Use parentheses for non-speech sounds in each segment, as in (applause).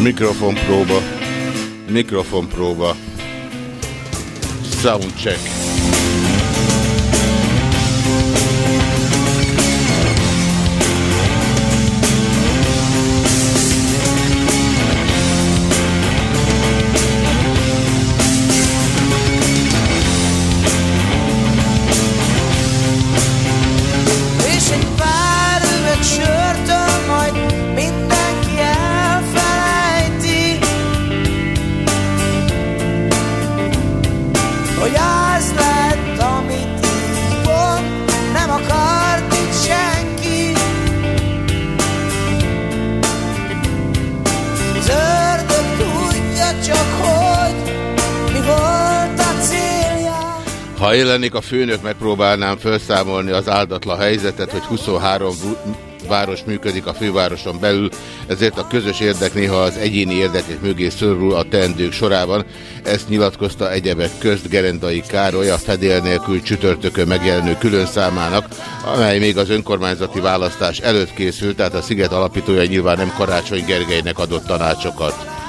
Mikrofon próba. Mikrofon Ha én lennék a főnök, megpróbálnám felszámolni az áldatlan helyzetet, hogy 23 vu- város működik a fővároson belül, ezért a közös érdek néha az egyéni érdekek mögé szorul a teendők sorában. Ezt nyilatkozta egyebek közt Gerendai Károly a fedél nélkül csütörtökön megjelenő külön számának, amely még az önkormányzati választás előtt készült, tehát a Sziget alapítója nyilván nem Karácsony Gergelynek adott tanácsokat.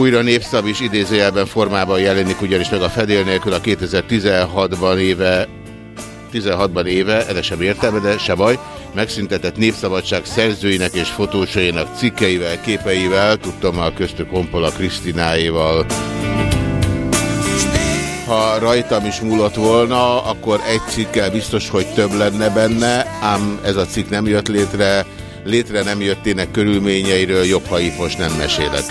Újra népszab is idézőjelben formában jelenik ugyanis meg a fedél nélkül a 2016-ban éve 16-ban éve, erre sem értelme, de se baj, megszüntetett Népszabadság szerzőinek és fotósainak cikkeivel, képeivel, tudtam a köztük Honpola Krisztináéval. Ha rajtam is múlott volna, akkor egy cikkel biztos, hogy több lenne benne, ám ez a cikk nem jött létre, létre nem jöttének körülményeiről, jobb, ha itt most nem mesélek.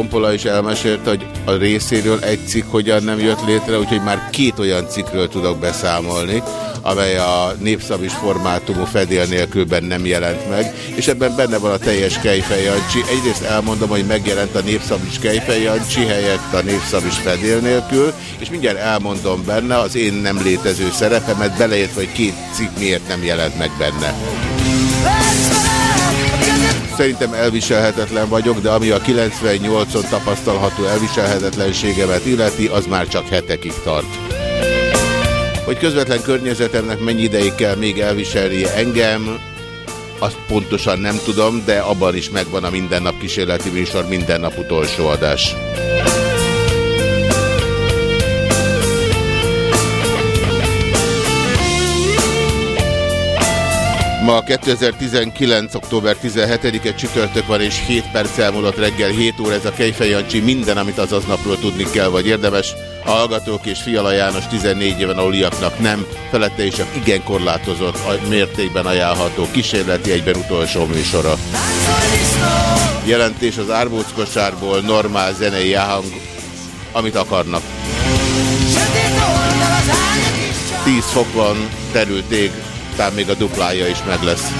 Honpola is elmesélte, hogy a részéről egy cikk hogyan nem jött létre, úgyhogy már két olyan cikkről tudok beszámolni, amely a népszabis formátumú fedél nélkülben nem jelent meg, és ebben benne van a teljes Kejfej Jancsi. Egyrészt elmondom, hogy megjelent a népszabis Kejfej Jancsi helyett a népszabis fedél nélkül, és mindjárt elmondom benne az én nem létező szerepemet, beleértve, hogy két cikk miért nem jelent meg benne. Szerintem elviselhetetlen vagyok, de ami a 98-on tapasztalható elviselhetetlenségemet illeti, az már csak hetekig tart. Hogy közvetlen környezetemnek mennyi ideig kell még elviselnie engem, azt pontosan nem tudom, de abban is megvan a mindennap kísérleti műsor, minden nap utolsó adás. Ma 2019. október 17-e csütörtök van, és 7 perc elmúlott reggel 7 óra. Ez a Kejfej Jancsi minden, amit az aznapról tudni kell, vagy érdemes. A Hallgatók és Fiala János 14 éven aluliaknak nem, felette is csak igen korlátozott mértékben ajánlható kísérleti egyben utolsó műsora. Jelentés az árbóckosárból, normál zenei hang, amit akarnak. 10 fok van, terült ég, talán még a duplája is meg lesz.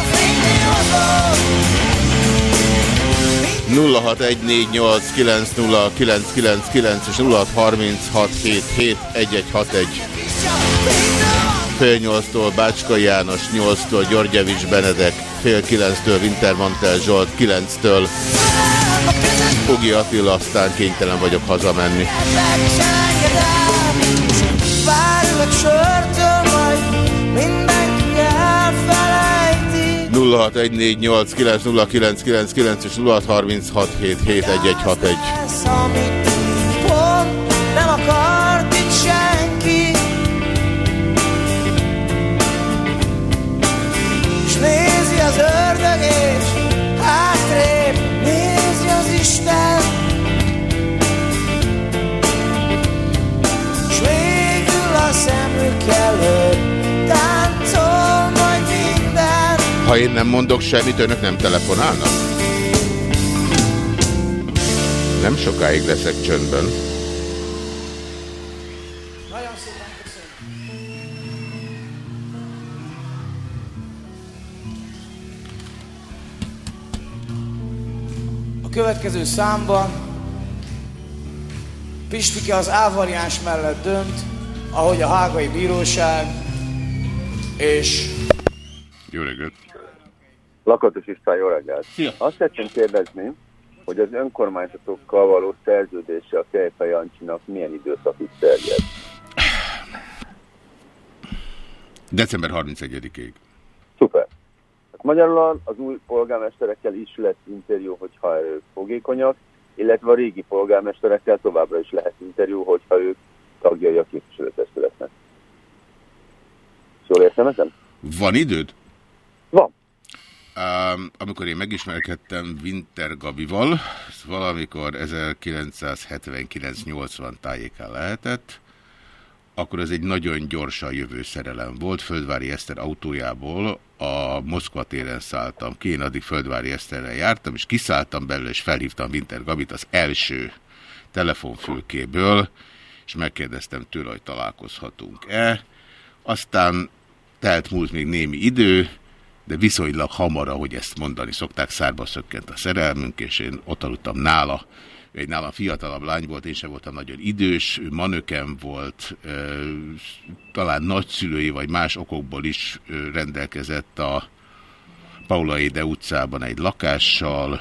0614890999 és 0636771161. Fél nyolctól Bácska János, 8-tól Györgyevics Benedek, fél kilenctől Wintermantel Zsolt, 9-től Fogi Attila, aztán kénytelen vagyok hazamenni. Sörtől 0614890999 és 0636771161. lesz, amit így pont nem akart itt senki S nézi az ördög és nézi az Isten S végül a szemük Ha én nem mondok semmit, önök nem telefonálnak? Nem sokáig leszek csöndben. Nagyon szépen köszönöm. A következő számban Pistike az A variáns mellett dönt, ahogy a hágai bíróság, és Jó reggelt. Lakatos István, jó reggelt! Szia. Azt szeretném kérdezni, hogy az önkormányzatokkal való szerződése a Kejfej Jancsinak milyen időszakig terjed? December 31-ig. Szuper! Hát magyarul az új polgármesterekkel is lesz interjú, hogyha ők fogékonyak, illetve a régi polgármesterekkel továbbra is lehet interjú, hogyha ők tagjai a képviselőtestületnek. Jól értem ezen? Van időd? Van. Um, amikor én megismerkedtem Winter Gabival, valamikor 1979-80 tájékán lehetett, akkor ez egy nagyon gyorsan jövő szerelem volt. Földvári Eszter autójából a Moszkva téren szálltam ki, én addig Földvári Eszterrel jártam, és kiszálltam belőle, és felhívtam Winter Gabit az első telefonfülkéből, és megkérdeztem tőle, hogy találkozhatunk-e. Aztán telt múlt még némi idő, de viszonylag hamar, ahogy ezt mondani szokták, szárba szökkent a szerelmünk, és én ott aludtam nála. Egy nálam fiatalabb lány volt, én sem voltam nagyon idős, ő manöken volt, talán nagyszülői vagy más okokból is rendelkezett a Paula Éde utcában egy lakással,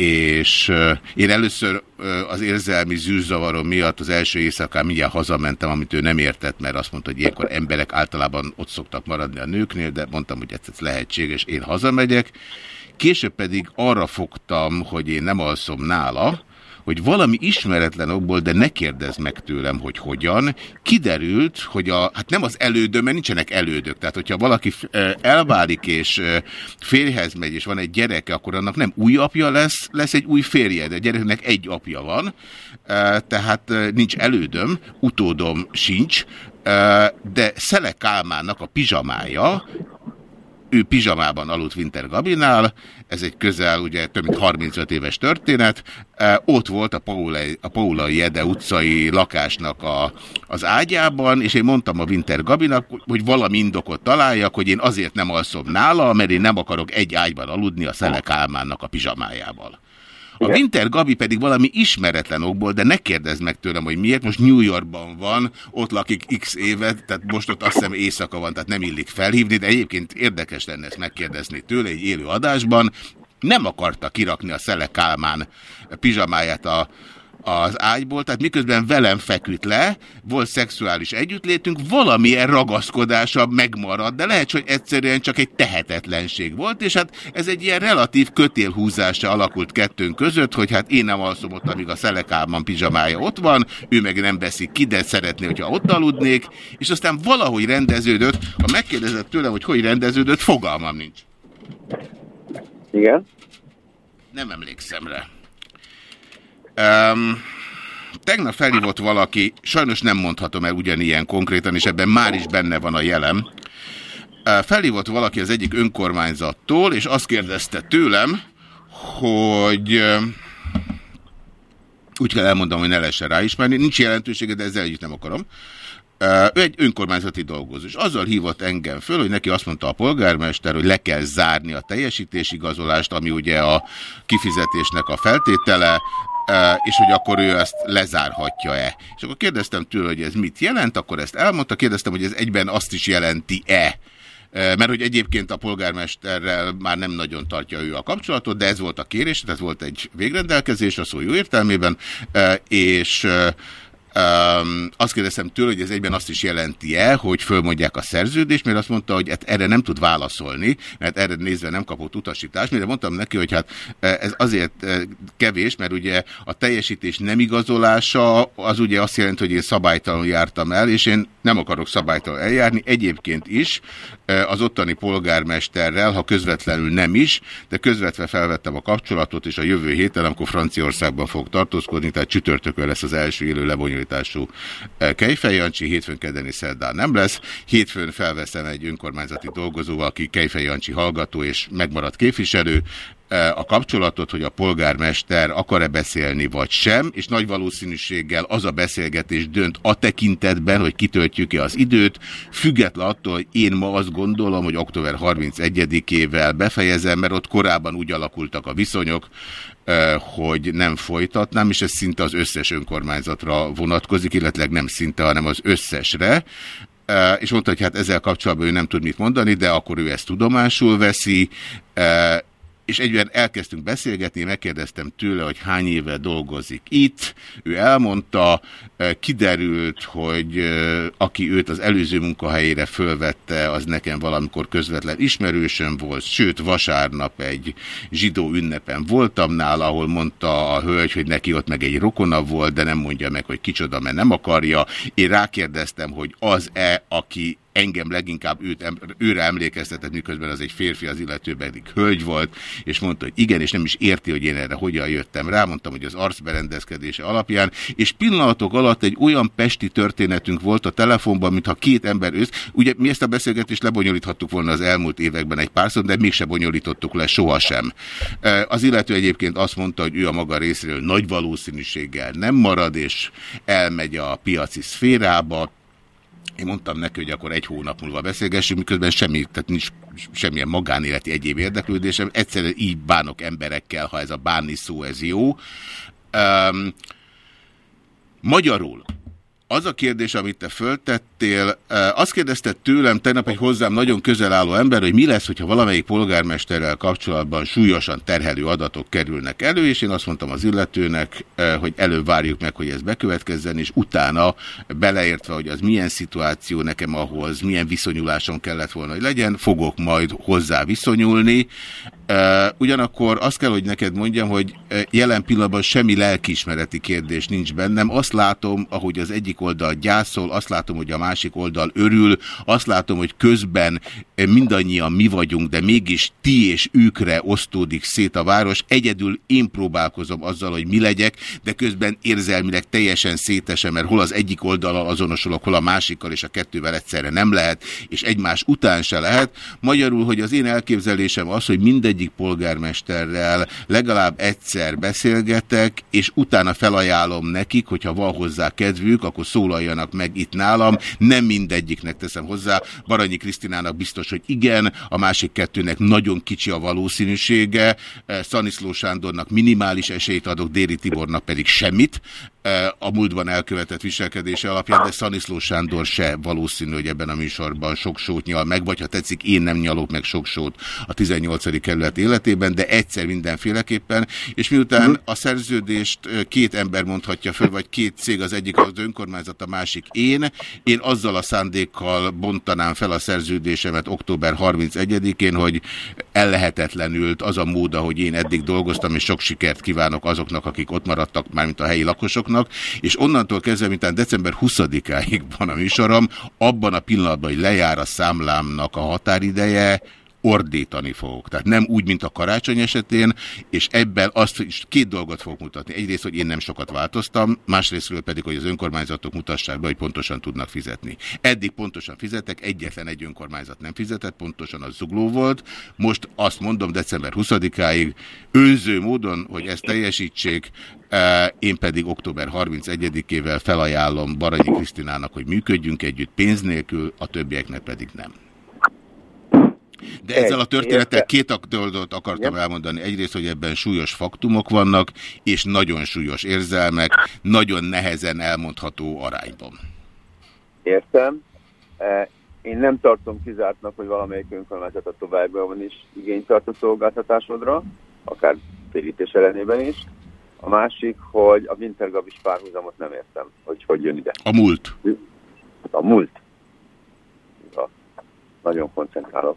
és ö, én először ö, az érzelmi zűrzavarom miatt az első éjszakán mindjárt hazamentem, amit ő nem értett, mert azt mondta, hogy ilyenkor emberek általában ott szoktak maradni a nőknél, de mondtam, hogy ez lehetséges, én hazamegyek. Később pedig arra fogtam, hogy én nem alszom nála, hogy valami ismeretlen okból, de ne kérdezz meg tőlem, hogy hogyan, kiderült, hogy a, hát nem az elődöm, mert nincsenek elődök, tehát hogyha valaki elválik és férjhez megy, és van egy gyereke, akkor annak nem új apja lesz, lesz egy új férje, de a gyereknek egy apja van, eh, tehát eh, nincs elődöm, utódom sincs, de Szele Kálmánnak a pizsamája ő pizsamában aludt Winter Gabinál, ez egy közel, ugye több mint 35 éves történet, e, ott volt a Paula, a Paula Jede utcai lakásnak a, az ágyában, és én mondtam a Winter Gabinak, hogy valami indokot találjak, hogy én azért nem alszom nála, mert én nem akarok egy ágyban aludni a Szele Kálmánnak a pizsamájával. A Winter Gabi pedig valami ismeretlen okból, de ne kérdezz meg tőlem, hogy miért. Most New Yorkban van, ott lakik x évet, tehát most ott azt hiszem éjszaka van, tehát nem illik felhívni, de egyébként érdekes lenne ezt megkérdezni tőle egy élő adásban. Nem akarta kirakni a Szele Kálmán pizsamáját a, az ágyból, tehát miközben velem feküdt le, volt szexuális együttlétünk, valamilyen ragaszkodása megmaradt, de lehet, hogy egyszerűen csak egy tehetetlenség volt, és hát ez egy ilyen relatív kötélhúzása alakult kettőnk között, hogy hát én nem alszom ott, amíg a szelekálman pizsamája ott van, ő meg nem veszik ki, de szeretné, hogyha ott aludnék, és aztán valahogy rendeződött, ha megkérdezett tőlem, hogy hogy rendeződött, fogalmam nincs. Igen? Nem emlékszem rá. Um, tegnap felhívott valaki, sajnos nem mondhatom el ugyanilyen konkrétan, és ebben már is benne van a jelem. Uh, felhívott valaki az egyik önkormányzattól, és azt kérdezte tőlem, hogy úgy kell elmondanom, hogy ne lehessen ráismerni, nincs jelentősége, de ezzel együtt nem akarom. Ő egy önkormányzati dolgozó, és azzal hívott engem föl, hogy neki azt mondta a polgármester, hogy le kell zárni a teljesítésigazolást, ami ugye a kifizetésnek a feltétele, és hogy akkor ő ezt lezárhatja-e. És akkor kérdeztem tőle, hogy ez mit jelent, akkor ezt elmondta, kérdeztem, hogy ez egyben azt is jelenti-e, mert hogy egyébként a polgármesterrel már nem nagyon tartja ő a kapcsolatot, de ez volt a kérés, tehát volt egy végrendelkezés a szó jó értelmében, és Um, azt kérdeztem tőle, hogy ez egyben azt is jelenti-e, hogy fölmondják a szerződést, mert azt mondta, hogy hát erre nem tud válaszolni, mert erre nézve nem kapott utasítást, mire mondtam neki, hogy hát ez azért kevés, mert ugye a teljesítés nem igazolása az ugye azt jelenti, hogy én szabálytalanul jártam el, és én nem akarok szabálytalan eljárni, egyébként is az ottani polgármesterrel, ha közvetlenül nem is, de közvetve felvettem a kapcsolatot, és a jövő héten, amikor Franciaországban fog tartózkodni, tehát csütörtökön lesz az első élő lebonyolítású Kejfej Jancsi, hétfőn kedeni szerdán nem lesz, hétfőn felveszem egy önkormányzati dolgozóval, aki Kejfej Jancsi hallgató és megmaradt képviselő, a kapcsolatot, hogy a polgármester akar-e beszélni vagy sem, és nagy valószínűséggel az a beszélgetés dönt a tekintetben, hogy kitöltjük-e az időt, független attól, hogy én ma azt gondolom, hogy október 31-ével befejezem, mert ott korábban úgy alakultak a viszonyok, hogy nem folytatnám, és ez szinte az összes önkormányzatra vonatkozik, illetve nem szinte, hanem az összesre, és mondta, hogy hát ezzel kapcsolatban ő nem tud mit mondani, de akkor ő ezt tudomásul veszi, és egyben elkezdtünk beszélgetni, megkérdeztem tőle, hogy hány éve dolgozik itt. Ő elmondta, kiderült, hogy aki őt az előző munkahelyére fölvette, az nekem valamikor közvetlen ismerősöm volt, sőt vasárnap egy zsidó ünnepen voltam nála, ahol mondta a hölgy, hogy neki ott meg egy rokona volt, de nem mondja meg, hogy kicsoda, mert nem akarja. Én rákérdeztem, hogy az-e, aki engem leginkább őt, őre emlékeztetett, miközben az egy férfi, az illető pedig hölgy volt, és mondta, hogy igen, és nem is érti, hogy én erre hogyan jöttem rá, mondtam, hogy az arcberendezkedése alapján, és pillanatok alatt egy olyan pesti történetünk volt a telefonban, mintha két ember ősz, ugye mi ezt a beszélgetést lebonyolíthattuk volna az elmúlt években egy párszor, de mégse bonyolítottuk le sohasem. Az illető egyébként azt mondta, hogy ő a maga részéről nagy valószínűséggel nem marad, és elmegy a piaci szférába, én mondtam neki, hogy akkor egy hónap múlva beszélgessünk, miközben semmi, tehát nincs semmilyen magánéleti egyéb érdeklődésem. Egyszerűen így bánok emberekkel, ha ez a bánni szó, ez jó. Um, magyarul az a kérdés, amit te föltettél, azt kérdezted tőlem tegnap egy hozzám nagyon közel álló ember, hogy mi lesz, hogyha valamelyik polgármesterrel kapcsolatban súlyosan terhelő adatok kerülnek elő, és én azt mondtam az illetőnek, hogy előbb várjuk meg, hogy ez bekövetkezzen, és utána beleértve, hogy az milyen szituáció nekem ahhoz, milyen viszonyuláson kellett volna, hogy legyen, fogok majd hozzá viszonyulni. Ugyanakkor azt kell, hogy neked mondjam, hogy jelen pillanatban semmi lelkiismereti kérdés nincs bennem. Azt látom, ahogy az egyik oldal gyászol, azt látom, hogy a másik oldal örül, azt látom, hogy közben mindannyian mi vagyunk, de mégis ti és őkre osztódik szét a város. Egyedül én próbálkozom azzal, hogy mi legyek, de közben érzelmileg teljesen szétesem, mert hol az egyik oldalal azonosulok, hol a másikkal, és a kettővel egyszerre nem lehet, és egymás után se lehet. Magyarul, hogy az én elképzelésem az, hogy mindegy egyik polgármesterrel legalább egyszer beszélgetek, és utána felajánlom nekik, hogyha van hozzá kedvük, akkor szólaljanak meg itt nálam. Nem mindegyiknek teszem hozzá. Baranyi Krisztinának biztos, hogy igen, a másik kettőnek nagyon kicsi a valószínűsége, Szaniszló Sándornak minimális esélyt adok, Déri Tibornak pedig semmit a múltban elkövetett viselkedése alapján, de Szaniszló Sándor se valószínű, hogy ebben a műsorban sok sót nyal meg, vagy ha tetszik, én nem nyalok meg sok sót a 18. kerület életében, de egyszer mindenféleképpen, és miután a szerződést két ember mondhatja föl, vagy két cég, az egyik az önkormányzat, a másik én, én azzal a szándékkal bontanám fel a szerződésemet október 31-én, hogy ellehetetlenült az a mód, ahogy én eddig dolgoztam, és sok sikert kívánok azoknak, akik ott maradtak, mármint a helyi lakosok, hallgatóknak, és onnantól kezdve, mintán december 20-áig van a műsorom, abban a pillanatban, hogy lejár a számlámnak a határideje, ordítani fogok. Tehát nem úgy, mint a karácsony esetén, és ebben azt is két dolgot fogok mutatni. Egyrészt, hogy én nem sokat változtam, másrésztről pedig, hogy az önkormányzatok mutassák be, hogy pontosan tudnak fizetni. Eddig pontosan fizetek, egyetlen egy önkormányzat nem fizetett, pontosan az zugló volt. Most azt mondom december 20-áig önző módon, hogy ezt teljesítsék, eh, én pedig október 31-ével felajánlom Baranyi Krisztinának, hogy működjünk együtt pénz nélkül, a többieknek pedig nem. De ezzel a történettel két dolgot akartam elmondani. Egyrészt, hogy ebben súlyos faktumok vannak, és nagyon súlyos érzelmek, nagyon nehezen elmondható arányban. Értem. E, én nem tartom kizártnak, hogy valamelyik önkormányzat a továbbban is igényt tart a szolgáltatásodra, akár térítés ellenében is. A másik, hogy a Wintergabis párhuzamot nem értem, hogy hogy jön ide. A múlt. A múlt. Nagyon koncentrálok.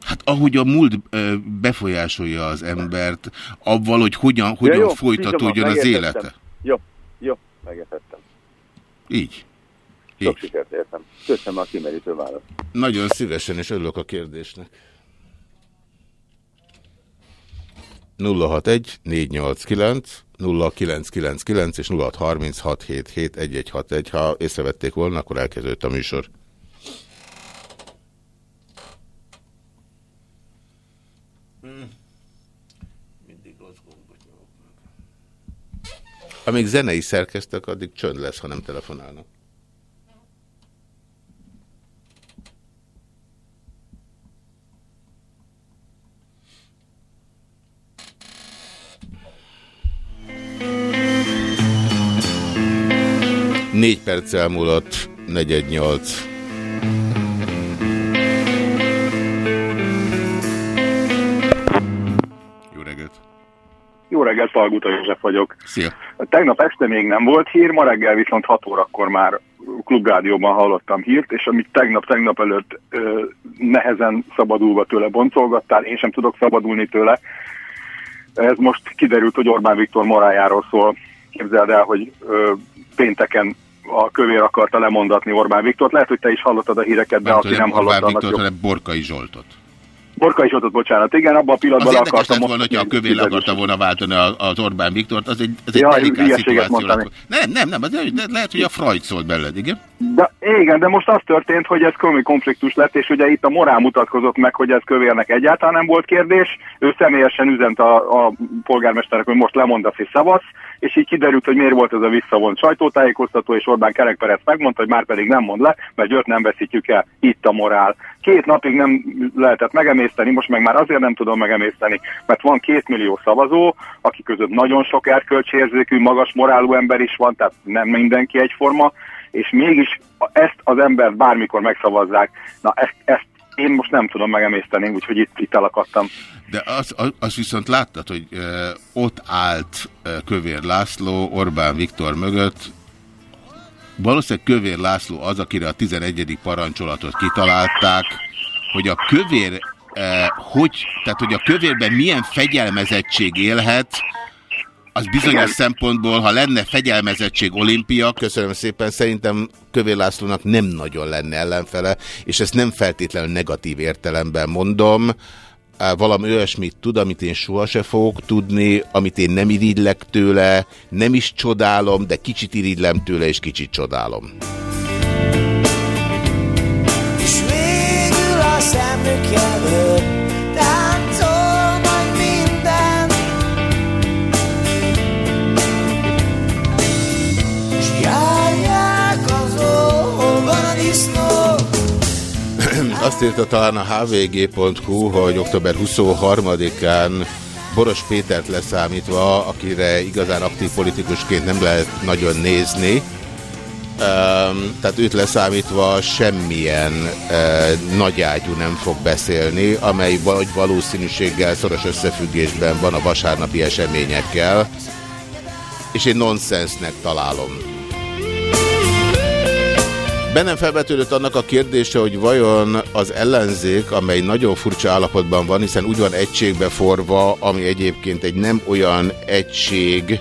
Hát ahogy a múlt befolyásolja az embert, avval, hogy hogyan, hogyan ja, jó, folytatódjon az élete. Jó, jó, megértettem. Így. Sok sikert értem. Köszönöm a kimerítő választ. Nagyon szívesen, és örülök a kérdésnek. 061 489 0999 és 0636771161. Ha észrevették volna, akkor elkezdődött a műsor. Amíg zenei szerkeztek, addig csönd lesz, ha nem telefonálnak. Négy perc elmúlott, negyed nyolc. Reggelt, Palguta József vagyok. Szia! Tegnap este még nem volt hír, ma reggel viszont 6 órakor már klubrádióban hallottam hírt, és amit tegnap-tegnap előtt ö, nehezen szabadulva tőle boncolgattál, én sem tudok szabadulni tőle. Ez most kiderült, hogy Orbán Viktor morájáról szól. Képzeld el, hogy ö, pénteken a kövér akarta lemondatni Orbán Viktort. Lehet, hogy te is hallottad a híreket, de aki nem Orbán hallotta, annak Viktor, hanem Borkai Zsoltot. Borka is ott, bocsánat. Igen, abban a Az pillanatban le érdekes akartam lett volna, hogyha a kövér le akarta volna váltani a- az Orbán Viktort, az egy, ez egy Jaj, delikát szituáció. Nem, nem, nem, az de lehet, hogy a Freud szólt belőled, igen? De, igen, de most az történt, hogy ez komoly konfliktus lett, és ugye itt a morál mutatkozott meg, hogy ez kövérnek egyáltalán nem volt kérdés. Ő személyesen üzent a, a polgármesternek, hogy most lemondasz és szavasz, és így kiderült, hogy miért volt ez a visszavont sajtótájékoztató, és Orbán Kerek Perez megmondta, hogy már pedig nem mond le, mert Győrt nem veszítjük el, itt a morál. Két napig nem lehetett megemészteni, most meg már azért nem tudom megemészteni, mert van két millió szavazó, akik között nagyon sok erkölcsi érzékű, magas morálú ember is van, tehát nem mindenki egyforma, és mégis ezt az embert bármikor megszavazzák. Na ezt, ezt én most nem tudom megemészteni, úgyhogy itt, itt elakadtam. De az, az, az viszont láttad, hogy e, ott állt e, Kövér László Orbán Viktor mögött. Valószínűleg Kövér László az, akire a 11. parancsolatot kitalálták, hogy a kövér, e, hogy, tehát hogy a kövérben milyen fegyelmezettség élhet, az bizonyos szempontból, ha lenne fegyelmezettség olimpia, köszönöm szépen, szerintem Kövér Lászlónak nem nagyon lenne ellenfele, és ezt nem feltétlenül negatív értelemben mondom, valami olyasmit tud, amit én sohasem fogok tudni, amit én nem irigylek tőle, nem is csodálom, de kicsit irigylem tőle, és kicsit csodálom. És végül a szemük Azt írta talán a hvg.hu, hogy október 23-án Boros Pétert leszámítva, akire igazán aktív politikusként nem lehet nagyon nézni, um, tehát őt leszámítva semmilyen uh, nagyágyú nem fog beszélni, amely vagy valószínűséggel szoros összefüggésben van a vasárnapi eseményekkel, és én nonsensnek találom. Bennem felvetődött annak a kérdése, hogy vajon az ellenzék, amely nagyon furcsa állapotban van, hiszen úgy van egységbe forva, ami egyébként egy nem olyan egység,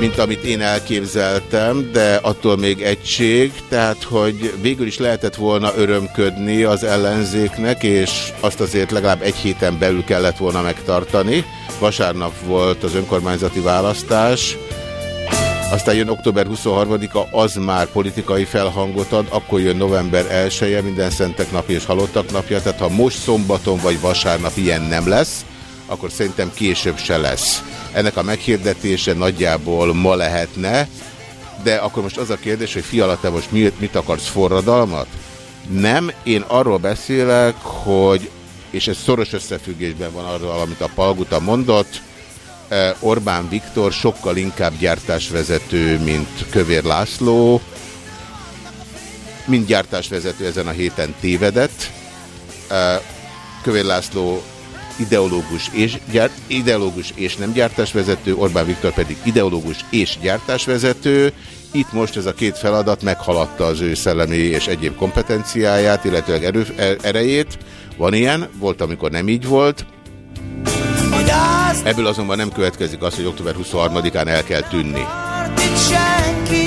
mint amit én elképzeltem, de attól még egység, tehát hogy végül is lehetett volna örömködni az ellenzéknek, és azt azért legalább egy héten belül kellett volna megtartani. Vasárnap volt az önkormányzati választás, aztán jön október 23-a, az már politikai felhangot ad, akkor jön november 1-e, minden szentek napja és halottak napja, tehát ha most szombaton vagy vasárnap ilyen nem lesz, akkor szerintem később se lesz. Ennek a meghirdetése nagyjából ma lehetne, de akkor most az a kérdés, hogy fiala, te most mit, mit akarsz forradalmat? Nem, én arról beszélek, hogy, és ez szoros összefüggésben van arról, amit a Palguta mondott, Orbán Viktor sokkal inkább gyártásvezető, mint Kövér László, mint gyártásvezető ezen a héten tévedett. Eh, Kövér László ideológus és, gyárt, ideológus és nem gyártásvezető, Orbán Viktor pedig ideológus és gyártásvezető. Itt most ez a két feladat meghaladta az ő szellemi és egyéb kompetenciáját, illetőleg erő, erejét. Van ilyen, volt, amikor nem így volt. Ebből azonban nem következik az, hogy október 23-án el kell tűnni.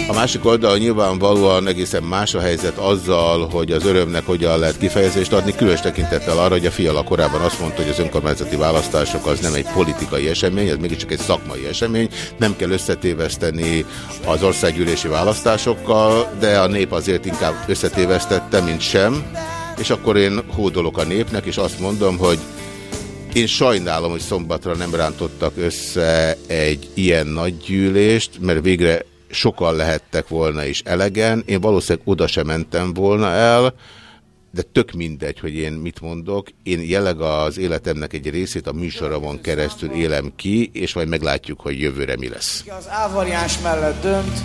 A másik oldal nyilvánvalóan egészen más a helyzet azzal, hogy az örömnek hogyan lehet kifejezést adni, különös tekintettel arra, hogy a fiala korábban azt mondta, hogy az önkormányzati választások az nem egy politikai esemény, ez mégiscsak egy szakmai esemény, nem kell összetéveszteni az országgyűlési választásokkal, de a nép azért inkább összetévesztette, mint sem, és akkor én hódolok a népnek, és azt mondom, hogy én sajnálom, hogy szombatra nem rántottak össze egy ilyen nagy gyűlést, mert végre sokan lehettek volna is elegen. Én valószínűleg oda sem mentem volna el, de tök mindegy, hogy én mit mondok. Én jelleg az életemnek egy részét a műsoramon keresztül élem ki, és majd meglátjuk, hogy jövőre mi lesz. Az ávariáns mellett dönt,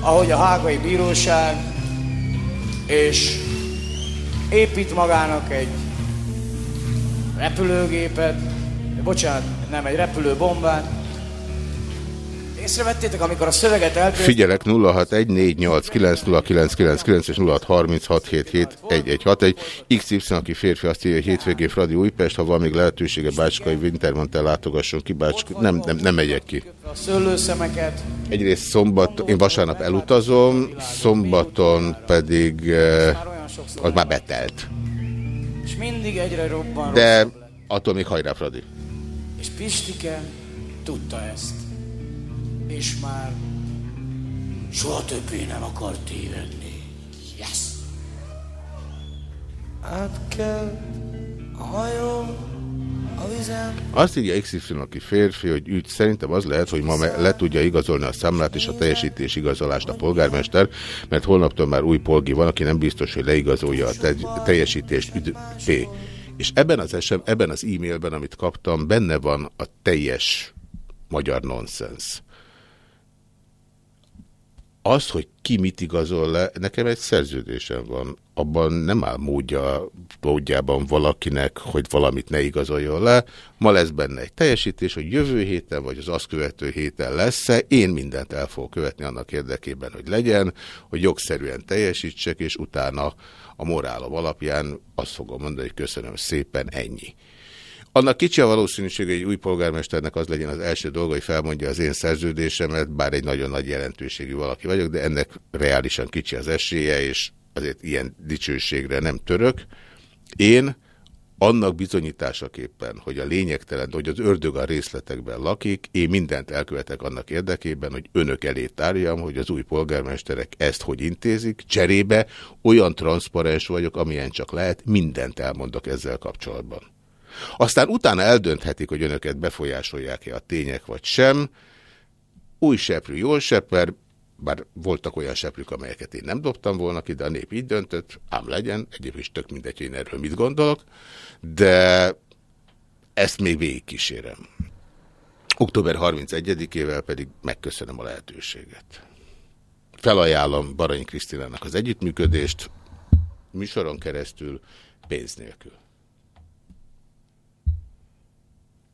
ahogy a hágai bíróság, és épít magának egy repülőgépet, bocsánat, nem egy repülőbombát. Észrevettétek, amikor a szöveget eltört... Figyelek 0614890999 és 0636771161. XY, aki férfi, azt írja, hogy hétvégén Fradi Újpest, ha van még lehetősége Bácskai Wintermantel látogasson ki, Bácskai, nem, nem, nem megyek ki. A szőlőszemeket. Egyrészt szombat, én vasárnap elutazom, szombaton pedig eh, az már betelt. És mindig egyre robban De attól még hajrá, Fradi. És Pistike tudta ezt. És már soha többé nem akart tévedni. Yes! Át kell a vizem. Azt írja XY, aki férfi, hogy ügy szerintem az lehet, hogy ma le tudja igazolni a számlát és a teljesítés igazolást a polgármester, mert holnaptól már új polgi van, aki nem biztos, hogy leigazolja a te- teljesítést. P. És ebben az, esem, ebben az e-mailben, amit kaptam, benne van a teljes magyar nonsens. Az, hogy ki mit igazol le, nekem egy szerződésem van. Abban nem áll módja, módjában valakinek, hogy valamit ne igazoljon le. Ma lesz benne egy teljesítés, hogy jövő héten, vagy az azt követő héten lesz-e. Én mindent el fogok követni annak érdekében, hogy legyen, hogy jogszerűen teljesítsek, és utána a morálom alapján azt fogom mondani, hogy köszönöm szépen, ennyi. Annak kicsi a valószínűség, hogy egy új polgármesternek az legyen az első dolga, hogy felmondja az én szerződésemet, bár egy nagyon nagy jelentőségű valaki vagyok, de ennek reálisan kicsi az esélye, és azért ilyen dicsőségre nem török. Én annak bizonyításaképpen, hogy a lényegtelen, hogy az ördög a részletekben lakik, én mindent elkövetek annak érdekében, hogy önök elé tárjam, hogy az új polgármesterek ezt hogy intézik, cserébe olyan transzparens vagyok, amilyen csak lehet, mindent elmondok ezzel kapcsolatban. Aztán utána eldönthetik, hogy önöket befolyásolják-e a tények, vagy sem. Új seprű, jól sepper, bár voltak olyan seprűk, amelyeket én nem dobtam volna ki, de a nép így döntött, ám legyen, egyébként is tök mindegy, hogy én erről mit gondolok, de ezt még végigkísérem. Október 31-ével pedig megköszönöm a lehetőséget. Felajánlom Baranyi Krisztinának az együttműködést, műsoron keresztül, pénz nélkül.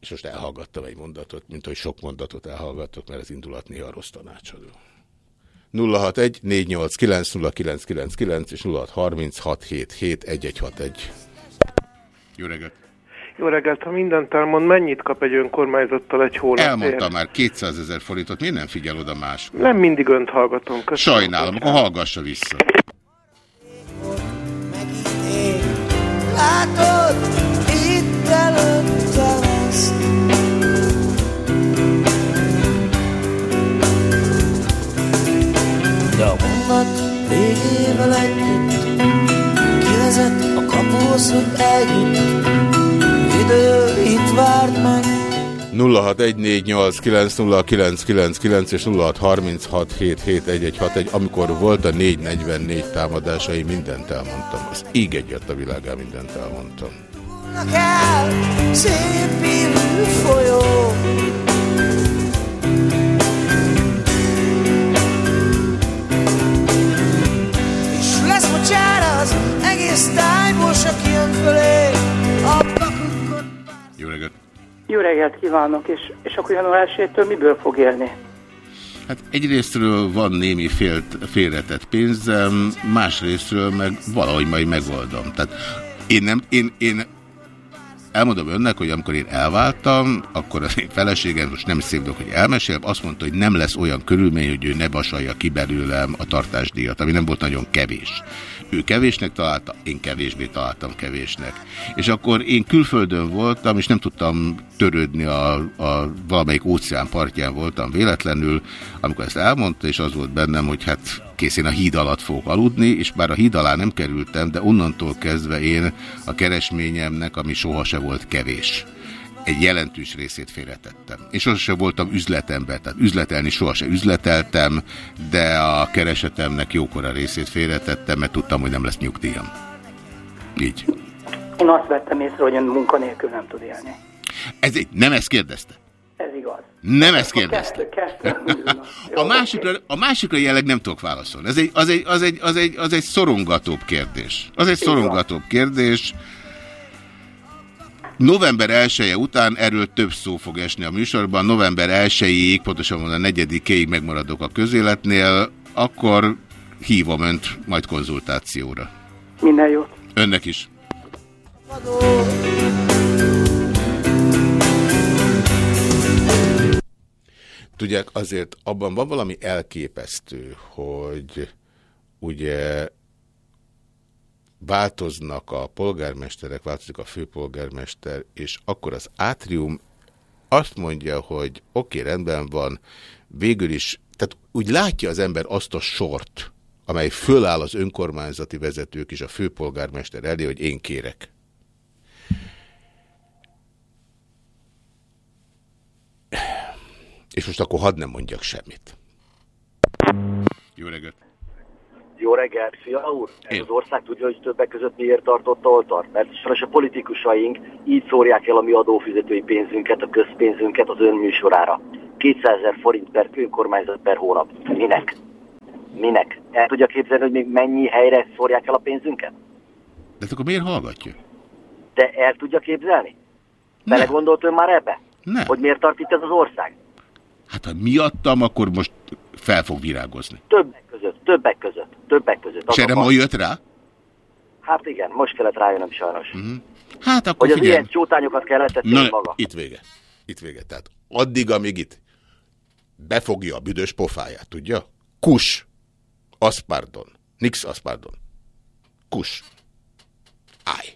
És most elhallgattam egy mondatot, mint hogy sok mondatot elhallgatok, mert az indulat néha rossz tanácsadó. 061 489 0999 és 0636771161. Jó reggelt! Jó reggelt, ha mindent elmond, mennyit kap egy önkormányzattal egy hónapért? Elmondtam már 200 ezer forintot, miért nem figyel oda más? Nem mindig önt hallgatom. Köszönöm. Sajnálom, akkor hallgassa vissza. Látod, itt előttem Mondat végével együtt kivezet a kapuhoz, hogy eljut. Idő itt várt meg, 0614890999 és 0636771161, amikor volt a 444 támadásai, mindent elmondtam. Az ég egyet a világán mindent elmondtam. El szép folyó. Az egész tájból, csak jön fölé. Jó reggelt! Jó reggelt kívánok, és, és akkor január 1 miből fog élni? Hát egyrésztről van némi fél, félretett pénzem, másrésztről meg valahogy majd megoldom. Tehát én nem, én, én elmondom önnek, hogy amikor én elváltam, akkor az én feleségem, most nem szép dolog, hogy elmesél, azt mondta, hogy nem lesz olyan körülmény, hogy ő ne vasalja ki belőlem a tartásdíjat, ami nem volt nagyon kevés. Ő kevésnek találta, én kevésbé találtam kevésnek. És akkor én külföldön voltam, és nem tudtam törődni a, a valamelyik óceán partján voltam véletlenül, amikor ezt elmondta, és az volt bennem, hogy hát kész én a híd alatt fogok aludni, és bár a híd alá nem kerültem, de onnantól kezdve én a keresményemnek, ami soha se volt kevés egy jelentős részét félretettem. Én sosem voltam üzletember, tehát üzletelni sohasem üzleteltem, de a keresetemnek jókora részét félretettem, mert tudtam, hogy nem lesz nyugdíjam. Így. Én azt vettem észre, hogy ön munkanélkül nem tud élni. Ez egy, nem ezt kérdezte. Ez igaz. Nem ezt kérdezte. (laughs) A másikra, a másikra jelleg nem tudok válaszolni. Ez egy, az, egy, az, egy, az, egy, az egy szorongatóbb kérdés. Az egy szorongatóbb kérdés. November 1 -e után erről több szó fog esni a műsorban. November 1-ig, pontosabban a negyedikéig megmaradok a közéletnél, akkor hívom önt majd konzultációra. Minden jót. Önnek is. Tudják, azért abban van valami elképesztő, hogy ugye változnak a polgármesterek, változik a főpolgármester, és akkor az átrium azt mondja, hogy oké, okay, rendben van, végül is, tehát úgy látja az ember azt a sort, amely föláll az önkormányzati vezetők és a főpolgármester elé, hogy én kérek. És most akkor hadd nem mondjak semmit. Jó reggelt! Jó reggelt, Fia úr! Ez az ország tudja, hogy többek között miért tartott, ahol tart? Mert sajnos a politikusaink így szórják el a mi adófizetői pénzünket, a közpénzünket az ön műsorára. 200 ezer forint per önkormányzat per hónap. Minek? Minek? El tudja képzelni, hogy még mennyi helyre szórják el a pénzünket? De akkor miért hallgatja? De el tudja képzelni? Belegondolt ön már ebbe? Nem. Hogy miért tart itt ez az ország? Hát ha miattam, akkor most fel fog virágozni. Többek között, többek között, többek között. És erre ma jött rá? Hát igen, most kellett rájönnöm sajnos. Uh -huh. Hát akkor Hogy az figyelj. ilyen csótányokat kellett tenni maga. itt vége. Itt vége. Tehát addig, amíg itt befogja a büdös pofáját, tudja? Kus. Aszpardon. Nix aszpardon. Kus. Állj.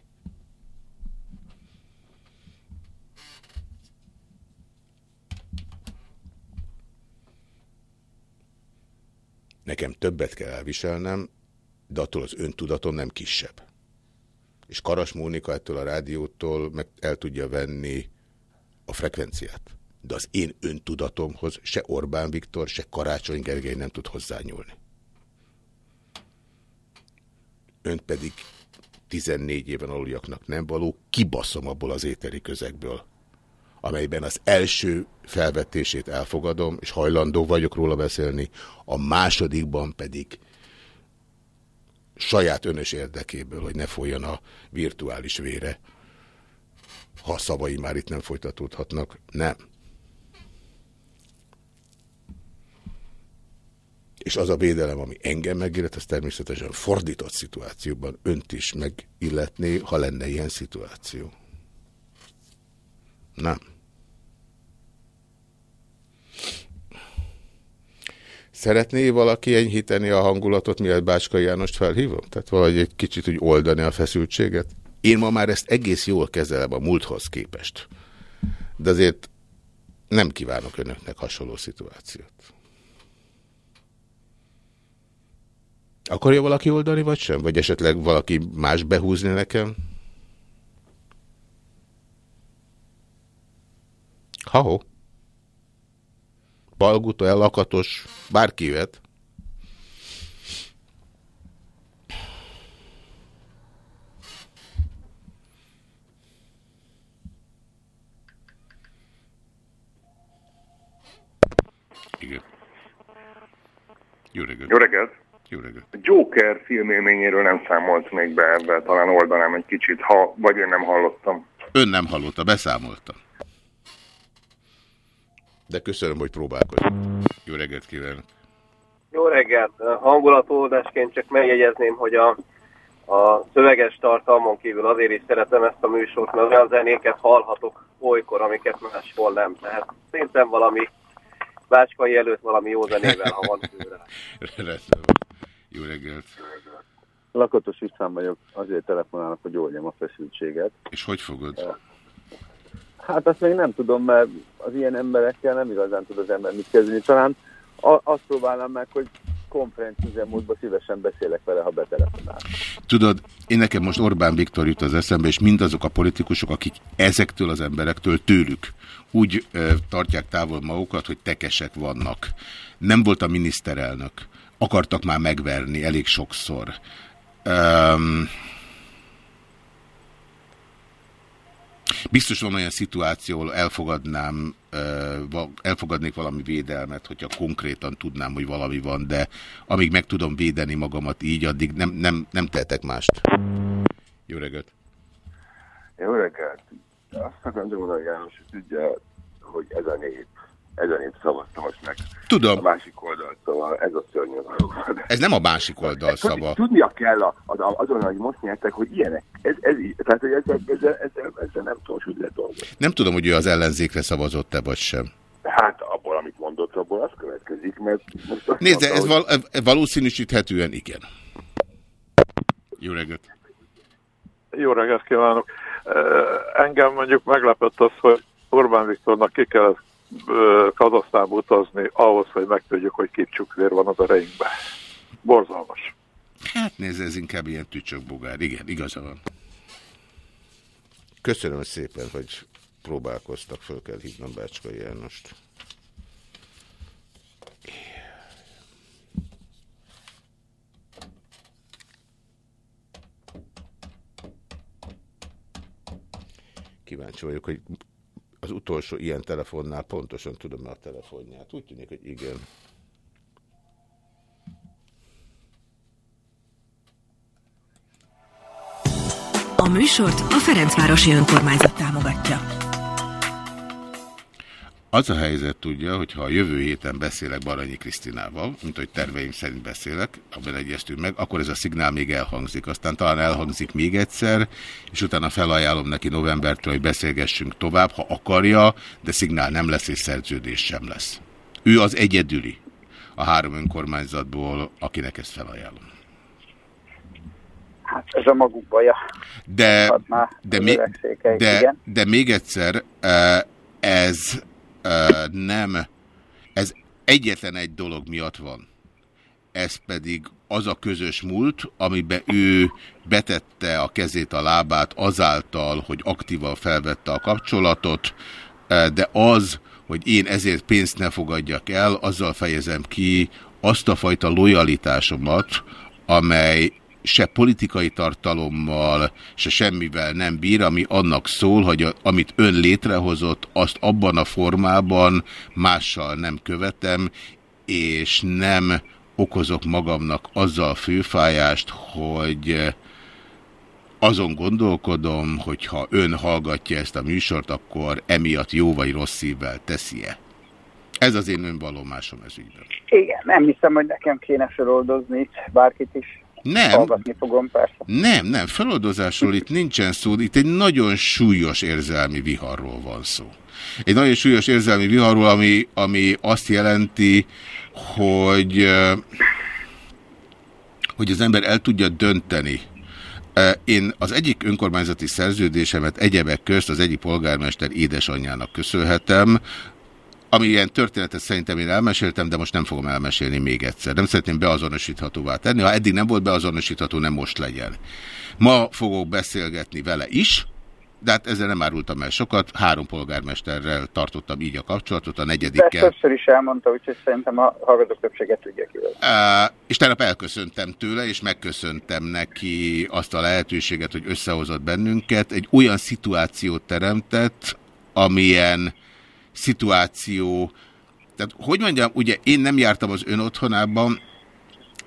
Nekem többet kell elviselnem, de attól az öntudatom nem kisebb. És Karas Mónika ettől a rádiótól meg el tudja venni a frekvenciát. De az én öntudatomhoz se Orbán Viktor, se Karácsony Gergely nem tud hozzányúlni. Önt pedig 14 éven aluljaknak nem való, kibaszom abból az éteri közegből, amelyben az első felvetését elfogadom, és hajlandó vagyok róla beszélni, a másodikban pedig saját önös érdekéből, hogy ne folyjon a virtuális vére, ha szavai már itt nem folytatódhatnak. Nem. És az a védelem, ami engem megillet, az természetesen fordított szituációban önt is megilletné, ha lenne ilyen szituáció. Nem. Szeretné valaki enyhíteni a hangulatot, mielőtt Bácska Jánost felhívom? Tehát valahogy egy kicsit úgy oldani a feszültséget? Én ma már ezt egész jól kezelem a múlthoz képest. De azért nem kívánok önöknek hasonló szituációt. Akarja valaki oldani, vagy sem? Vagy esetleg valaki más behúzni nekem? Ha-ho. Balguta, ellakatos, bárki jöhet. Igen. Jó reggelt. Jó reggelt! Jó reggelt. A Joker filmélményéről nem számolt még be ebben, talán oldanám egy kicsit, ha, vagy én nem hallottam. Ön nem hallotta, beszámolta. De köszönöm, hogy próbálkozik. Jó reggelt kívánok. Jó reggelt! Hangulatódásként csak megjegyezném, hogy a a szöveges tartalmon kívül azért is szeretem ezt a műsort, mert olyan zenéket hallhatok olykor, amiket máshol nem. Tehát szerintem valami Bácskai előtt valami jó zenével, ha van tőle. (laughs) Jó reggelt! Lakatos István vagyok, azért telefonálok, hogy oldjam a feszültséget. És hogy fogod? Hát azt még nem tudom, mert az ilyen emberekkel nem igazán tud az ember mit kezdeni. Talán azt próbálnám meg, hogy konferenciázemódban szívesen beszélek vele, ha betelefonál. Tudod, én nekem most Orbán Viktor jut az eszembe, és mindazok a politikusok, akik ezektől az emberektől tőlük úgy ö, tartják távol magukat, hogy tekesek vannak. Nem volt a miniszterelnök. Akartak már megverni elég sokszor. Um, Biztos van olyan szituáció, ahol elfogadnám, elfogadnék valami védelmet, hogyha konkrétan tudnám, hogy valami van, de amíg meg tudom védeni magamat így, addig nem, nem, nem tehetek mást. Jó reggelt! Jó reggelt! Azt akarom mondani, János, hogy tudja, hogy ez a nép ezen én szavaztam most meg. Tudom. A másik oldal, szóval ez a szörnyű Ez nem a másik oldal szava. Tudnia kell a, az, azon, hogy most nyertek, hogy ilyenek. Ez, ez. Tehát, hogy ezzel, ezzel, ezzel, ezzel nem tudom, hogy lehet dolgozni. Nem tudom, hogy ő az ellenzékre szavazott-e, vagy sem. Hát abból, amit mondott, abból az következik, mert most Nézd, mondta, ez val valószínűsíthetően igen. Jó reggelt! Jó reggelt kívánok! Engem mondjuk meglepett az, hogy Orbán Viktornak ki kellett Kazasztánba utazni ahhoz, hogy megtudjuk, hogy két csuklér van az ereinkben. Borzalmas. Hát nézd, ez inkább ilyen tücsökbogár. Igen, igaza van. Köszönöm szépen, hogy próbálkoztak, föl kell hívnom Bácskai Jánost. Kíváncsi vagyok, hogy az utolsó ilyen telefonnál pontosan tudom a telefonját. Úgy tűnik, hogy igen. A műsort a Ferencvárosi Önkormányzat támogatja. Az a helyzet tudja, hogy ha a jövő héten beszélek Baranyi Krisztinával, mint hogy terveim szerint beszélek, abban egyeztünk meg, akkor ez a szignál még elhangzik. Aztán talán elhangzik még egyszer, és utána felajánlom neki novembertől, hogy beszélgessünk tovább, ha akarja, de szignál nem lesz, és szerződés sem lesz. Ő az egyedüli a három önkormányzatból, akinek ezt felajánlom. Hát ez a maguk baja. De, de, még, de, de még egyszer, eh, nem, ez egyetlen egy dolog miatt van. Ez pedig az a közös múlt, amiben ő betette a kezét, a lábát azáltal, hogy aktívan felvette a kapcsolatot, de az, hogy én ezért pénzt ne fogadjak el, azzal fejezem ki azt a fajta lojalitásomat, amely se politikai tartalommal, se semmivel nem bír, ami annak szól, hogy a, amit ön létrehozott, azt abban a formában mással nem követem, és nem okozok magamnak azzal főfájást, hogy azon gondolkodom, hogy ha ön hallgatja ezt a műsort, akkor emiatt jó vagy rossz szívvel teszi-e. Ez az én önvallomásom ez ügyben. Igen, nem hiszem, hogy nekem kéne feloldozni bárkit is. Nem. Hallgatni fogom, persze. Nem, nem, feloldozásról itt nincsen szó, itt egy nagyon súlyos érzelmi viharról van szó. Egy nagyon súlyos érzelmi viharról, ami, ami azt jelenti, hogy, hogy az ember el tudja dönteni, én az egyik önkormányzati szerződésemet egyebek közt az egyik polgármester édesanyjának köszönhetem, ami ilyen történetet szerintem én elmeséltem, de most nem fogom elmesélni még egyszer. Nem szeretném beazonosíthatóvá tenni. Ha eddig nem volt beazonosítható, nem most legyen. Ma fogok beszélgetni vele is, de hát ezzel nem árultam el sokat. Három polgármesterrel tartottam így a kapcsolatot, a negyedikkel. Ezt többször is elmondta, úgyhogy szerintem a hallgatók többséget tudja ki. Uh, és tegnap elköszöntem tőle, és megköszöntem neki azt a lehetőséget, hogy összehozott bennünket. Egy olyan szituációt teremtett, amilyen szituáció. Tehát, hogy mondjam, ugye én nem jártam az ön otthonában,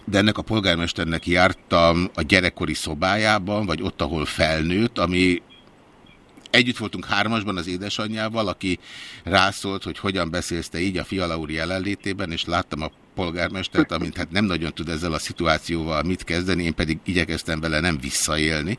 de ennek a polgármesternek jártam a gyerekkori szobájában, vagy ott, ahol felnőtt, ami együtt voltunk hármasban az édesanyjával, aki rászólt, hogy hogyan beszélsz te így a Fiala úr jelenlétében, és láttam a polgármestert, amint hát nem nagyon tud ezzel a szituációval mit kezdeni, én pedig igyekeztem vele nem visszaélni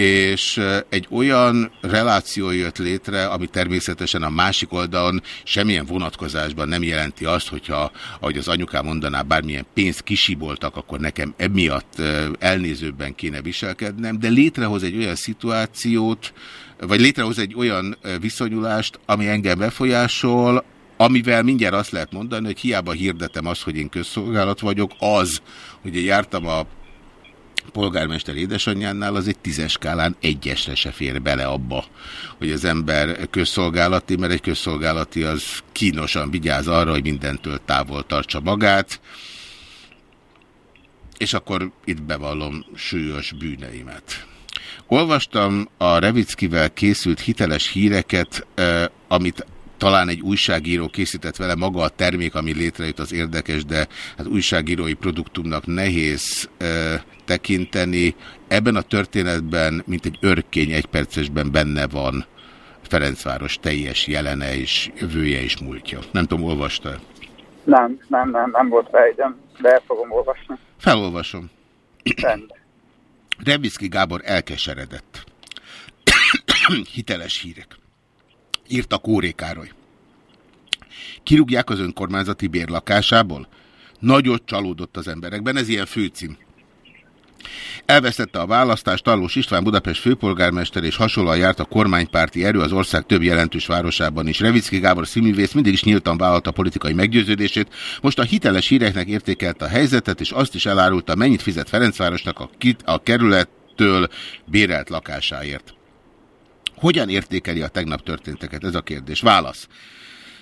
és egy olyan reláció jött létre, ami természetesen a másik oldalon semmilyen vonatkozásban nem jelenti azt, hogyha, ahogy az anyukám mondaná, bármilyen pénzt kisiboltak, akkor nekem emiatt elnézőbben kéne viselkednem, de létrehoz egy olyan szituációt, vagy létrehoz egy olyan viszonyulást, ami engem befolyásol, amivel mindjárt azt lehet mondani, hogy hiába hirdetem azt, hogy én közszolgálat vagyok, az, hogy jártam a polgármester édesanyjánál az egy tízes skálán egyesre se fér bele abba, hogy az ember közszolgálati, mert egy közszolgálati az kínosan vigyáz arra, hogy mindentől távol tartsa magát, és akkor itt bevallom súlyos bűneimet. Olvastam a Revickivel készült hiteles híreket, eh, amit talán egy újságíró készített vele maga a termék, ami létrejött az érdekes, de hát újságírói produktumnak nehéz e, tekinteni. Ebben a történetben, mint egy örkény egypercesben benne van Ferencváros teljes jelene és jövője és múltja. Nem tudom, olvasta Nem, nem, nem, nem volt fejtem, de el fogom olvasni. Felolvasom. Rend. Rebicki Gábor elkeseredett. (coughs) Hiteles hírek írta Kóré Károly. Kirúgják az önkormányzati bérlakásából? Nagyot csalódott az emberekben, ez ilyen főcím. Elvesztette a választást Tallós István Budapest főpolgármester és hasonlóan járt a kormánypárti erő az ország több jelentős városában is. Revicki Gábor színművész mindig is nyíltan vállalta politikai meggyőződését, most a hiteles híreknek értékelte a helyzetet, és azt is elárulta, mennyit fizet Ferencvárosnak a, kit, a kerülettől bérelt lakásáért. Hogyan értékeli a tegnap történteket? Ez a kérdés. Válasz.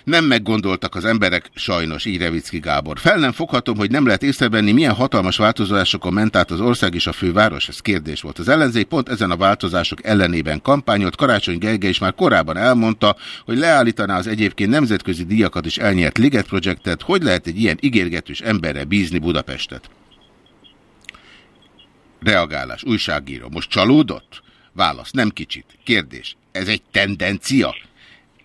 Nem meggondoltak az emberek, sajnos, így Revicki Gábor. Fel nem foghatom, hogy nem lehet észrevenni, milyen hatalmas változásokon ment át az ország és a főváros. Ez kérdés volt. Az ellenzék pont ezen a változások ellenében kampányolt. Karácsony Gergely is már korábban elmondta, hogy leállítaná az egyébként nemzetközi díjakat is elnyert Liget Projectet. Hogy lehet egy ilyen ígérgetős emberre bízni Budapestet? Reagálás. Újságíró. Most csalódott? Válasz, nem kicsit. Kérdés, ez egy tendencia?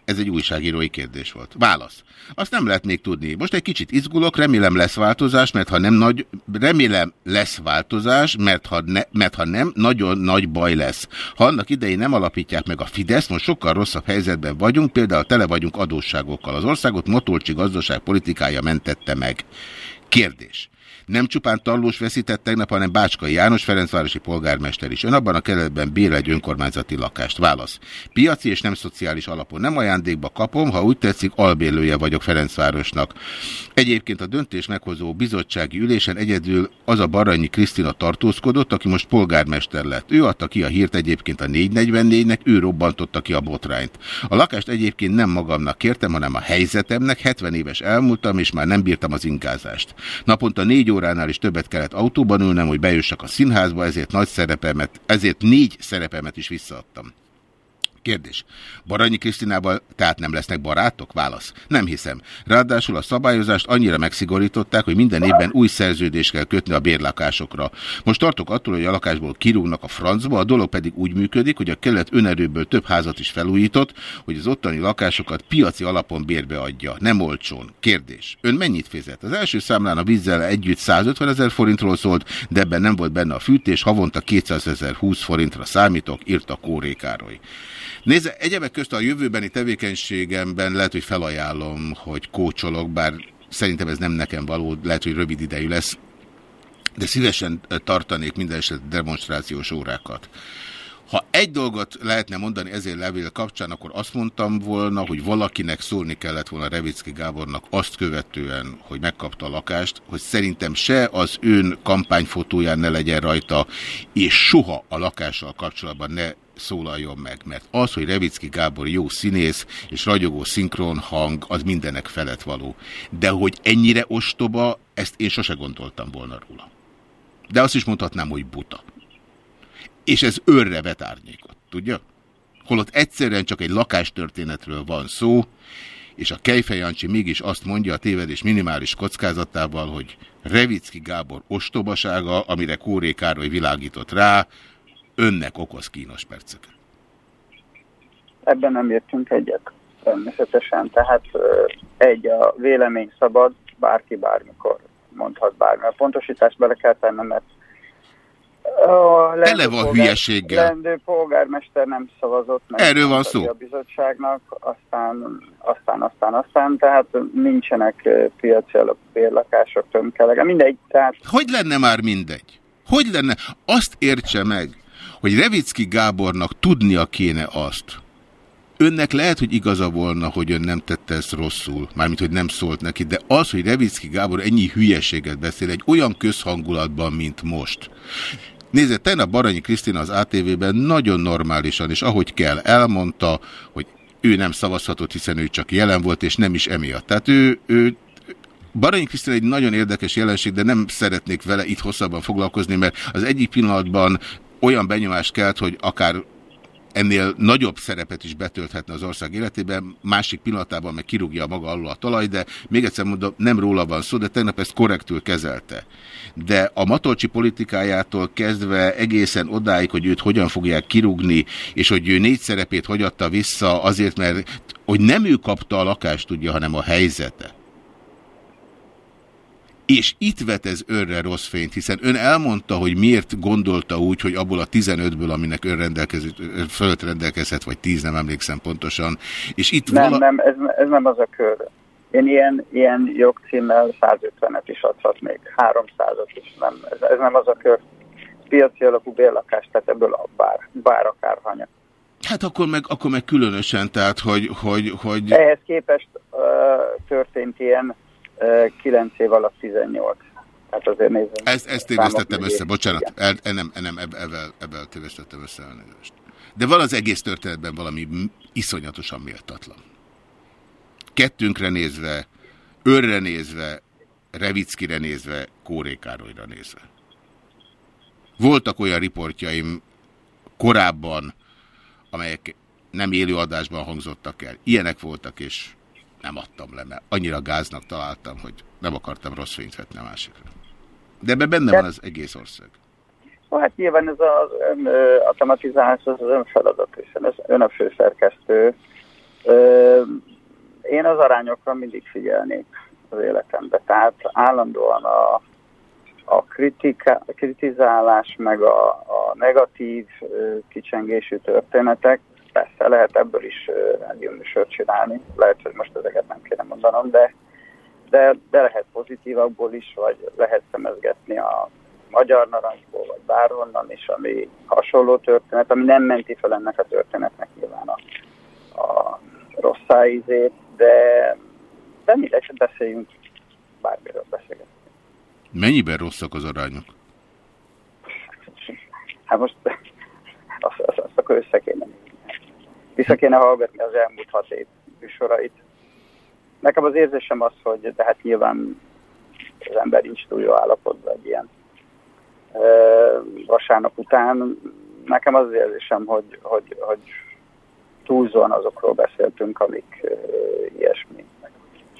Ez egy újságírói kérdés volt. Válasz. Azt nem lehet még tudni. Most egy kicsit izgulok, remélem lesz változás, mert ha nem nagy, remélem lesz változás, mert ha, ne, mert ha nem, nagyon nagy baj lesz. Ha annak idején nem alapítják meg a Fidesz, most sokkal rosszabb helyzetben vagyunk, például tele vagyunk adósságokkal. Az országot Motolcsi gazdaság politikája mentette meg. Kérdés. Nem csupán Tallós veszített tegnap, hanem Bácskai János Ferencvárosi polgármester is. Ön abban a keretben bél egy önkormányzati lakást. Válasz. Piaci és nem szociális alapon nem ajándékba kapom, ha úgy tetszik, albélője vagyok Ferencvárosnak. Egyébként a döntés meghozó bizottsági ülésen egyedül az a Baranyi Krisztina tartózkodott, aki most polgármester lett. Ő adta ki a hírt egyébként a 444-nek, ő robbantotta ki a botrányt. A lakást egyébként nem magamnak kértem, hanem a helyzetemnek, 70 éves elmúltam, és már nem bírtam az ingázást. Naponta négy óránál is többet kellett autóban ülnem, hogy bejussak a színházba, ezért nagy szerepemet, ezért négy szerepemet is visszaadtam. Kérdés. Baranyi Krisztinával tehát nem lesznek barátok? Válasz. Nem hiszem. Ráadásul a szabályozást annyira megszigorították, hogy minden évben új szerződést kell kötni a bérlakásokra. Most tartok attól, hogy a lakásból kirúgnak a francba, a dolog pedig úgy működik, hogy a kelet önerőből több házat is felújított, hogy az ottani lakásokat piaci alapon bérbe adja. Nem olcsón. Kérdés. Ön mennyit fizet? Az első számlán a vízzel együtt 150 ezer forintról szólt, de ebben nem volt benne a fűtés, havonta 200 ezer 20 forintra számítok, írta Kóré Károly. Nézze, egyebek közt a jövőbeni tevékenységemben lehet, hogy felajánlom, hogy kócsolok, bár szerintem ez nem nekem való, lehet, hogy rövid idejű lesz, de szívesen tartanék minden eset demonstrációs órákat. Ha egy dolgot lehetne mondani ezért levél kapcsán, akkor azt mondtam volna, hogy valakinek szólni kellett volna Revicki Gábornak azt követően, hogy megkapta a lakást, hogy szerintem se az ön kampányfotóján ne legyen rajta, és soha a lakással kapcsolatban ne szólaljon meg, mert az, hogy Revicki Gábor jó színész és ragyogó szinkron hang, az mindenek felett való. De hogy ennyire ostoba, ezt én sose gondoltam volna róla. De azt is mondhatnám, hogy buta. És ez őrre vet árnyékot, tudja? Holott egyszerűen csak egy lakástörténetről van szó, és a Kejfej Jancsi mégis azt mondja a tévedés minimális kockázatával, hogy Revicki Gábor ostobasága, amire Kóré Károly világított rá, önnek okoz kínos perceket. Ebben nem értünk egyet természetesen. Tehát egy, a vélemény szabad, bárki bármikor mondhat bármi. A pontosítást bele kell tennem, mert a Tele van hülyeséggel. Lendő polgármester nem szavazott meg Erről van szó. a bizottságnak, aztán, aztán, aztán, aztán, tehát nincsenek piaci bérlakások, tömkelege, mindegy. Tehát... Hogy lenne már mindegy? Hogy lenne? Azt értse meg, hogy Revicki Gábornak tudnia kéne azt, Önnek lehet, hogy igaza volna, hogy ön nem tette ezt rosszul, mármint, hogy nem szólt neki, de az, hogy Revicki Gábor ennyi hülyeséget beszél egy olyan közhangulatban, mint most. Nézd, tegnap Baranyi Krisztina az ATV-ben nagyon normálisan, és ahogy kell, elmondta, hogy ő nem szavazhatott, hiszen ő csak jelen volt, és nem is emiatt. Tehát ő, ő Baranyi Krisztina egy nagyon érdekes jelenség, de nem szeretnék vele itt hosszabban foglalkozni, mert az egyik pillanatban olyan benyomást kelt, hogy akár ennél nagyobb szerepet is betölthetne az ország életében, másik pillanatában meg kirúgja maga alul a talaj, de még egyszer mondom, nem róla van szó, de tegnap ezt korrektül kezelte. De a Matolcsi politikájától kezdve egészen odáig, hogy őt hogyan fogják kirúgni, és hogy ő négy szerepét hogyatta vissza azért, mert hogy nem ő kapta a lakást, tudja, hanem a helyzete és itt vet ez önre rossz fényt, hiszen ön elmondta, hogy miért gondolta úgy, hogy abból a 15-ből, aminek ön rendelkezett, fölött rendelkezett, vagy 10, nem emlékszem pontosan. És itt nem, vala... nem, ez, ez nem az a kör. Én ilyen, ilyen jogcímmel 150-et is adhatnék, 300-at is. Nem, ez, ez nem az a kör. Piaci alapú bérlakás, tehát ebből a bár, bár akárhanya. Hát akkor meg, akkor meg különösen, tehát hogy... hogy, hogy... Ehhez képest uh, történt ilyen 9 év alatt 18. Hát azért nézem. Ezt, ezt tévesztettem össze, bocsánat, el, nem, nem, ebben, ebben tévesztettem össze elnézést. De van az egész történetben valami iszonyatosan méltatlan. Kettőnkre nézve, őrre nézve, Revickire nézve, Kóré Károlyra nézve. Voltak olyan riportjaim korábban, amelyek nem élő adásban hangzottak el. Ilyenek voltak, és nem adtam le, mert annyira gáznak találtam, hogy nem akartam rossz fényt vetni a másikra. De ebben benne van az egész ország. Hát nyilván ez az ön, a tematizálás az az ön feladat, hiszen ez ön a főszerkesztő. Én az arányokra mindig figyelnék az életembe. Tehát állandóan a, a, kritika, a kritizálás, meg a, a negatív kicsengésű történetek, persze lehet ebből is rádióműsort csinálni, lehet, hogy most ezeket nem kéne mondanom, de, de, de lehet pozitívakból is, vagy lehet szemezgetni a magyar narancsból, vagy bárhonnan is, ami hasonló történet, ami nem menti fel ennek a történetnek nyilván a, a rossz ízét, de, de mindegy, beszéljünk, bármiről beszélgetni. Mennyiben rosszak az arányok? Hát most (laughs) azt, azt, azt akkor össze kéne vissza kéne hallgatni az elmúlt hat év műsorait. Nekem az érzésem az, hogy de hát nyilván az ember nincs túl jó állapotban egy ilyen vasárnap után. Nekem az, érzésem, hogy, hogy, hogy túlzóan azokról beszéltünk, amik uh, ilyesmi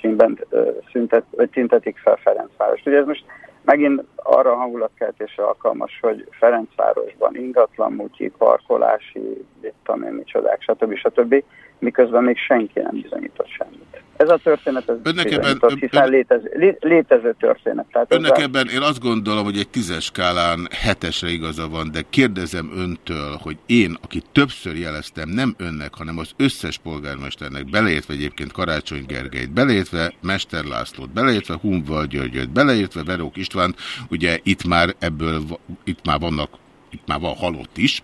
címben uh, szüntet, vagy tüntetik fel Ferencváros. Ugye ez most megint arra a hangulatkeltésre alkalmas, hogy Ferencvárosban ingatlan, mutyi, parkolási, mit tudom én, micsodák, stb. stb. Miközben még senki nem bizonyított semmit. Ez a történet, ez önnek ebben, ön, hiszen létező, létező történet. Tehát önnek ebben én azt gondolom, hogy egy tízes skálán hetesre igaza van, de kérdezem öntől, hogy én, aki többször jeleztem, nem önnek, hanem az összes polgármesternek, beleértve egyébként Karácsony Gergelyt, beleértve Mester Lászlót, beleértve Humval Györgyöt, beleértve Verók István, ugye itt már ebből, itt már vannak, itt már van halott is,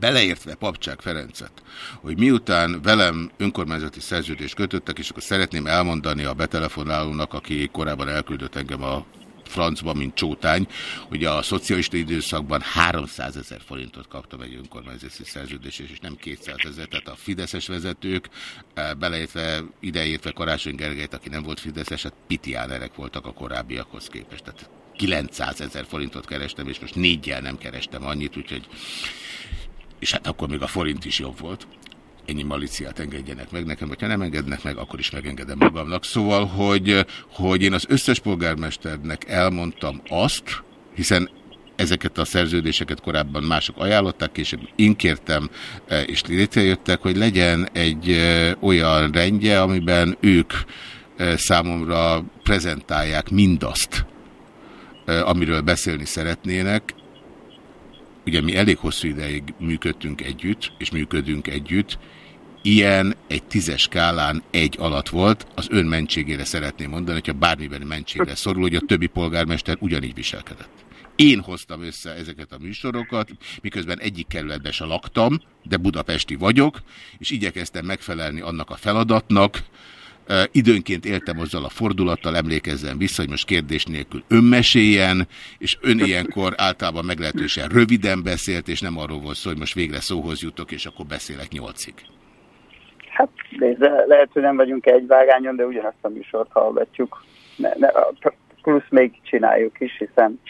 beleértve Papcsák Ferencet, hogy miután velem önkormányzati szerződést kötöttek, és akkor szeretném elmondani a betelefonálónak, aki korábban elküldött engem a francba, mint csótány, hogy a szocialista időszakban 300 ezer forintot kaptam egy önkormányzati szerződés, és nem 200 ezer, tehát a fideszes vezetők, eh, beleértve ideértve Karácsony Gergelyt, aki nem volt fideszes, hát pitiánerek voltak a korábbiakhoz képest, tehát 900 ezer forintot kerestem, és most négyel nem kerestem annyit, úgyhogy és hát akkor még a forint is jobb volt. Ennyi maliciát engedjenek meg nekem, hogyha nem engednek meg, akkor is megengedem magamnak. Szóval, hogy, hogy én az összes polgármesternek elmondtam azt, hiszen ezeket a szerződéseket korábban mások ajánlották, és én kértem, e, és létrejöttek, hogy legyen egy e, olyan rendje, amiben ők számomra prezentálják mindazt, amiről beszélni szeretnének. Ugye mi elég hosszú ideig működtünk együtt, és működünk együtt. Ilyen egy tízes skálán egy alatt volt. Az ön mentségére szeretném mondani, hogyha bármiben mentségre szorul, hogy a többi polgármester ugyanígy viselkedett. Én hoztam össze ezeket a műsorokat, miközben egyik kerületben se laktam, de budapesti vagyok, és igyekeztem megfelelni annak a feladatnak, Időnként éltem azzal a fordulattal, emlékezzen vissza, hogy most kérdés nélkül önmeséljen, és ön ilyenkor általában meglehetősen röviden beszélt, és nem arról volt szó, hogy most végre szóhoz jutok, és akkor beszélek nyolcig. Hát nézze, lehet, hogy nem vagyunk egy vágányon, de ugyanazt a műsort hallgatjuk. Ne, ne, plusz még csináljuk is, hiszen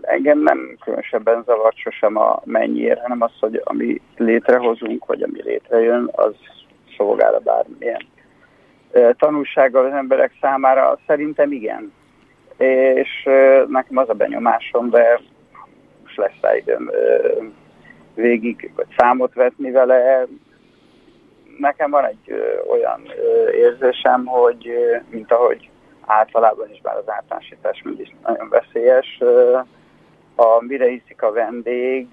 engem nem különösebben zavart sosem a mennyiért, hanem az, hogy ami létrehozunk, vagy ami létrejön, az szolgál a bármilyen tanulsággal az emberek számára? Szerintem igen. És nekem az a benyomásom, de most lesz rá időm végig, vagy számot vetni vele. Nekem van egy olyan érzésem, hogy mint ahogy általában is, bár az általánosítás mindig nagyon veszélyes, a mire hiszik a vendég,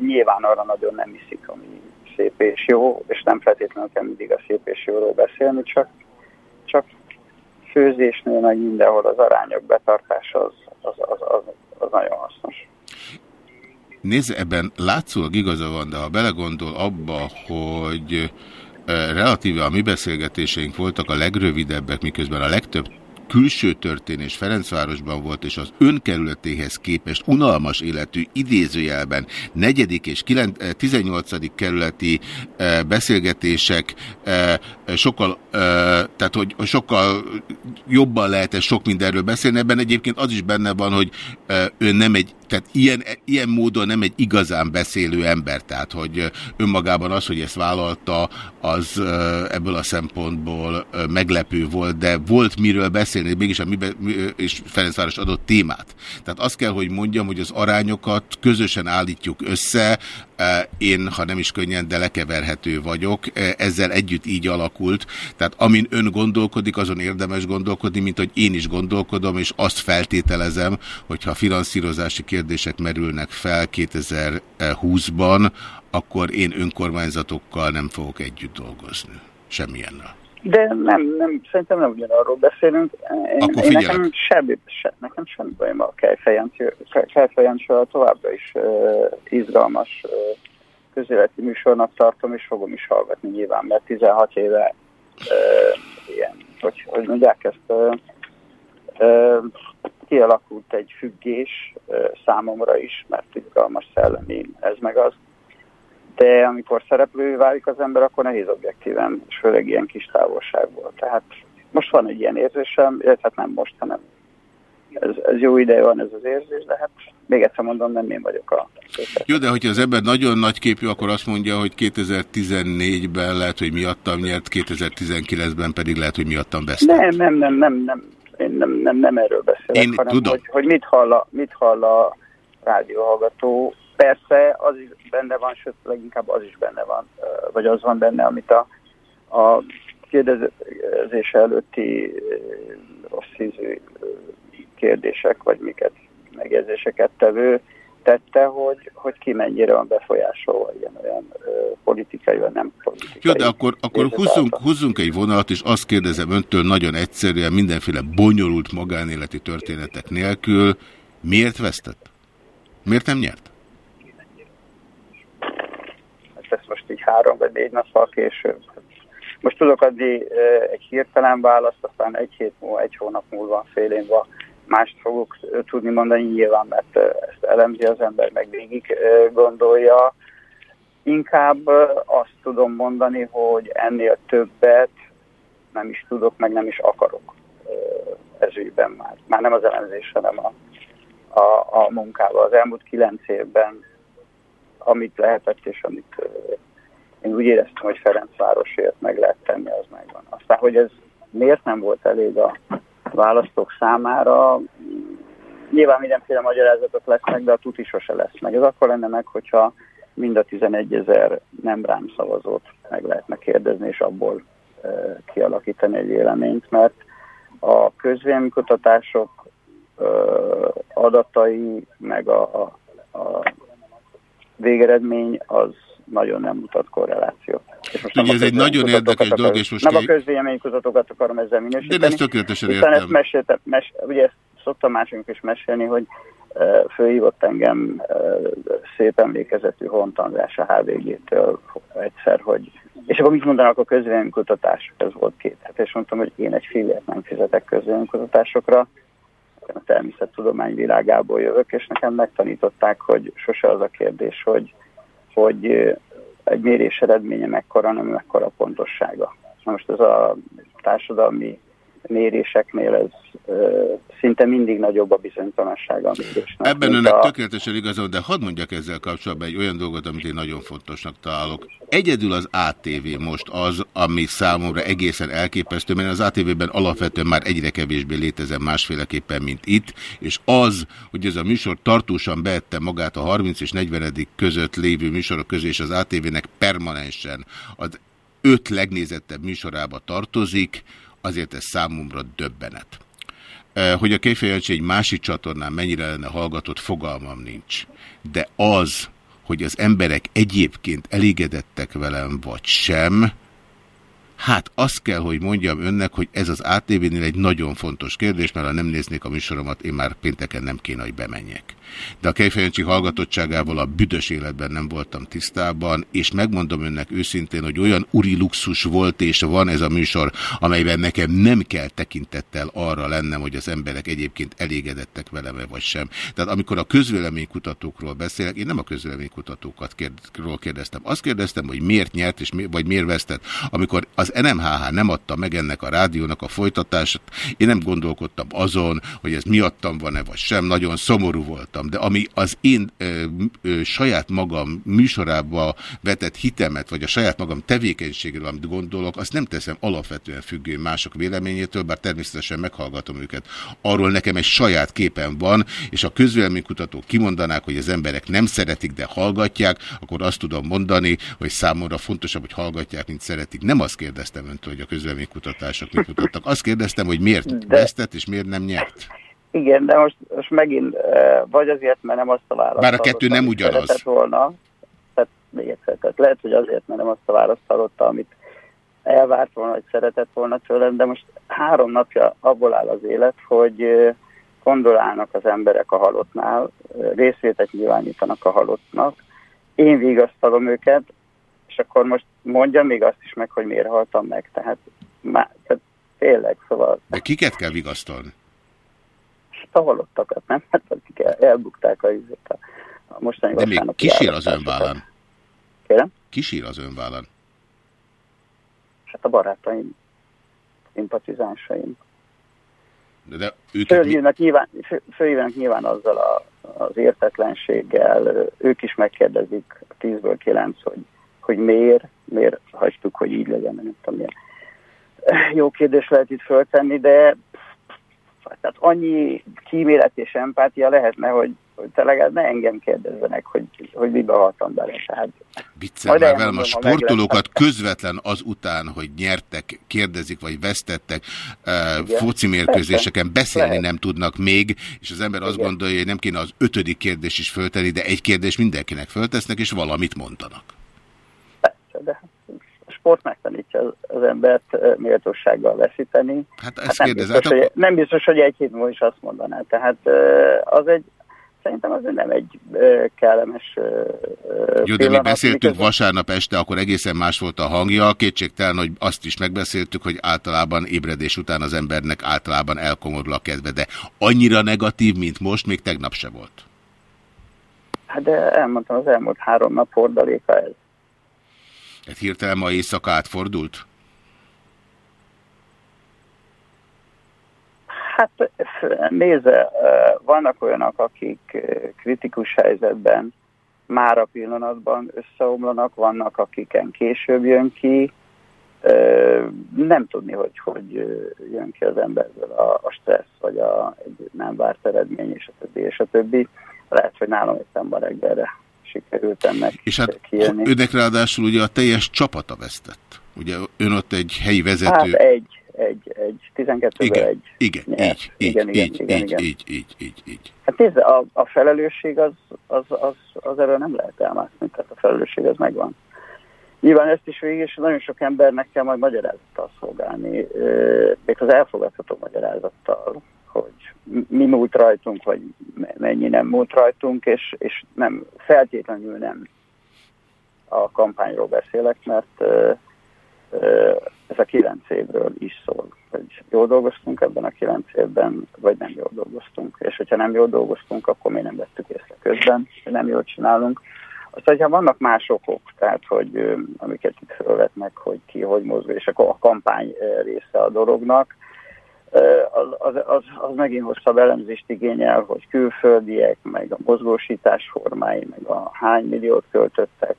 nyilván arra nagyon nem hiszik, ami szép és jó, és nem feltétlenül kell mindig a szép és jóról beszélni, csak, csak főzésnél, meg mindenhol az arányok betartása az, az, az, az, az nagyon hasznos. Nézze, ebben látszólag igaza van, de ha belegondol abba, hogy relatíve a mi beszélgetéseink voltak a legrövidebbek, miközben a legtöbb külső történés Ferencvárosban volt, és az önkerületéhez képest unalmas életű idézőjelben negyedik és 18. Eh, kerületi eh, beszélgetések eh, sokkal, tehát hogy sokkal jobban lehet -e sok mindenről beszélni. Ebben egyébként az is benne van, hogy ő nem egy tehát ilyen, ilyen módon nem egy igazán beszélő ember, tehát hogy önmagában az, hogy ezt vállalta, az ebből a szempontból meglepő volt, de volt miről beszélni, mégis a mibe, és Ferencváros adott témát. Tehát azt kell, hogy mondjam, hogy az arányokat közösen állítjuk össze, én, ha nem is könnyen, de lekeverhető vagyok. Ezzel együtt így alakult. Tehát amin ön gondolkodik, azon érdemes gondolkodni, mint hogy én is gondolkodom, és azt feltételezem, hogyha finanszírozási kérdések merülnek fel 2020-ban, akkor én önkormányzatokkal nem fogok együtt dolgozni. Semmilyennel. De nem, nem, szerintem nem ugyanarról beszélünk. Én, Akkor én nekem semmi, se, nekem semmi bajom a Kejfejancsival továbbra is uh, izgalmas uh, közéleti műsornak tartom, és fogom is hallgatni nyilván, mert 16 éve uh, ilyen, hogy, hogy mondják ezt, uh, uh, kialakult egy függés uh, számomra is, mert izgalmas szellemi ez meg az, de amikor szereplő válik az ember, akkor nehéz objektíven, és főleg ilyen kis távolságból. Tehát most van egy ilyen érzésem, illetve hát nem most, hanem ez, ez jó ideje van ez az érzés, de hát még egyszer mondom, nem én vagyok a... Jó, de hogyha az ember nagyon nagy képű, akkor azt mondja, hogy 2014-ben lehet, hogy miattam nyert, 2019-ben pedig lehet, hogy miattam vesztett. Nem, nem, nem, nem, nem. Én nem, nem, nem erről beszélek, Én hanem tudom. Hogy, hogy mit, hall a, mit hall a rádióhallgató. Persze az is benne van, sőt leginkább az is benne van, vagy az van benne, amit a, a kérdezés előtti rossz ízű kérdések, vagy miket megjegyzéseket tevő tette, hogy, hogy ki mennyire van befolyásolva ilyen olyan ö, politikai, vagy nem politikai. Jó, de akkor, akkor húzzunk, húzzunk egy vonalat, és azt kérdezem öntől nagyon egyszerűen, mindenféle bonyolult magánéleti történetek nélkül, miért vesztett? Miért nem nyert? Ezt most így három vagy négy nappal később. Most tudok adni egy hirtelen választ, aztán egy hét múlva, egy hónap múlva, fél évvel mást fogok tudni mondani nyilván, mert ezt elemzi az ember, meg végig gondolja. Inkább azt tudom mondani, hogy ennél többet nem is tudok, meg nem is akarok ez már. Már nem az elemzés, hanem a, a, a munkával. Az elmúlt kilenc évben, amit lehetett, és amit én úgy éreztem, hogy Ferencvárosért meg lehet tenni, az megvan. Aztán, hogy ez miért nem volt elég a választók számára, nyilván mindenféle magyarázatok lesznek, de a tuti sose lesz meg. Ez akkor lenne meg, hogyha mind a 11 ezer nem rám szavazót meg lehetne kérdezni, és abból kialakítani egy véleményt, mert a közvéleménykutatások adatai, meg a, a, a végeredmény az nagyon nem mutat korrelációt. És most Ugye ez egy nagyon érdekes dolog, és most... Nem a közvéleménykutatókat akarom ezzel minősíteni. De ezt tökéletesen értem. Ezt meséltem, mes, ugye ezt szoktam másunk is mesélni, hogy uh, fölhívott engem uh, szép emlékezetű hontanzás a HVG-től egyszer, hogy és akkor mit mondanak a közvéleménykutatások? Ez volt két. Hát és mondtam, hogy én egy fillért nem fizetek közvéleménykutatásokra, a természettudomány világából jövök, és nekem megtanították, hogy sose az a kérdés, hogy, hogy egy mérés eredménye mekkora, nem mekkora pontossága. Na most ez a társadalmi méréseknél ez ö, szinte mindig nagyobb a bizonytalansága a mérésnek. Ebben önnek a... tökéletesen igazol, de hadd mondjak ezzel kapcsolatban egy olyan dolgot, amit én nagyon fontosnak találok. Egyedül az ATV most az, ami számomra egészen elképesztő, mert az ATV-ben alapvetően már egyre kevésbé létezem másféleképpen, mint itt, és az, hogy ez a műsor tartósan beette magát a 30 és 40 között lévő műsorok közé, és az ATV-nek permanensen az öt legnézettebb műsorába tartozik, azért ez számomra döbbenet. Hogy a Kejfejancsi egy másik csatornán mennyire lenne hallgatott, fogalmam nincs. De az, hogy az emberek egyébként elégedettek velem, vagy sem, Hát azt kell, hogy mondjam önnek, hogy ez az ATV-nél egy nagyon fontos kérdés, mert ha nem néznék a műsoromat, én már pénteken nem kéne, hogy bemenjek. De a Kejfejancsi hallgatottságával a büdös életben nem voltam tisztában, és megmondom önnek őszintén, hogy olyan uri luxus volt és van ez a műsor, amelyben nekem nem kell tekintettel arra lennem, hogy az emberek egyébként elégedettek velem -e vagy sem. Tehát amikor a közvéleménykutatókról beszélek, én nem a közvéleménykutatókat kérdeztem. Azt kérdeztem, hogy miért nyert, és mi, vagy miért vesztett. Amikor az NMHH nem adta meg ennek a rádiónak a folytatását. Én nem gondolkodtam azon, hogy ez miattam van-e vagy sem, nagyon szomorú voltam. De ami az én ö, ö, saját magam műsorába vetett hitemet, vagy a saját magam tevékenységről, amit gondolok, azt nem teszem alapvetően függő mások véleményétől, bár természetesen meghallgatom őket. Arról nekem egy saját képen van, és a közvéleménykutatók kimondanák, hogy az emberek nem szeretik, de hallgatják, akkor azt tudom mondani, hogy számomra fontosabb, hogy hallgatják, mint szeretik. Nem azt kérdeztem öntől, hogy a közvéleménykutatások mit mutattak. Azt kérdeztem, hogy miért de... vesztett és miért nem nyert. Igen, de most, most megint, vagy azért, mert nem azt a választ Bár a kettő nem ugyanaz. Volna, tehát még egyszer, tehát lehet, hogy azért, mert nem azt a választ hallotta, amit elvárt volna, hogy szeretett volna tőlem, de most három napja abból áll az élet, hogy gondolálnak az emberek a halottnál, részvétet nyilvánítanak a halottnak, én vigasztalom őket, és akkor most mondja még azt is meg, hogy miért haltam meg. Tehát, má, tehát tényleg, szóval... De kiket kell vigasztalni? A halottakat, nem? Hát akik el, elbukták a, a, a mostani De még kísér az önvállán. Kérem? Kísér az önvállán. Hát a barátaim, szimpatizánsaim. De, de fölhívnak, nyilván, fölhívnak nyilván azzal a, az értetlenséggel, ők is megkérdezik 10-ből 9, hogy hogy miért, miért hagytuk, hogy így legyen, nem tudom, milyen jó kérdés lehet itt föltenni, de tehát annyi kímélet és empátia lehetne, hogy, hogy te legalább ne engem kérdezzenek, hogy, hogy mibe haltam bele. Tehát, Viccel már velem, a sportolókat közvetlen azután, hogy nyertek, kérdezik, vagy vesztettek uh, foci mérkőzéseken, beszélni Lehet. nem tudnak még, és az ember azt Igen. gondolja, hogy nem kéne az ötödik kérdés is föltenni, de egy kérdés mindenkinek föltesznek, és valamit mondanak de a sport megtanítja az embert méltósággal veszíteni. Hát ezt hát nem, biztos, akkor... hogy, nem biztos, hogy egy hét múlva is azt mondaná. Tehát az egy, szerintem az nem egy kellemes Jó, de mi beszéltünk miközben... vasárnap este, akkor egészen más volt a hangja. Kétségtelen, hogy azt is megbeszéltük, hogy általában ébredés után az embernek általában elkomorul a kedve, de annyira negatív, mint most, még tegnap se volt. Hát de elmondtam, az elmúlt három nap hordaléka ez. Ez hirtelen ma éjszaka átfordult? Hát nézze, vannak olyanok, akik kritikus helyzetben már a pillanatban összeomlanak, vannak, akiken később jön ki. Nem tudni, hogy hogy jön ki az emberből a, a stressz, vagy a, egy nem várt eredmény, és a többi, és a többi. Lehet, hogy nálam éppen ma reggelre sikerült ennek És hát kijönni. önnek ráadásul ugye a teljes csapata vesztett. Ugye ön ott egy helyi vezető... Hát egy, egy, egy, 12 igen, egy. Igen, nyert. így, így, igen, igen, így, igen, így, igen. így, így, így, így. Hát nézd, a, a felelősség az, az, az, az erről nem lehet elmászni, tehát a felelősség az megvan. Nyilván ezt is végig, és nagyon sok embernek kell majd magyarázattal szolgálni, még az elfogadható magyarázattal, hogy mi múlt rajtunk, vagy me- mennyi nem múlt rajtunk, és, és nem, feltétlenül nem a kampányról beszélek, mert ö, ö, ez a kilenc évről is szól, hogy jól dolgoztunk ebben a kilenc évben, vagy nem jól dolgoztunk. És hogyha nem jól dolgoztunk, akkor mi nem vettük észre közben, hogy nem jól csinálunk. Azt, hogyha vannak más okok, tehát, hogy ö, amiket itt felvetnek, hogy ki hogy mozgó, és akkor a kampány része a dolognak, az, az, az, az megint hosszabb elemzést igényel, hogy külföldiek, meg a mozgósítás formái, meg a hány milliót költöttek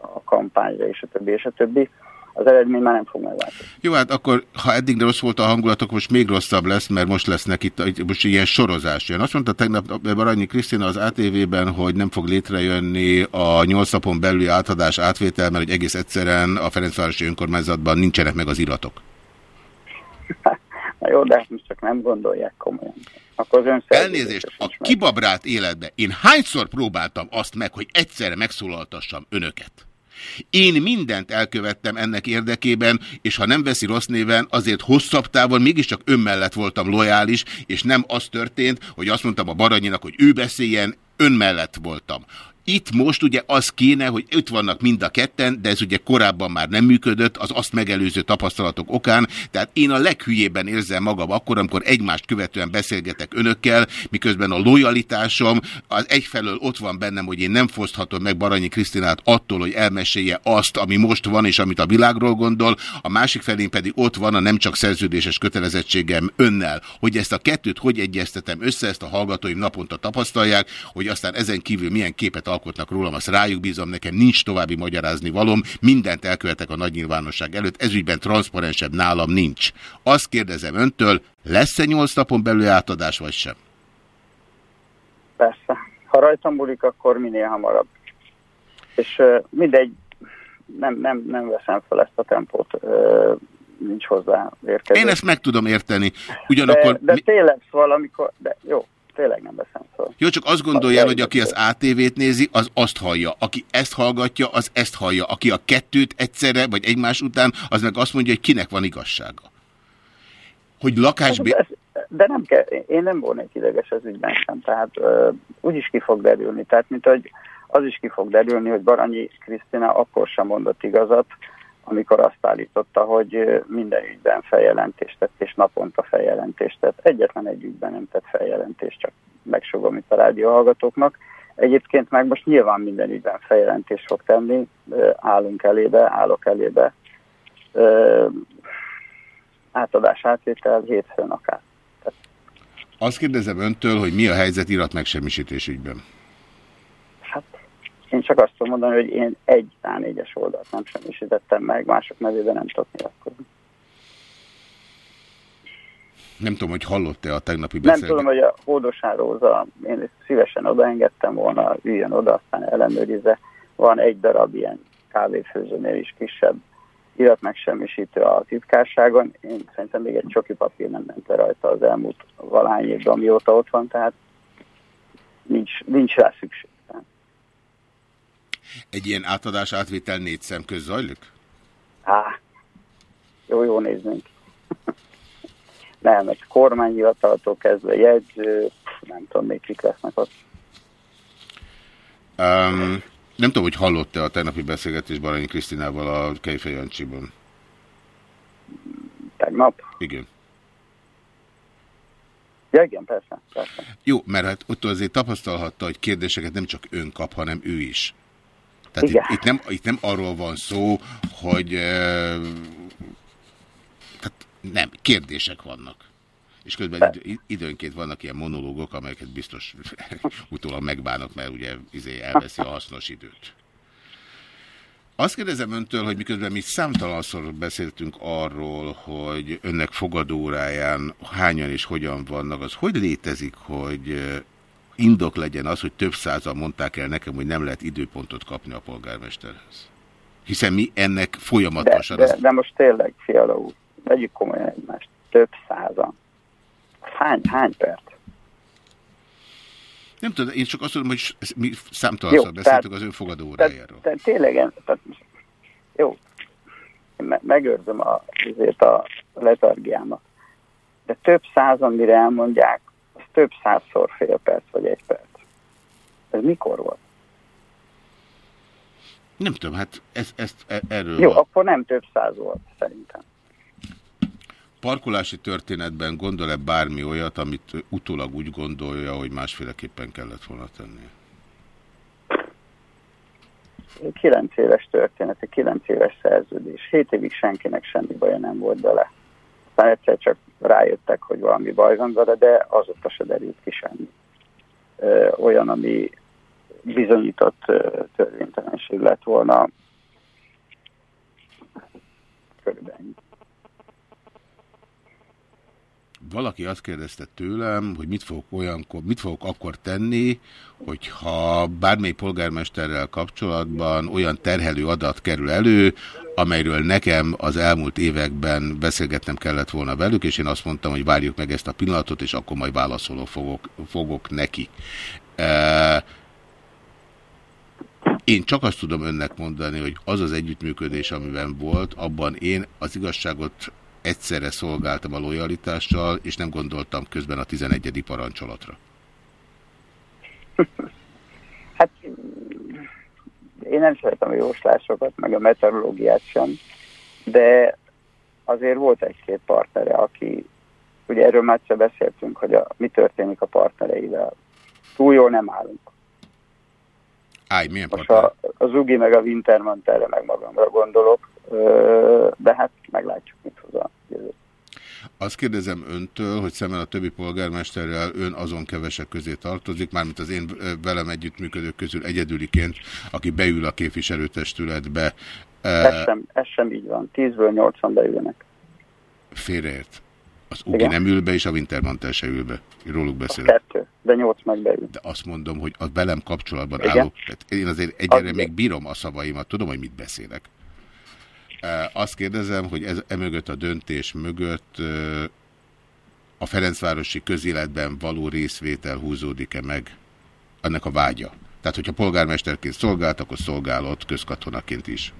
a kampányra, és a többi, és a többi. Az eredmény már nem fog megváltozni. Jó, hát akkor, ha eddig rossz volt a hangulat, akkor most még rosszabb lesz, mert most lesznek itt most ilyen sorozás jön. Azt mondta tegnap Baranyi Krisztina az ATV-ben, hogy nem fog létrejönni a nyolc napon belüli átadás átvétel, mert hogy egész egyszerűen a Ferencvárosi önkormányzatban nincsenek meg az iratok. (laughs) Na jó, de most csak nem gondolják komolyan. Akkor az Elnézést, a kibabrált életbe én hányszor próbáltam azt meg, hogy egyszerre megszólaltassam önöket? Én mindent elkövettem ennek érdekében, és ha nem veszi rossz néven, azért hosszabb távon mégiscsak ön mellett voltam lojális, és nem az történt, hogy azt mondtam a Baranyinak, hogy ő beszéljen, ön mellett voltam. Itt most ugye az kéne, hogy itt vannak mind a ketten, de ez ugye korábban már nem működött, az azt megelőző tapasztalatok okán, tehát én a leghülyében érzem magam akkor, amikor egymást követően beszélgetek önökkel, miközben a lojalitásom az egyfelől ott van bennem, hogy én nem foszthatom meg Baranyi Krisztinát attól, hogy elmesélje azt, ami most van, és amit a világról gondol, a másik felén pedig ott van a nem csak szerződéses kötelezettségem önnel, hogy ezt a kettőt hogy egyeztetem össze, ezt a hallgatóim naponta tapasztalják, hogy aztán ezen kívül milyen képet alkotnak rólam, azt rájuk bízom, nekem nincs további magyarázni valom, mindent elkövetek a nagy nyilvánosság előtt, ezügyben transzparensebb nálam nincs. Azt kérdezem öntől, lesz-e nyolc napon belül átadás, vagy sem? Persze. Ha rajtam múlik, akkor minél hamarabb. És uh, mindegy, nem, nem, nem veszem fel ezt a tempót, uh, nincs hozzá érkezés. Én ezt meg tudom érteni. Ugyanakkor... De, de tényleg szóval, amikor... De jó, tényleg nem veszem fel. Jó, csak azt gondolja hogy aki az ATV-t nézi, az azt hallja. Aki ezt hallgatja, az ezt hallja. Aki a kettőt egyszerre, vagy egymás után, az meg azt mondja, hogy kinek van igazsága. Hogy lakásbé... Ez, de nem kell, én nem volnék ideges az ügyben sem, tehát uh, úgyis ki fog derülni. Tehát, mint hogy az is ki fog derülni, hogy Baranyi Krisztina akkor sem mondott igazat, amikor azt állította, hogy minden ügyben feljelentést tett, és naponta feljelentést tett. Egyetlen egy ügyben nem tett feljelentést, csak megsugom itt a rádióhallgatóknak. Egyébként meg most nyilván minden ügyben feljelentést fog tenni, állunk elébe, állok elébe. Átadás átvétel hétfőn akár. Azt kérdezem öntől, hogy mi a helyzet iratmegsemmisítés ügyben? Én csak azt tudom mondani, hogy én egy A4-es oldalt nem semmisítettem meg, mások nevében nem tudok nyilatkozni. Nem tudom, hogy hallott-e a tegnapi Nem beszélgetést. tudom, hogy a Hódosán Róza, én szívesen odaengedtem volna, üljön oda, aztán ellenőrizze. Van egy darab ilyen kávéfőzőnél is kisebb iratmegsemmisítő a titkárságon. Én szerintem még egy csoki papír nem ment le rajta az elmúlt valahány évben, amióta ott van, tehát nincs, nincs rá szükség. Egy ilyen átadás átvétel négy szem köz zajlik? Á, jó, jó néznénk. nem, egy kormányhivataltól kezdve jegyző, nem tudom még kik lesznek ott. Um, nem tudom, hogy hallott-e a tegnapi beszélgetés Baranyi Krisztinával a Kejfej Jancsiban. Tegnap? Igen. Ja, igen, persze, persze. Jó, mert hát ott azért tapasztalhatta, hogy kérdéseket nem csak ön kap, hanem ő is. Tehát itt, itt, nem, itt nem arról van szó, hogy uh, tehát nem, kérdések vannak. És közben idő, időnként vannak ilyen monológok, amelyeket biztos (laughs) utólag megbánok, mert ugye izé elveszi a hasznos időt. Azt kérdezem öntől, hogy miközben mi számtalanszor beszéltünk arról, hogy önnek fogadóráján hányan és hogyan vannak, az hogy létezik, hogy indok legyen az, hogy több százan mondták el nekem, hogy nem lehet időpontot kapni a polgármesterhez? Hiszen mi ennek folyamatosan... De, de, de most tényleg, Fiala úr, vegyük komolyan egymást. Több százan. Hány, hány perc? Nem tudom, én csak azt tudom, hogy mi számtalanszor beszéltük az önfogadó órájáról. Tehát tényleg, tehát, jó, én me megőrzöm a, azért a letargiámat. De több százan, mire elmondják, több százszor fél perc vagy egy perc. Ez mikor volt? Nem tudom, hát ez, ezt, e, erről... Jó, van. akkor nem több száz volt, szerintem. Parkolási történetben gondol-e bármi olyat, amit utólag úgy gondolja, hogy másféleképpen kellett volna tenni? Kilenc éves történet, kilenc éves szerződés. Hét évig senkinek semmi baja nem volt bele. Aztán egyszer csak rájöttek, hogy valami baj van vele, de azóta se derült ki semmi. Olyan, ami bizonyított törvénytelenség lett volna. Körülbelül. Valaki azt kérdezte tőlem, hogy mit fogok, olyankor, mit fogok akkor tenni, hogyha bármely polgármesterrel kapcsolatban olyan terhelő adat kerül elő, amelyről nekem az elmúlt években beszélgetnem kellett volna velük, és én azt mondtam, hogy várjuk meg ezt a pillanatot, és akkor majd válaszoló fogok, fogok neki. Én csak azt tudom önnek mondani, hogy az az együttműködés, amiben volt, abban én az igazságot egyszerre szolgáltam a lojalitással, és nem gondoltam közben a 11. parancsolatra. (laughs) Hát én nem szeretem a jóslásokat, meg a meteorológiát sem, de azért volt egy-két partnere, aki, ugye erről már beszéltünk, hogy a, mi történik a partnereivel. Túl jól nem állunk. Állj, milyen Most a, az Ugi meg a Wintermantelre meg magamra gondolok, de hát meglátjuk, mit hoz a jövő. Azt kérdezem öntől, hogy szemben a többi polgármesterrel ön azon kevesek közé tartozik, mármint az én velem együttműködők közül egyedüliként, aki beül a képviselőtestületbe. Ez sem, ez sem így van. Tízből nyolcan beülnek. Félreért. Az Ugi Igen. nem ül be, és a Wintermantel se ül be. Róluk beszélek. Kettő, de nyolc meg beül. De azt mondom, hogy a velem kapcsolatban Igen. álló... Én azért egyre még bírom a szavaimat, tudom, hogy mit beszélek. Azt kérdezem, hogy ez emögött a döntés mögött a Ferencvárosi közéletben való részvétel húzódik-e meg? Ennek a vágya. Tehát, hogyha polgármesterként szolgált, akkor szolgálott közkatonaként is.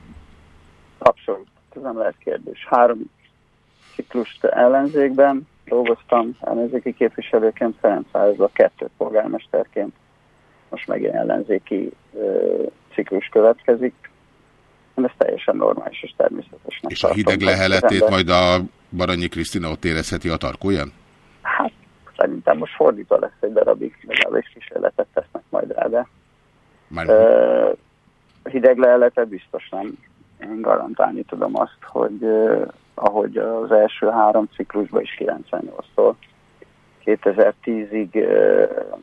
Abszolút. Ez nem lehet kérdés. Három ciklust ellenzékben dolgoztam, ellenzéki képviselőként, Ferencvárosban kettő polgármesterként. Most megint ellenzéki ö, ciklus következik ez teljesen normális és természetes. És a hideg leheletét majd a Baranyi Krisztina ott érezheti a tarkóján? Hát szerintem most fordítva lesz egy darabig, legalábbis kísérletet tesznek majd rá, de Már... uh, hideg leheletet biztos nem. Én garantálni tudom azt, hogy uh, ahogy az első három ciklusban is 98-tól 2010-ig uh,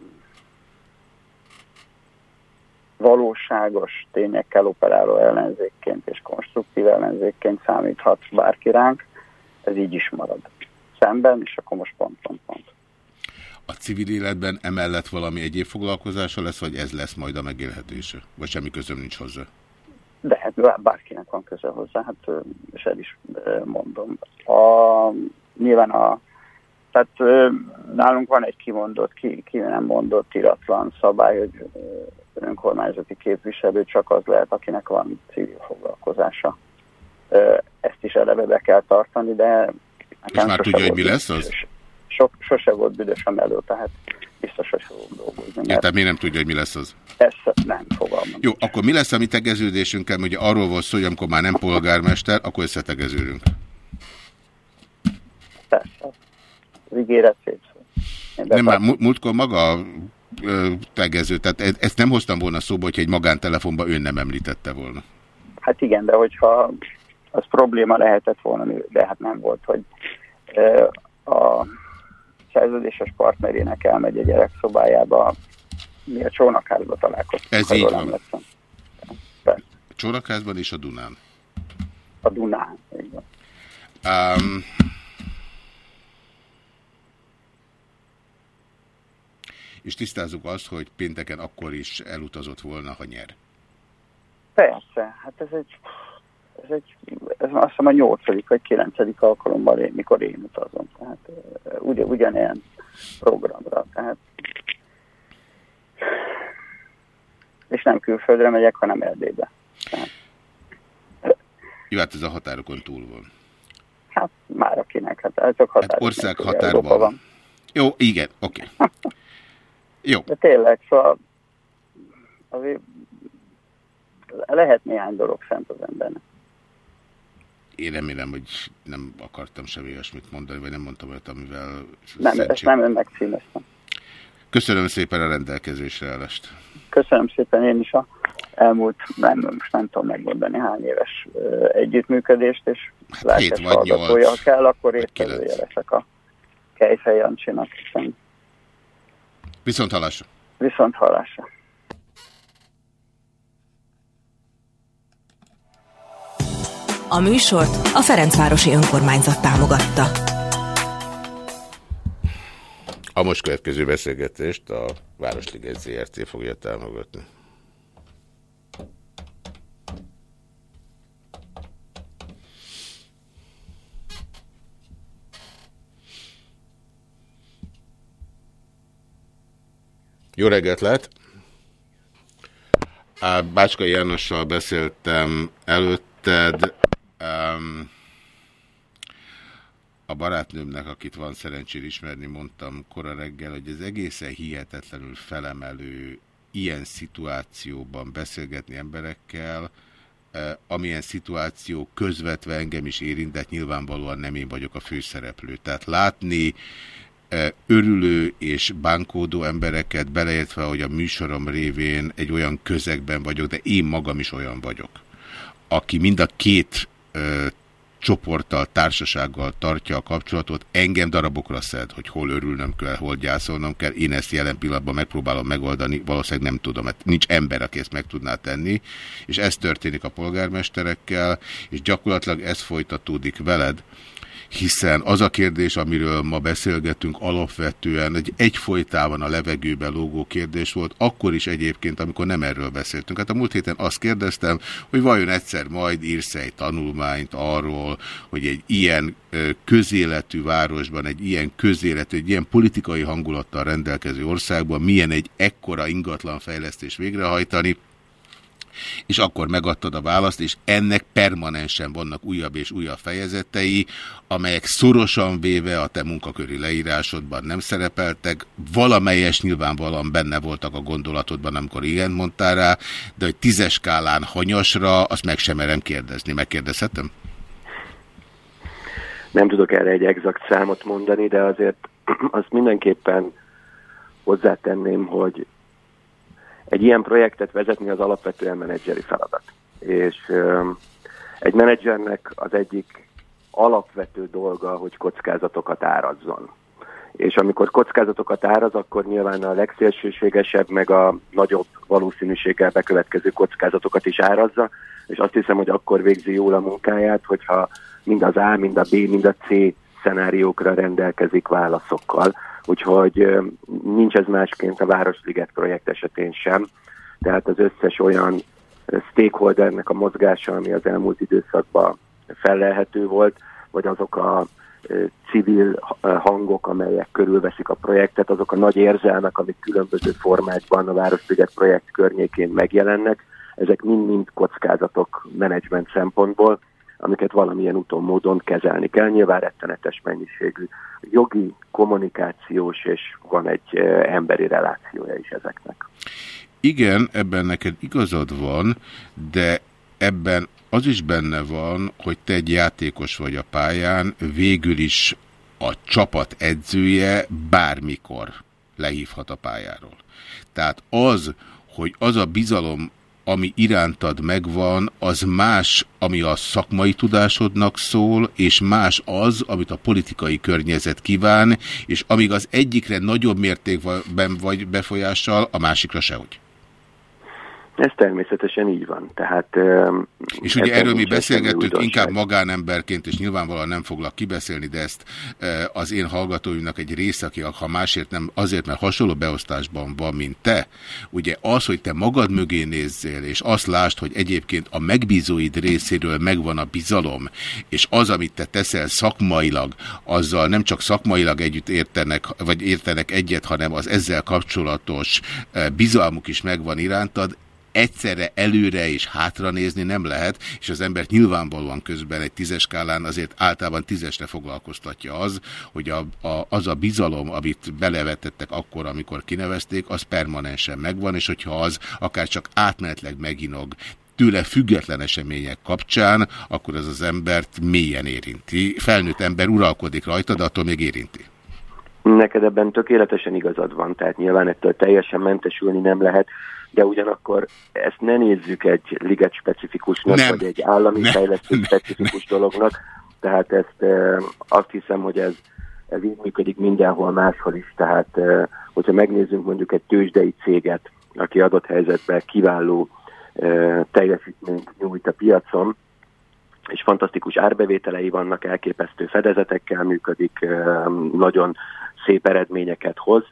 valóságos tényekkel operáló ellenzékként és konstruktív ellenzékként számíthat bárki ránk, ez így is marad. Szemben, és akkor most pont, pont, pont. A civil életben emellett valami egyéb foglalkozása lesz, vagy ez lesz majd a megélhetése? Vagy semmi közöm nincs hozzá? De hát bárkinek van köze hozzá, hát és el is mondom. A, nyilván a tehát nálunk van egy kimondott, ki, ki nem mondott iratlan szabály, hogy önkormányzati képviselő csak az lehet, akinek van civil foglalkozása. Ezt is eleve be kell tartani, de... És már tudja, hogy mi lesz az? So, sose volt büdös a melő, tehát biztos, hogy fogok dolgozni. Ja, tehát miért nem tudja, hogy mi lesz az? Ezt nem fogalmam. Jó, akkor mi lesz a mi tegeződésünkkel? Ugye arról volt szó, hogy amikor már nem polgármester, akkor összetegeződünk. Persze. Az ígéret szép. Nem, már múltkor maga tegező. Tehát ezt nem hoztam volna szóba, hogyha egy magántelefonban ön nem említette volna. Hát igen, de hogyha az probléma lehetett volna, de hát nem volt, hogy a szerződéses partnerének elmegy a gyerekszobájába, mi a csónakházba találkoztunk. Ez így van. Csónakházban és a Dunán. A Dunán, igen. Um, és tisztázzuk azt, hogy pénteken akkor is elutazott volna, ha nyer. Persze, hát ez egy ez egy, ez azt hiszem a nyolcadik vagy kilencedik alkalommal, én, mikor én utazom. Tehát ugy, ugyanilyen programra. Tehát, és nem külföldre megyek, hanem Erdélybe. Tehát, Jó, hát ez a határokon túl van. Hát már akinek, hát csak határ. Hát ország határban. Van. Jó, igen, oké. Okay. (laughs) Jó. De tényleg, szóval azért lehet néhány dolog szent az embernek. Én remélem, hogy nem akartam semmi olyasmit mondani, vagy nem mondtam olyat, amivel... Nem, szentség... ezt nem önnek címeztem. Köszönöm szépen a rendelkezésre állást. Köszönöm szépen én is a elmúlt, nem, most nem tudom megmondani hány éves együttműködést, és hát lelkes hallgatója, ha kell, akkor érkezője leszek a Kejfej Jancsinak. Viszont hallásra. Viszont hallásra. A műsort a Ferencvárosi Önkormányzat támogatta. A most következő beszélgetést a Városliget ZRT fogja támogatni. Jó reggelt lehet! Bácska Jánossal beszéltem előtted. A barátnőmnek, akit van szerencsére ismerni, mondtam kora reggel, hogy ez egészen hihetetlenül felemelő ilyen szituációban beszélgetni emberekkel, amilyen szituáció közvetve engem is érint, de hát nyilvánvalóan nem én vagyok a főszereplő. Tehát látni örülő és bánkódó embereket, beleértve, hogy a műsorom révén egy olyan közegben vagyok, de én magam is olyan vagyok, aki mind a két csoporttal, társasággal tartja a kapcsolatot, engem darabokra szed, hogy hol örülnöm kell, hol gyászolnom kell. Én ezt jelen pillanatban megpróbálom megoldani, valószínűleg nem tudom, mert nincs ember, aki ezt meg tudná tenni, és ez történik a polgármesterekkel, és gyakorlatilag ez folytatódik veled, hiszen az a kérdés, amiről ma beszélgetünk alapvetően egy egyfolytában a levegőben lógó kérdés volt, akkor is egyébként, amikor nem erről beszéltünk. Hát a múlt héten azt kérdeztem, hogy vajon egyszer majd írsz egy tanulmányt arról, hogy egy ilyen közéletű városban, egy ilyen közéletű, egy ilyen politikai hangulattal rendelkező országban milyen egy ekkora ingatlan fejlesztés végrehajtani, és akkor megadtad a választ, és ennek permanensen vannak újabb és újabb fejezetei, amelyek szorosan véve a te munkaköri leírásodban nem szerepeltek, valamelyes nyilvánvalóan benne voltak a gondolatodban, amikor igen mondtál rá, de hogy tízes skálán hanyasra, azt meg sem merem kérdezni. Megkérdezhetem? Nem tudok erre egy exakt számot mondani, de azért (clears throat) azt mindenképpen hozzátenném, hogy egy ilyen projektet vezetni az alapvetően menedzseri feladat. És egy menedzsernek az egyik alapvető dolga, hogy kockázatokat árazzon. És amikor kockázatokat áraz, akkor nyilván a legszélsőségesebb, meg a nagyobb valószínűséggel bekövetkező kockázatokat is árazza, és azt hiszem, hogy akkor végzi jól a munkáját, hogyha mind az A, mind a B, mind a C szenáriókra rendelkezik válaszokkal. Úgyhogy nincs ez másként a Városliget projekt esetén sem. Tehát az összes olyan stakeholdernek a mozgása, ami az elmúlt időszakban fellelhető volt, vagy azok a civil hangok, amelyek körülveszik a projektet, azok a nagy érzelmek, amik különböző formákban a Városliget projekt környékén megjelennek, ezek mind-mind kockázatok menedzsment szempontból, amiket valamilyen úton, módon kezelni kell. Nyilván rettenetes mennyiségű jogi, kommunikációs és van egy emberi relációja is ezeknek. Igen, ebben neked igazad van, de ebben az is benne van, hogy te egy játékos vagy a pályán, végül is a csapat edzője bármikor lehívhat a pályáról. Tehát az, hogy az a bizalom ami irántad megvan, az más, ami a szakmai tudásodnak szól, és más az, amit a politikai környezet kíván, és amíg az egyikre nagyobb mértékben vagy befolyással, a másikra sehogy. Ez természetesen így van. Tehát, és ugye erről mi beszélgettünk inkább magánemberként, és nyilvánvalóan nem foglak kibeszélni, de ezt az én hallgatóimnak egy része, aki ha másért nem, azért, mert hasonló beosztásban van, mint te, ugye az, hogy te magad mögé nézzél, és azt lásd, hogy egyébként a megbízóid részéről megvan a bizalom, és az, amit te teszel szakmailag, azzal nem csak szakmailag együtt értenek, vagy értenek egyet, hanem az ezzel kapcsolatos bizalmuk is megvan irántad, egyszerre előre és hátra nézni nem lehet, és az embert nyilvánvalóan közben egy tízes skálán azért általában tízesre foglalkoztatja az, hogy a, a, az a bizalom, amit belevetettek akkor, amikor kinevezték, az permanensen megvan, és hogyha az akár csak átmenetleg meginog, tőle független események kapcsán, akkor ez az embert mélyen érinti. Felnőtt ember uralkodik rajta, de attól még érinti. Neked ebben tökéletesen igazad van, tehát nyilván ettől teljesen mentesülni nem lehet, de ugyanakkor ezt ne nézzük egy liget specifikusnak, nem. vagy egy állami nem. fejlesztő specifikus nem. dolognak, tehát ezt azt hiszem, hogy ez, ez így működik mindenhol máshol is, tehát hogyha megnézzünk mondjuk egy tőzsdei céget, aki adott helyzetben kiváló teljesítményt nyújt a piacon, és fantasztikus árbevételei vannak, elképesztő fedezetekkel működik, nagyon szép eredményeket hoz,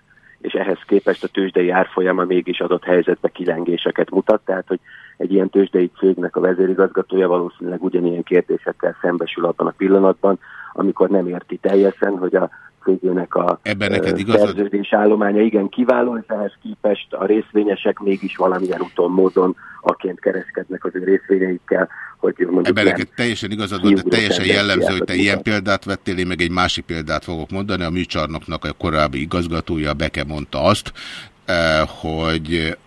és ehhez képest a tőzsdei árfolyama mégis adott helyzetbe kilengéseket mutat, tehát hogy egy ilyen tőzsdei cégnek a vezérigazgatója valószínűleg ugyanilyen kérdésekkel szembesül abban a pillanatban, amikor nem érti teljesen, hogy a cégének a Ebben neked szerződés állománya igen kiváló, és ehhez képest a részvényesek mégis valamilyen úton, módon aként kereskednek az ő részvényeikkel, hogy mondjuk Ebben neked teljesen igazad van, de teljesen jellemző, hogy te ilyen példát vettél, én meg egy másik példát fogok mondani. A műcsarnoknak a korábbi igazgatója Beke mondta azt, hogy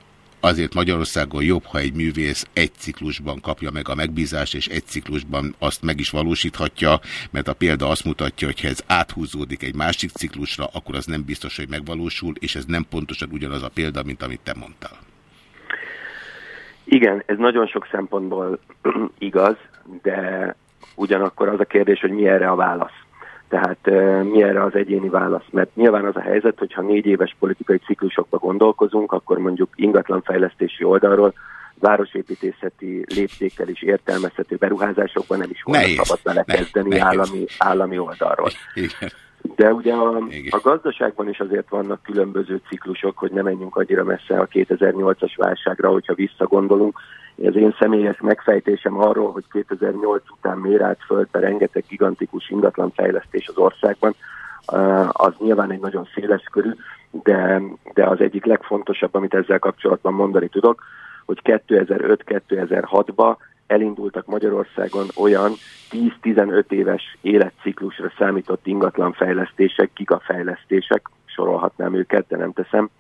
azért Magyarországon jobb, ha egy művész egy ciklusban kapja meg a megbízást, és egy ciklusban azt meg is valósíthatja, mert a példa azt mutatja, hogy ha ez áthúzódik egy másik ciklusra, akkor az nem biztos, hogy megvalósul, és ez nem pontosan ugyanaz a példa, mint amit te mondtál. Igen, ez nagyon sok szempontból (clears throat) igaz, de ugyanakkor az a kérdés, hogy mi erre a válasz. Tehát mi erre az egyéni válasz? Mert nyilván az a helyzet, hogyha négy éves politikai ciklusokba gondolkozunk, akkor mondjuk ingatlanfejlesztési oldalról városépítészeti léptékkel is értelmezhető beruházásokban nem is volna szabad belekezdeni állami, állami oldalról. Igen. De ugye a, a gazdaságban is azért vannak különböző ciklusok, hogy ne menjünk annyira messze a 2008-as válságra, hogyha visszagondolunk. Az én személyes megfejtésem arról, hogy 2008 után mérált földbe rengeteg gigantikus ingatlanfejlesztés az országban, az nyilván egy nagyon széles körű, de, de az egyik legfontosabb, amit ezzel kapcsolatban mondani tudok, hogy 2005-2006-ban elindultak Magyarországon olyan 10-15 éves életciklusra számított ingatlanfejlesztések, gigafejlesztések, sorolhatnám őket, de nem teszem,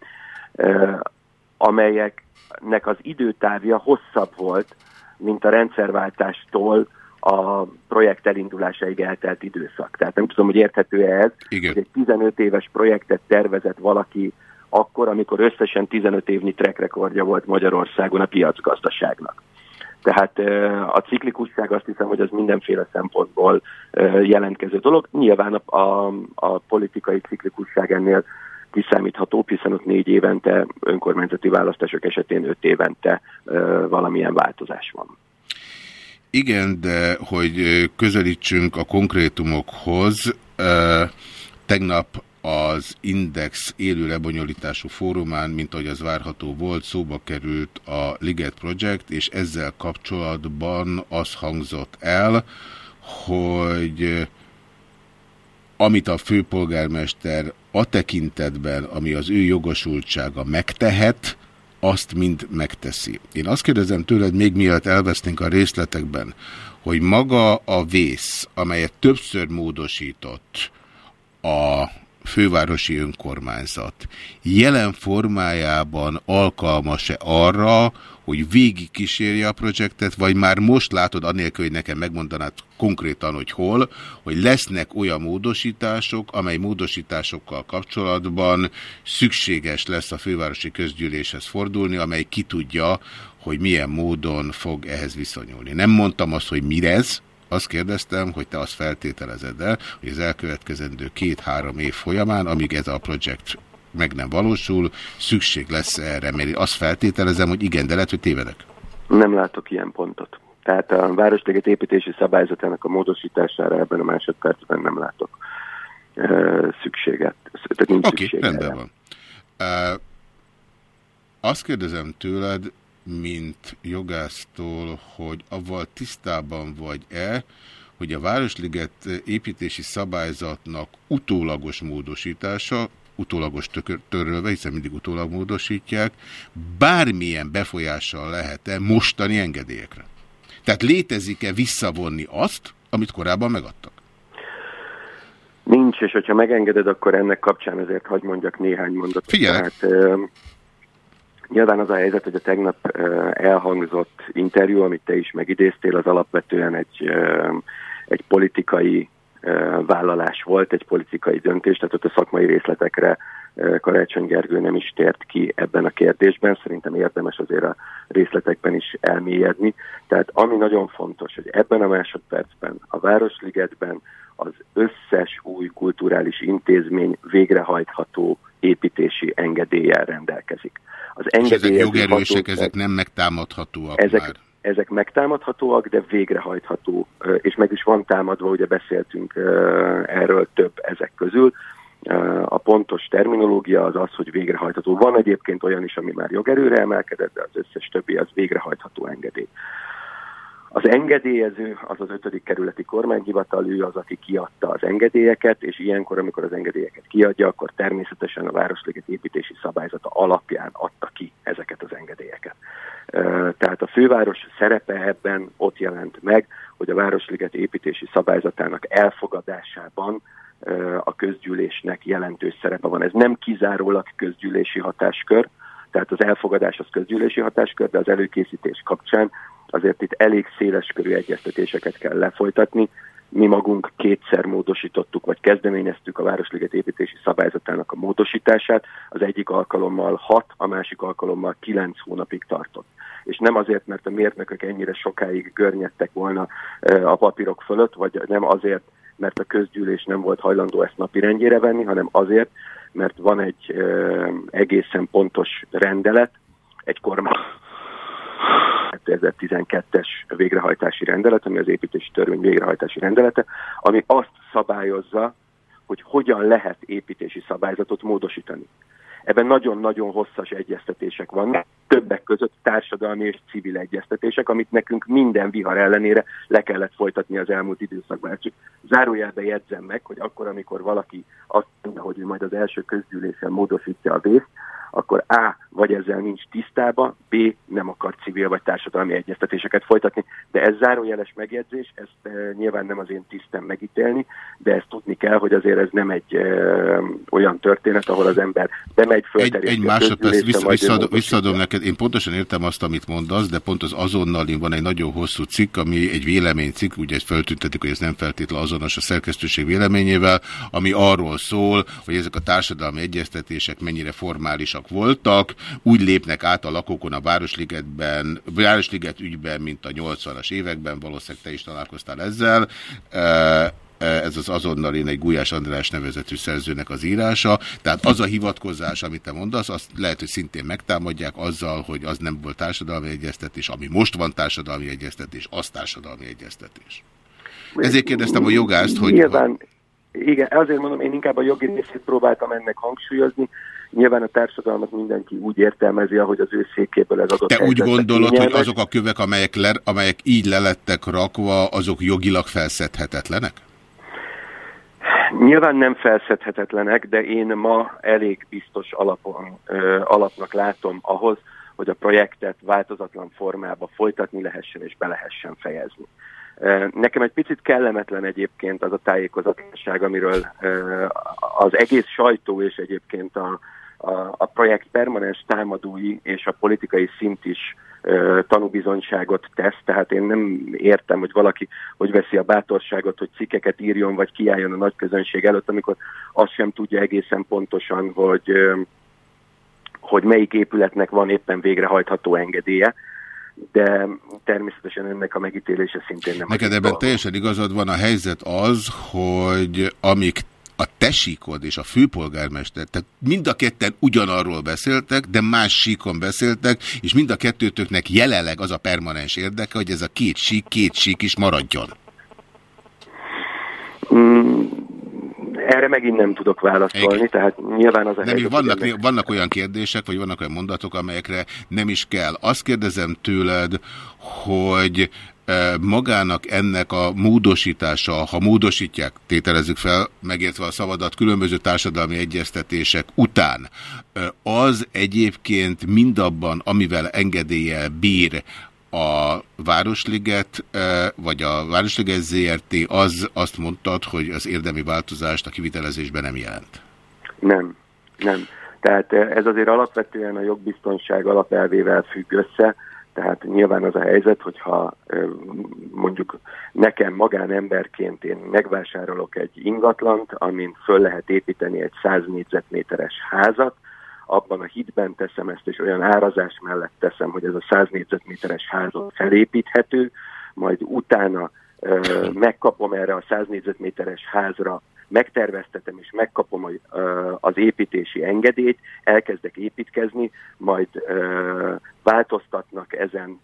amelyeknek az időtávja hosszabb volt, mint a rendszerváltástól a projekt elindulásáig eltelt időszak. Tehát nem tudom, hogy érthető-e ez, Igen. hogy egy 15 éves projektet tervezett valaki akkor, amikor összesen 15 évnyi track rekordja volt Magyarországon a piacgazdaságnak. Tehát a ciklikusság azt hiszem, hogy az mindenféle szempontból jelentkező dolog. Nyilván a, a, a politikai ciklikusság ennél kiszámítható, hiszen ott négy évente önkormányzati választások esetén öt évente valamilyen változás van. Igen, de hogy közelítsünk a konkrétumokhoz, tegnap az Index élő lebonyolítású fórumán, mint ahogy az várható volt, szóba került a Liget Project, és ezzel kapcsolatban az hangzott el, hogy amit a főpolgármester a tekintetben, ami az ő jogosultsága megtehet, azt mind megteszi. Én azt kérdezem tőled, még mielőtt elvesztünk a részletekben, hogy maga a vész, amelyet többször módosított a fővárosi önkormányzat jelen formájában alkalmas-e arra, hogy végig kísérje a projektet, vagy már most látod, anélkül, hogy nekem megmondanád konkrétan, hogy hol, hogy lesznek olyan módosítások, amely módosításokkal kapcsolatban szükséges lesz a fővárosi közgyűléshez fordulni, amely ki tudja, hogy milyen módon fog ehhez viszonyulni. Nem mondtam azt, hogy mirez, azt kérdeztem, hogy te azt feltételezed el, hogy az elkövetkezendő két-három év folyamán, amíg ez a projekt meg nem valósul, szükség lesz erre, mert azt feltételezem, hogy igen, de lehet, hogy tévedek. Nem látok ilyen pontot. Tehát a Városliget építési szabályzatának a módosítására ebben a másodpercben nem látok szükséget. Tehát nincs Oké, szükség rendben erre. van. Uh, azt kérdezem tőled, mint jogásztól, hogy avval tisztában vagy-e, hogy a Városliget építési szabályzatnak utólagos módosítása, utólagos törölve, hiszen mindig utólag módosítják, bármilyen befolyással lehet-e mostani engedélyekre? Tehát létezik-e visszavonni azt, amit korábban megadtak? Nincs, és hogyha megengeded, akkor ennek kapcsán azért hagy mondjak néhány mondatot. Figyelek. Tehát, nyilván az a helyzet, hogy a tegnap elhangzott interjú, amit te is megidéztél, az alapvetően egy, egy politikai vállalás volt, egy politikai döntés, tehát ott a szakmai részletekre Karácsony Gergő nem is tért ki ebben a kérdésben. Szerintem érdemes azért a részletekben is elmélyedni. Tehát ami nagyon fontos, hogy ebben a másodpercben, a Városligetben az összes új kulturális intézmény végrehajtható építési engedéllyel rendelkezik. Az És ezek engedélyező jogerősek, hatóság- ezek nem megtámadhatóak ezek, már. Ezek megtámadhatóak, de végrehajtható, és meg is van támadva, ugye beszéltünk erről több ezek közül. A pontos terminológia az az, hogy végrehajtható. Van egyébként olyan is, ami már jogerőre emelkedett, de az összes többi az végrehajtható engedély. Az engedélyező az az ötödik kerületi kormányhivatal, ő az, aki kiadta az engedélyeket, és ilyenkor, amikor az engedélyeket kiadja, akkor természetesen a Városliget építési szabályzata alapján adta ki ezeket az engedélyeket. Tehát a főváros szerepe ebben ott jelent meg, hogy a Városliget építési szabályzatának elfogadásában a közgyűlésnek jelentős szerepe van. Ez nem kizárólag közgyűlési hatáskör, tehát az elfogadás az közgyűlési hatáskör, de az előkészítés kapcsán azért itt elég széles körű egyeztetéseket kell lefolytatni. Mi magunk kétszer módosítottuk, vagy kezdeményeztük a Városliget építési szabályzatának a módosítását. Az egyik alkalommal hat, a másik alkalommal kilenc hónapig tartott. És nem azért, mert a mérnökök ennyire sokáig görnyedtek volna a papírok fölött, vagy nem azért, mert a közgyűlés nem volt hajlandó ezt napirendjére venni, hanem azért, mert van egy egészen pontos rendelet, egy kormány 2012-es végrehajtási rendelet, ami az építési törvény végrehajtási rendelete, ami azt szabályozza, hogy hogyan lehet építési szabályzatot módosítani. Ebben nagyon-nagyon hosszas egyeztetések vannak, többek között társadalmi és civil egyeztetések, amit nekünk minden vihar ellenére le kellett folytatni az elmúlt időszakban. Csak zárójelbe jegyzem meg, hogy akkor, amikor valaki azt mondja, hogy majd az első közgyűlésen módosítja a vészt, akkor A. vagy ezzel nincs tisztába, B. nem akar civil vagy társadalmi egyeztetéseket folytatni. De ez zárójeles megjegyzés, ezt e, nyilván nem az én tisztem megítélni, de ezt tudni kell, hogy azért ez nem egy e, olyan történet, ahol az ember bemegy, Egy, fölterjeszti egy a másodperc, vissza, visszaadom, neked. Én pontosan értem azt, amit mondasz, de pont az azonnal van egy nagyon hosszú cikk, ami egy véleménycikk, ugye ezt feltüntetik, hogy ez nem feltétlenül azonos a szerkesztőség véleményével, ami arról szól, hogy ezek a társadalmi egyeztetések mennyire formálisak voltak, úgy lépnek át a lakókon a Városligetben, Városliget ügyben, mint a 80-as években, valószínűleg te is találkoztál ezzel, ez az azonnal én egy Gulyás András nevezetű szerzőnek az írása, tehát az a hivatkozás, amit te mondasz, azt lehet, hogy szintén megtámadják azzal, hogy az nem volt társadalmi egyeztetés, ami most van társadalmi egyeztetés, az társadalmi egyeztetés. Ezért kérdeztem a jogászt, hogy... Nyilván, igen, azért mondom, én inkább a jogi részét próbáltam ennek hangsúlyozni. Nyilván a társadalmat mindenki úgy értelmezi, ahogy az ő székéből ez adott Te úgy gondolod, hogy azok a kövek, amelyek, le, amelyek így lelettek rakva, azok jogilag felszedhetetlenek? Nyilván nem felszedhetetlenek, de én ma elég biztos alapon, ö, alapnak látom ahhoz, hogy a projektet változatlan formába folytatni lehessen és be lehessen fejezni. Nekem egy picit kellemetlen egyébként az a tájékozatlanság, amiről az egész sajtó és egyébként a, a, a projekt permanens támadói és a politikai szint is ö, tanúbizonyságot tesz, tehát én nem értem, hogy valaki hogy veszi a bátorságot, hogy cikkeket írjon, vagy kiálljon a nagy közönség előtt, amikor azt sem tudja egészen pontosan, hogy, ö, hogy melyik épületnek van éppen végrehajtható engedélye, de természetesen ennek a megítélése szintén nem Neked ebben teljesen igazad van, a helyzet az, hogy amíg a tesíkod és a főpolgármester, tehát mind a ketten ugyanarról beszéltek, de más síkon beszéltek, és mind a kettőtöknek jelenleg az a permanens érdeke, hogy ez a két sík, két sík is maradjon. Mm, erre megint nem tudok válaszolni, Igen. tehát nyilván az a nem, helyzet, vannak, ennek... vannak olyan kérdések, vagy vannak olyan mondatok, amelyekre nem is kell. Azt kérdezem tőled, hogy magának ennek a módosítása, ha módosítják, tételezzük fel, megértve a szavadat különböző társadalmi egyeztetések után, az egyébként mindabban, amivel engedélye bír a Városliget, vagy a Városliget ZRT, az azt mondtad, hogy az érdemi változást a kivitelezésben nem jelent? Nem, nem. Tehát ez azért alapvetően a jogbiztonság alapelvével függ össze, tehát nyilván az a helyzet, hogyha mondjuk nekem magánemberként én megvásárolok egy ingatlant, amin föl lehet építeni egy 100 négyzetméteres házat, abban a hitben teszem ezt, és olyan árazás mellett teszem, hogy ez a 100 négyzetméteres házat felépíthető, majd utána megkapom erre a 100 négyzetméteres házra megterveztetem és megkapom az építési engedélyt, elkezdek építkezni, majd változtatnak ezen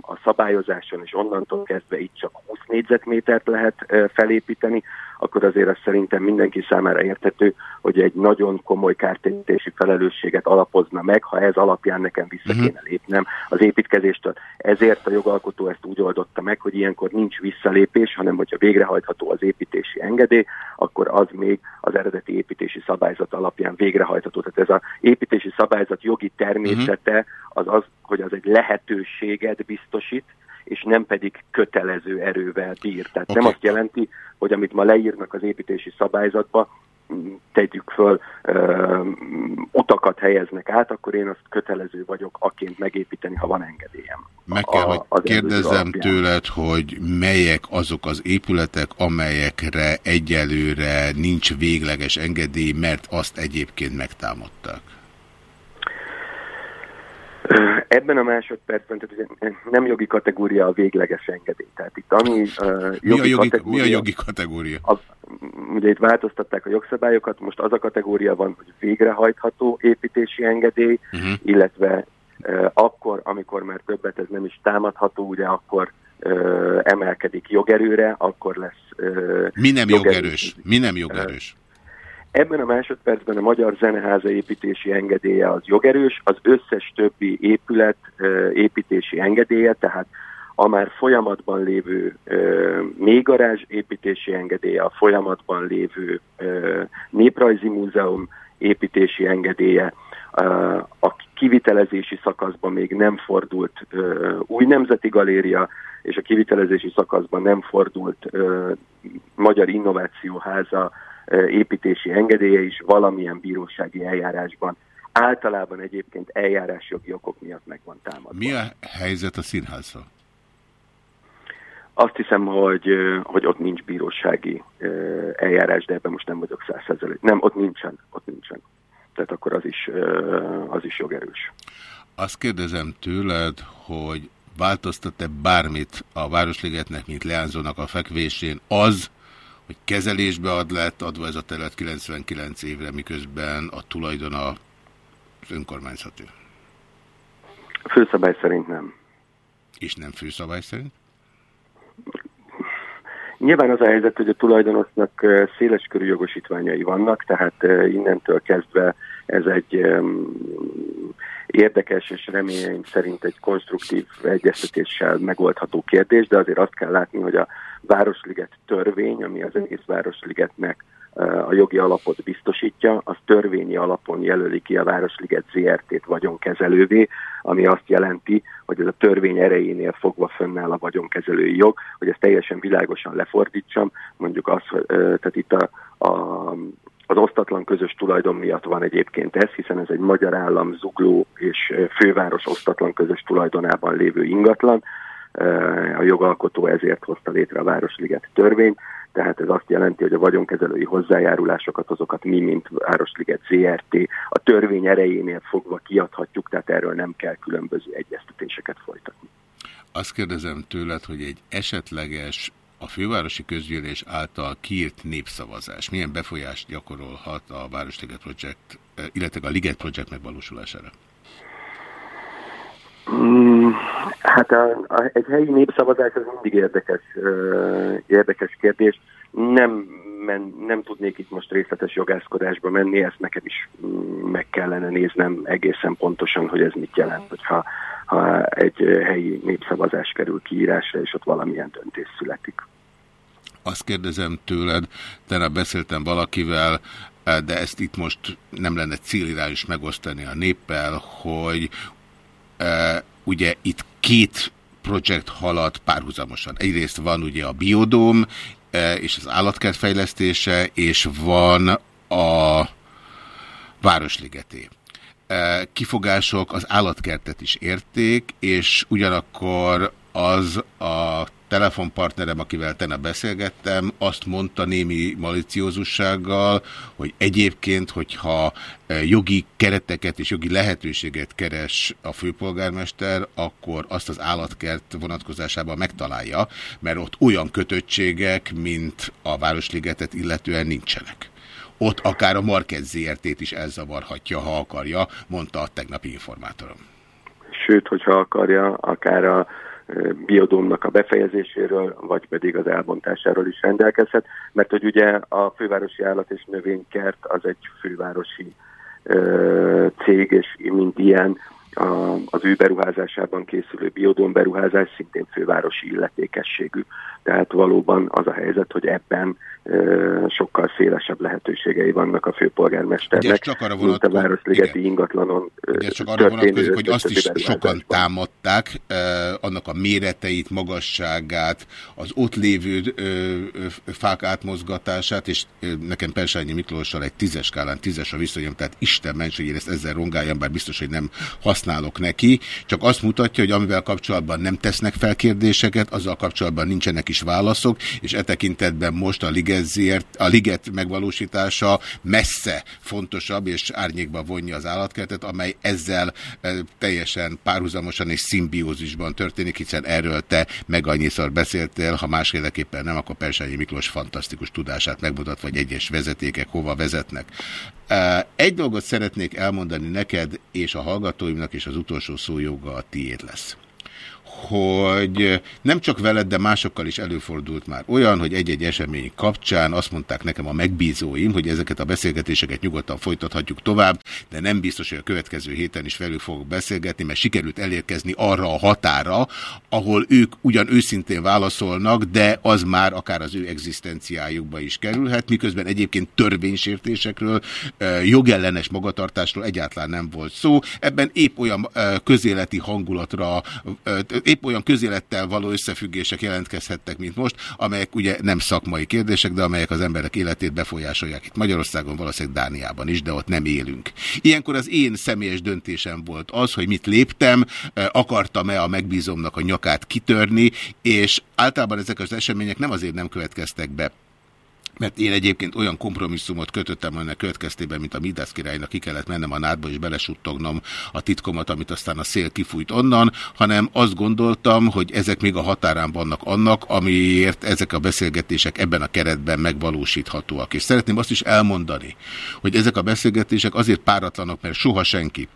a szabályozáson, és onnantól kezdve itt csak 20 négyzetmétert lehet felépíteni, akkor azért az szerintem mindenki számára érthető, hogy egy nagyon komoly kártérítési felelősséget alapozna meg, ha ez alapján nekem vissza uh-huh. kéne lépnem az építkezéstől. Ezért a jogalkotó ezt úgy oldotta meg, hogy ilyenkor nincs visszalépés, hanem hogyha végrehajtható az építési engedély, akkor az még az eredeti építési szabályzat alapján végrehajtható. Tehát ez az építési szabályzat jogi természete az az, hogy az egy lehetőséget biztosít, és nem pedig kötelező erővel bír. Tehát okay. nem azt jelenti, hogy amit ma leírnak az építési szabályzatba, tegyük föl, ö, utakat helyeznek át, akkor én azt kötelező vagyok aként megépíteni, ha van engedélyem. Meg kell, a, hogy kérdezzem tőled, hogy melyek azok az épületek, amelyekre egyelőre nincs végleges engedély, mert azt egyébként megtámadták. Ebben a másodpercben tehát nem jogi kategória a végleges engedély. Tehát itt ami uh, jogi mi, a jogi, kategória, mi a jogi kategória? A, ugye itt változtatták a jogszabályokat, most az a kategória van, hogy végrehajtható építési engedély, uh -huh. illetve uh, akkor, amikor már többet ez nem is támadható, ugye akkor uh, emelkedik jogerőre, akkor lesz uh, Mi nem jogerős? jogerős? Mi nem jogerős? Ebben a másodpercben a Magyar Zeneháza építési engedélye az jogerős, az összes többi épület építési engedélye, tehát a már folyamatban lévő mélygarázs építési engedélye, a folyamatban lévő néprajzi múzeum építési engedélye, a kivitelezési szakaszban még nem fordult új nemzeti galéria, és a kivitelezési szakaszban nem fordult Magyar Innovációháza építési engedélye is valamilyen bírósági eljárásban általában egyébként eljárásjogi okok miatt meg van támadva. Mi a helyzet a színházzal? Azt hiszem, hogy, hogy ott nincs bírósági eljárás, de ebben most nem vagyok százszerzelő. Nem, ott nincsen, ott nincsen. Tehát akkor az is, az is jogerős. Azt kérdezem tőled, hogy változtat-e bármit a Városligetnek, mint leányzónak a fekvésén az, hogy kezelésbe ad lett adva ez a terület 99 évre, miközben a tulajdona az önkormányzatő. Főszabály szerint nem. És nem főszabály szerint? Nyilván az a helyzet, hogy a tulajdonosnak széles körű jogosítványai vannak, tehát innentől kezdve ez egy érdekes és reményeim szerint egy konstruktív egyeztetéssel megoldható kérdés, de azért azt kell látni, hogy a Városliget törvény, ami az egész Városligetnek a jogi alapot biztosítja, az törvényi alapon jelöli ki a Városliget ZRT-t vagyonkezelővé, ami azt jelenti, hogy ez a törvény erejénél fogva fönnáll a vagyonkezelői jog, hogy ezt teljesen világosan lefordítsam, mondjuk az, tehát itt a, a az osztatlan közös tulajdon miatt van egyébként ez, hiszen ez egy magyar állam zugló és főváros osztatlan közös tulajdonában lévő ingatlan. A jogalkotó ezért hozta létre a Városliget törvényt, tehát ez azt jelenti, hogy a vagyonkezelői hozzájárulásokat, azokat mi, mint Városliget ZRT a törvény erejénél fogva kiadhatjuk, tehát erről nem kell különböző egyeztetéseket folytatni. Azt kérdezem tőled, hogy egy esetleges a fővárosi közgyűlés által kiírt népszavazás milyen befolyást gyakorolhat a Városliget Project, illetve a Liget Project megvalósulására? Mm, hát a, a, egy helyi népszavazás az mindig érdekes, uh, érdekes kérdés. Nem, men, nem tudnék itt most részletes jogászkodásba menni, ezt nekem is mm, meg kellene néznem egészen pontosan, hogy ez mit jelent, hogyha ha egy helyi népszavazás kerül kiírásra, és ott valamilyen döntés születik. Azt kérdezem tőled, tegnap beszéltem valakivel, de ezt itt most nem lenne célirányos megosztani a néppel, hogy ugye itt két projekt halad párhuzamosan. Egyrészt van ugye a biodóm és az állatkert fejlesztése, és van a Városligeté. Kifogások az állatkertet is érték, és ugyanakkor az a telefonpartnerem, akivel tenne beszélgettem, azt mondta némi maliciózussággal, hogy egyébként, hogyha e, jogi kereteket és jogi lehetőséget keres a főpolgármester, akkor azt az állatkert vonatkozásában megtalálja, mert ott olyan kötöttségek, mint a Városligetet illetően nincsenek. Ott akár a Market ZRT-t is elzavarhatja, ha akarja, mondta a tegnapi informátorom. Sőt, hogyha akarja, akár a biodómnak a befejezéséről, vagy pedig az elbontásáról is rendelkezhet, mert hogy ugye a fővárosi állat és növénykert az egy fővárosi cég, és mint ilyen a, az ő beruházásában készülő biodóm beruházás szintén fővárosi illetékességű. Tehát valóban az a helyzet, hogy ebben sokkal szélesebb lehetőségei vannak a főpolgármesternek, csak arra mint a Városligeti igen. ingatlanon Ugye csak arra vonatkozik, hogy azt is sokan támadták, eh, annak a méreteit, magasságát, az ott lévő eh, fák átmozgatását, és eh, nekem Persányi Miklóssal egy tízes skálán tízes a viszonyom, tehát Isten ments, hogy én ezt ezzel rongáljam, bár biztos, hogy nem használok neki, csak azt mutatja, hogy amivel kapcsolatban nem tesznek fel kérdéseket, azzal kapcsolatban nincsenek is válaszok, és e tekintetben most a Liget a liget megvalósítása messze fontosabb, és árnyékba vonja az állatkertet, amely ezzel e, teljesen párhuzamosan és szimbiózisban történik, hiszen erről te meg annyiszor beszéltél, ha másféleképpen nem, akkor Persányi Miklós fantasztikus tudását megmutatva, hogy egyes vezetékek hova vezetnek. Egy dolgot szeretnék elmondani neked és a hallgatóimnak, és az utolsó szójoga a tiéd lesz hogy nem csak veled, de másokkal is előfordult már olyan, hogy egy-egy esemény kapcsán azt mondták nekem a megbízóim, hogy ezeket a beszélgetéseket nyugodtan folytathatjuk tovább, de nem biztos, hogy a következő héten is velük fogok beszélgetni, mert sikerült elérkezni arra a határa, ahol ők ugyan őszintén válaszolnak, de az már akár az ő egzisztenciájukba is kerülhet, miközben egyébként törvénysértésekről, jogellenes magatartásról egyáltalán nem volt szó. Ebben épp olyan közéleti hangulatra épp olyan közélettel való összefüggések jelentkezhettek, mint most, amelyek ugye nem szakmai kérdések, de amelyek az emberek életét befolyásolják itt Magyarországon, valószínűleg Dániában is, de ott nem élünk. Ilyenkor az én személyes döntésem volt az, hogy mit léptem, eh, akartam-e a megbízomnak a nyakát kitörni, és általában ezek az események nem azért nem következtek be, mert én egyébként olyan kompromisszumot kötöttem ennek következtében, mint a Midász királynak ki kellett mennem a nádba és belesuttognom a titkomat, amit aztán a szél kifújt onnan, hanem azt gondoltam, hogy ezek még a határán vannak annak, amiért ezek a beszélgetések ebben a keretben megvalósíthatóak. És szeretném azt is elmondani, hogy ezek a beszélgetések azért páratlanok, mert soha senki,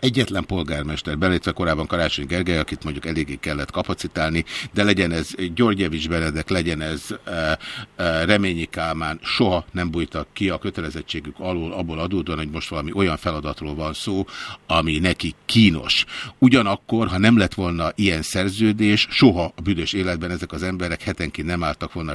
egyetlen polgármester, belétve korábban Karácsony Gergely, akit mondjuk eléggé kellett kapacitálni, de legyen ez Györgyevics Benedek, legyen ez e, e, Reményi Kálmán, soha nem bújtak ki a kötelezettségük alól, abból adódóan, hogy most valami olyan feladatról van szó, ami neki kínos. Ugyanakkor, ha nem lett volna ilyen szerződés, soha a büdös életben ezek az emberek hetenként nem álltak volna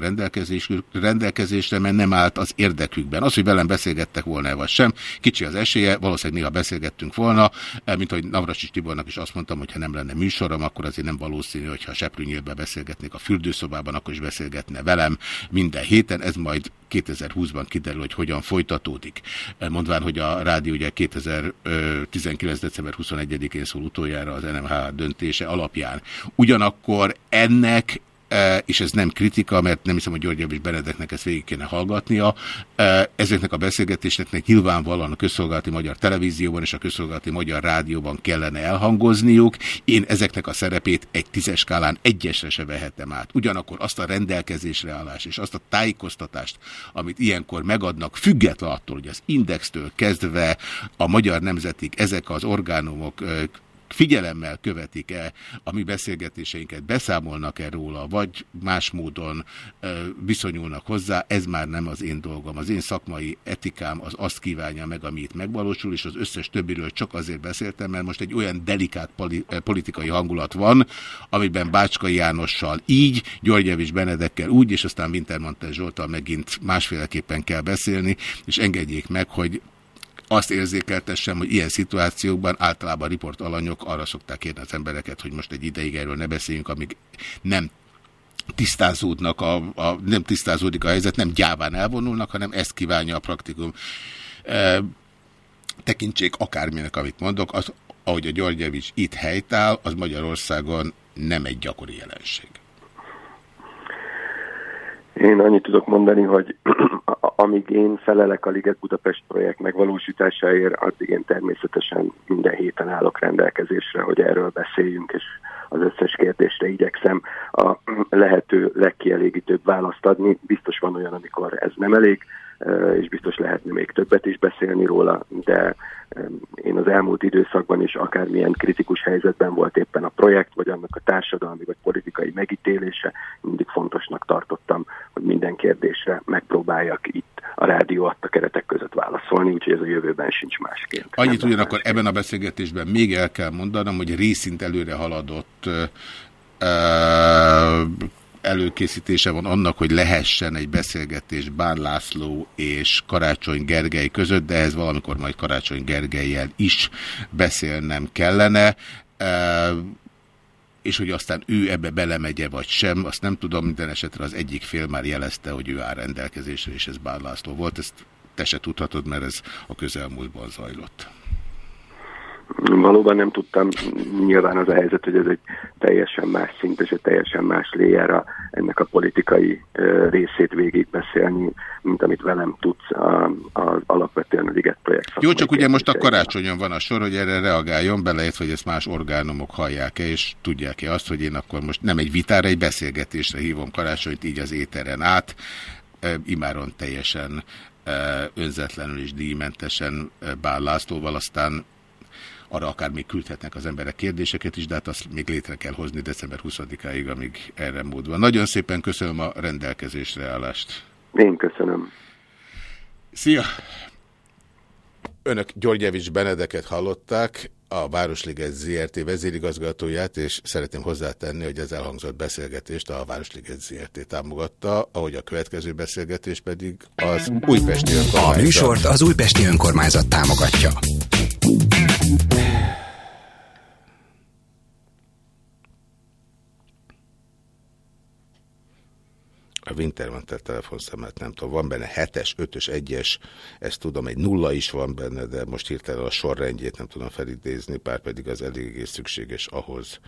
rendelkezésre, mert nem állt az érdekükben. Az, hogy velem beszélgettek volna, vagy sem, kicsi az esélye, valószínűleg néha beszélgettünk volna, mint hogy Navracsis Tibornak is azt mondtam, hogy ha nem lenne műsorom, akkor azért nem valószínű, hogyha Seprűnyélbe beszélgetnék a fürdőszobában, akkor is beszélgetne velem minden héten. Ez majd 2020-ban kiderül, hogy hogyan folytatódik. Mondván, hogy a rádió ugye 2019. december 21-én szól utoljára az NMH döntése alapján. Ugyanakkor ennek és ez nem kritika, mert nem hiszem, hogy György Javis Benedeknek ezt végig kéne hallgatnia. Ezeknek a beszélgetéseknek nyilvánvalóan a közszolgálati magyar televízióban és a közszolgálati magyar rádióban kellene elhangozniuk. Én ezeknek a szerepét egy tízes skálán egyesre se vehetem át. Ugyanakkor azt a rendelkezésre állás és azt a tájékoztatást, amit ilyenkor megadnak, független attól, hogy az indextől kezdve a magyar nemzetig ezek az orgánumok figyelemmel követik-e a mi beszélgetéseinket, beszámolnak-e róla, vagy más módon viszonyulnak hozzá, ez már nem az én dolgom. Az én szakmai etikám az azt kívánja meg, ami itt megvalósul, és az összes többiről csak azért beszéltem, mert most egy olyan delikát politikai hangulat van, amiben Bácskai Jánossal így, Györgyevics Benedekkel úgy, és aztán Wintermantel Zsoltal megint másféleképpen kell beszélni, és engedjék meg, hogy azt érzékeltessem, hogy ilyen szituációkban általában riport alanyok arra szokták kérni az embereket, hogy most egy ideig erről ne beszéljünk, amíg nem tisztázódnak, a, a, nem tisztázódik a helyzet, nem gyáván elvonulnak, hanem ezt kívánja a praktikum. E, tekintsék akárminek, amit mondok, az, ahogy a Györgyevics itt helytáll, az Magyarországon nem egy gyakori jelenség. Én annyit tudok mondani, hogy (clears throat) amíg én felelek a Liget Budapest projekt megvalósításáért, addig én természetesen minden héten állok rendelkezésre, hogy erről beszéljünk, és az összes kérdésre igyekszem a (clears throat) lehető legkielégítőbb választ adni. Biztos van olyan, amikor ez nem elég, és biztos lehetne még többet is beszélni róla, de én az elmúlt időszakban is akármilyen kritikus helyzetben volt éppen a projekt, vagy annak a társadalmi vagy politikai megítélése, mindig fontosnak tartottam, hogy minden kérdésre megpróbáljak itt a rádió adta keretek között válaszolni, úgyhogy ez a jövőben sincs másként. Annyit ugyanakkor ebben a beszélgetésben még el kell mondanom, hogy részint előre haladott előkészítése van annak, hogy lehessen egy beszélgetés Bán László és Karácsony Gergely között, de ez valamikor majd Karácsony Gergelyel is beszélnem kellene és hogy aztán ő ebbe belemegye vagy sem, azt nem tudom, minden esetre az egyik fél már jelezte, hogy ő áll rendelkezésre, és ez Bán László volt. Ezt te se tudhatod, mert ez a közelmúltban zajlott. Valóban nem tudtam, nyilván az a helyzet, hogy ez egy teljesen más szint és egy teljesen más léjára ennek a politikai részét végigbeszélni, mint amit velem tudsz az alapvetően a Liget projekt. Jó, csak ugye most a karácsonyon van a sor, hogy erre reagáljon, beleért, hogy ezt más orgánumok hallják-e, és tudják-e azt, hogy én akkor most nem egy vitára, egy beszélgetésre hívom karácsonyt így az éteren át, imáron teljesen önzetlenül és díjmentesen Bál Lászlóval, aztán arra akár még küldhetnek az emberek kérdéseket is, de hát azt még létre kell hozni december 20-áig, amíg erre mód van. Nagyon szépen köszönöm a rendelkezésre állást. Én köszönöm. Szia! Önök Györgyevics Benedeket hallották, a Városliget ZRT vezérigazgatóját, és szeretném hozzátenni, hogy az elhangzott beszélgetést a Városliget ZRT támogatta, ahogy a következő beszélgetés pedig az Újpesti Önkormányzat. A műsort az Újpesti Önkormányzat támogatja. A Wintermantel telefonszámát nem tudom, van benne 7-es, 5-ös, 1-es, ezt tudom, egy nulla is van benne, de most hirtelen a sorrendjét nem tudom felidézni, pár pedig az eléggé szükséges ahhoz,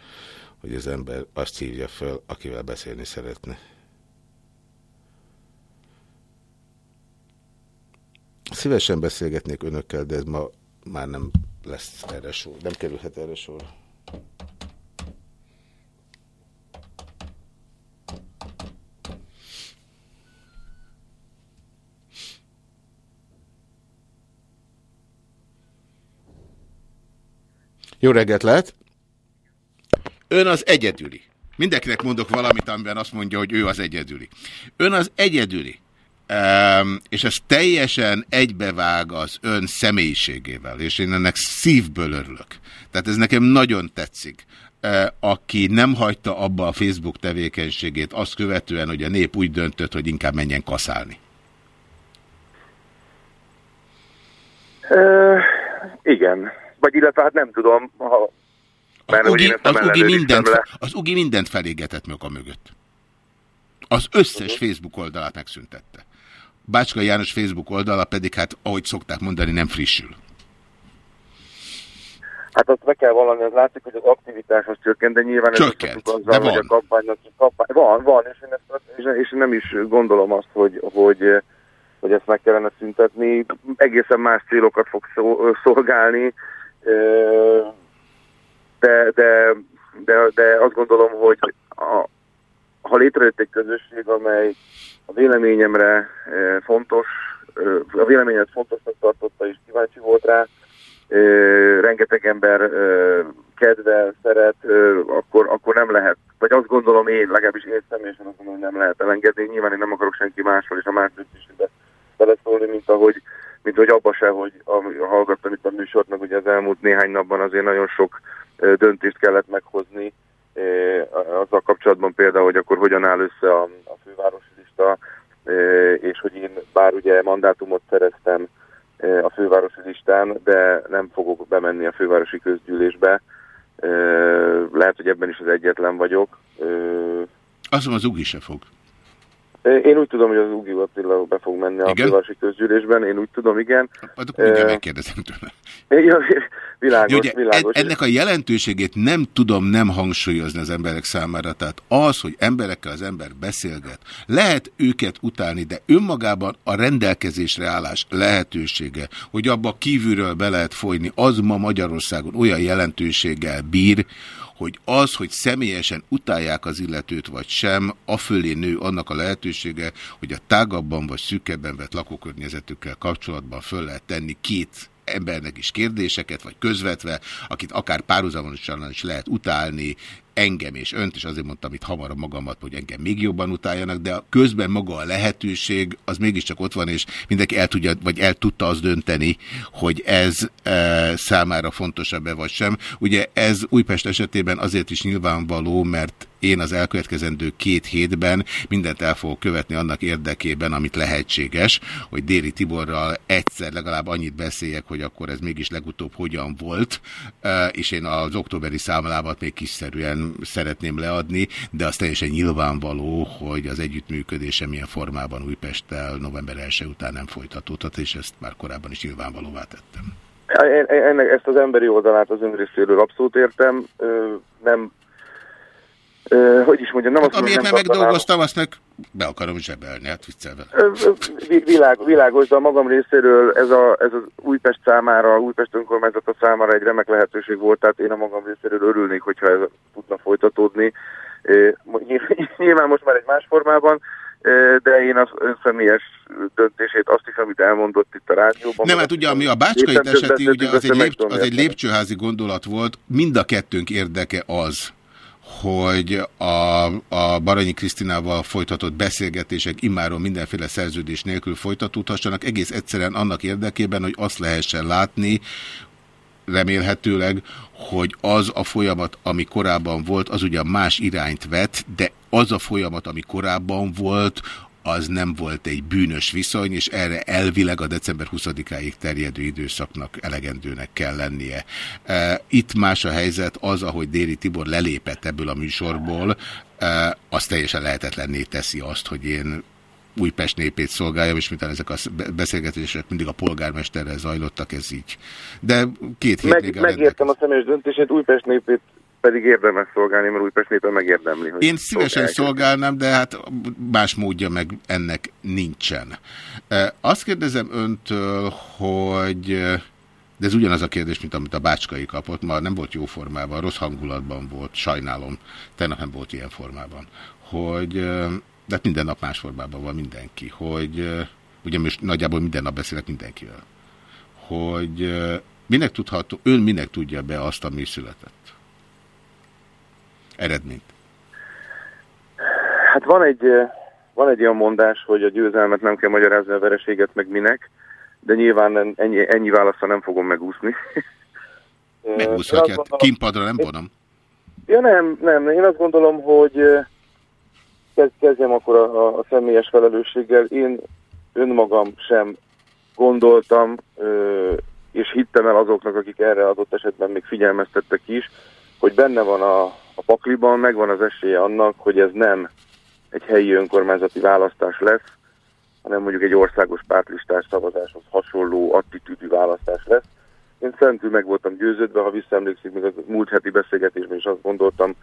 hogy az ember azt hívja föl, akivel beszélni szeretne. Szívesen beszélgetnék önökkel, de ez ma már nem lesz erre sor, nem kerülhet erre sor. Jó reggelt lehet! Ön az egyedüli. Mindenkinek mondok valamit, amiben azt mondja, hogy ő az egyedüli. Ön az egyedüli. Um, és ez teljesen egybevág az ön személyiségével, és én ennek szívből örülök. Tehát ez nekem nagyon tetszik. Uh, aki nem hagyta abba a Facebook tevékenységét azt követően, hogy a nép úgy döntött, hogy inkább menjen kaszálni. Uh, igen, vagy illetve hát nem tudom, ha... Mert az, Ugi, az, Ugi mindent, le. az Ugi mindent felégetett a mögött. Az összes uh -huh. Facebook oldalát megszüntette. Bácska János Facebook oldala pedig, hát ahogy szokták mondani, nem frissül. Hát azt meg kell valami, az látszik, hogy az aktivitás az csökkent, de nyilván ez Csökkent, azzal, de hogy van. a kampánynak kampány, van, van, és én, ezt, és, és nem is gondolom azt, hogy, hogy, hogy ezt meg kellene szüntetni. Egészen más célokat fog szolgálni, de, de, de, de azt gondolom, hogy a, ha létrejött egy közösség, amely a véleményemre fontos, a véleményet fontosnak tartotta és kíváncsi volt rá, rengeteg ember kedvel, szeret, akkor, akkor nem lehet, vagy azt gondolom én, legalábbis én személyesen azt gondolom, hogy nem lehet elengedni. Nyilván én nem akarok senki másról és a más döntésébe beleszólni, mint ahogy, mint hogy abba se, hogy hallgattam itt a műsort, meg ugye az elmúlt néhány napban azért nagyon sok döntést kellett meghozni, azzal kapcsolatban például, hogy akkor hogyan áll össze a, a fővárosi lista, és hogy én bár ugye mandátumot szereztem a fővárosi listán, de nem fogok bemenni a fővárosi közgyűlésbe. Eh, Lehet, hogy ebben is az egyetlen vagyok. Azt mondom, az Ugi se fog. Én úgy tudom, hogy az Ugi Attila be fog menni a Igen? fővárosi közgyűlésben, én úgy tudom, igen. Hát akkor mindjárt megkérdezem tőle. (laughs) Ja, világos, Jó, ugye, világos. en- ennek a jelentőségét nem tudom nem hangsúlyozni az emberek számára. Tehát az, hogy emberekkel az ember beszélget, lehet őket utálni, de önmagában a rendelkezésre állás lehetősége, hogy abba kívülről be lehet folyni, az ma Magyarországon olyan jelentőséggel bír, hogy az, hogy személyesen utálják az illetőt vagy sem, afölé nő annak a lehetősége, hogy a tágabban vagy szűkebben vett lakókörnyezetükkel kapcsolatban föl lehet tenni két embernek is kérdéseket, vagy közvetve, akit akár párhuzamosan is lehet utálni, engem és önt, és azért mondtam itt hamarabb magamat, hogy engem még jobban utáljanak, de közben maga a lehetőség, az mégiscsak ott van, és mindenki el tudja, vagy el tudta azt dönteni, hogy ez e, számára fontosabb-e vagy sem. Ugye ez Újpest esetében azért is nyilvánvaló, mert én az elkövetkezendő két hétben mindent el fogok követni annak érdekében, amit lehetséges, hogy Déri Tiborral egyszer legalább annyit beszéljek, hogy akkor ez mégis legutóbb hogyan volt, és én az októberi számlámat még kiszerűen szeretném leadni, de az teljesen nyilvánvaló, hogy az együttműködése milyen formában Újpesttel november 1 után nem folytatódhat, és ezt már korábban is nyilvánvalóvá tettem. Ennek, ezt az emberi oldalát az ön részéről abszolút értem. Nem, ö, hogy is mondjam, nem azt Hát, Amiért nem megdolgoztam, azt meg be akarom zsebelni, hát viccelve. Világ, világos, de a magam részéről ez, a, ez az Újpest számára, Újpest önkormányzata számára egy remek lehetőség volt, tehát én a magam részéről örülnék, hogyha ez tudna folytatódni. Nyilván- most már egy más formában, de én az ön személyes döntését, azt is, amit elmondott itt a rádióban. Nem, hát ugye ami a Bácskai Éppen több eseti, ugye az egy, össze, meg lép, tudom az egy lépcsőházi gondolat volt, mind a kettőnk érdeke az, hogy a, a Baranyi Krisztinával folytatott beszélgetések immáron mindenféle szerződés nélkül folytatódhassanak, egész egyszerűen annak érdekében, hogy azt lehessen látni, remélhetőleg, hogy az a folyamat, ami korábban volt, az ugyan más irányt vett, de az a folyamat, ami korábban volt, az nem volt egy bűnös viszony, és erre elvileg a december 20-áig terjedő időszaknak elegendőnek kell lennie. E, Itt más a helyzet, az, ahogy Déri Tibor lelépett ebből a műsorból, e, az teljesen lehetetlenné teszi azt, hogy én Újpest népét szolgáljam, és miután ezek a sz- beszélgetések mindig a polgármesterrel zajlottak, ez így. De két hét Meg, megértem a személyes döntését, Újpest népét pedig érdemes szolgálni, mert Újpest népe megérdemli. Hogy Én szívesen szolgálják. szolgálnám, de hát más módja meg ennek nincsen. Azt kérdezem öntől, hogy de ez ugyanaz a kérdés, mint amit a Bácskai kapott, ma nem volt jó formában, rossz hangulatban volt, sajnálom, tegnap nem volt ilyen formában, hogy, de hát minden nap más formában van mindenki, hogy ugye most nagyjából minden nap beszélek mindenkivel, hogy minek tudható, ön minek tudja be azt, ami született? Eredményt. Hát van egy, van egy olyan mondás, hogy a győzelmet nem kell magyarázni, a vereséget meg minek, de nyilván ennyi, ennyi válaszra nem fogom megúszni. (laughs) Megúszhatja, kimpadra nem vonom. Ja nem, nem, én azt gondolom, hogy kezd, kezdjem akkor a, a, a személyes felelősséggel. Én önmagam sem gondoltam, ö, és hittem el azoknak, akik erre adott esetben még figyelmeztettek is, hogy benne van a, a pakliban, megvan az esélye annak, hogy ez nem egy helyi önkormányzati választás lesz, hanem mondjuk egy országos pártlistás szavazáshoz hasonló attitűdű választás lesz. én szentül meg voltam győződve, ha visszaemlékszik, még a múlt heti beszélgetésben is azt gondoltam,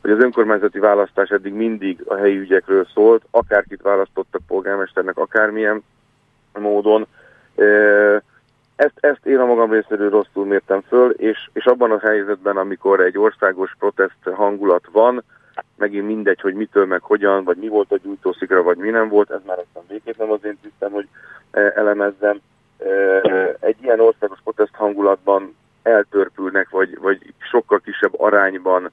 hogy az önkormányzati választás eddig mindig a helyi ügyekről szólt, akárkit választottak polgármesternek, akármilyen módon. Ezt, ezt én a magam részéről rosszul mértem föl, és, és abban a helyzetben, amikor egy országos protest hangulat van, megint mindegy, hogy mitől, meg hogyan, vagy mi volt a gyújtószigra, vagy mi nem volt, ez már aztán végképp nem az én tisztem, hogy elemezzem. Egy ilyen országos protest hangulatban eltörpülnek, vagy, vagy sokkal kisebb arányban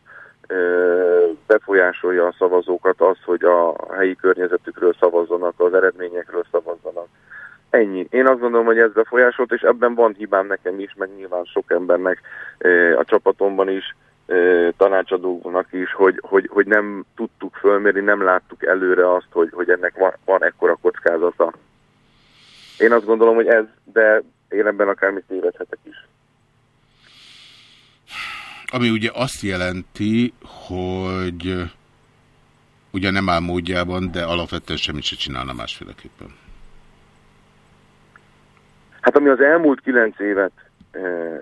befolyásolja a szavazókat az, hogy a helyi környezetükről szavazzanak, az eredményekről szavazzanak. Ennyi. Én azt gondolom, hogy ez befolyásolt, és ebben van hibám nekem is, meg nyilván sok embernek a csapatomban is, tanácsadóknak is, hogy, hogy, hogy nem tudtuk fölmérni, nem láttuk előre azt, hogy, hogy ennek van, van ekkora kockázata. Én azt gondolom, hogy ez, de én ebben akármit tévedhetek is. Ami ugye azt jelenti, hogy ugye nem áll módjában, de alapvetően semmit se csinálna másféleképpen. Hát ami az elmúlt kilenc évet eh,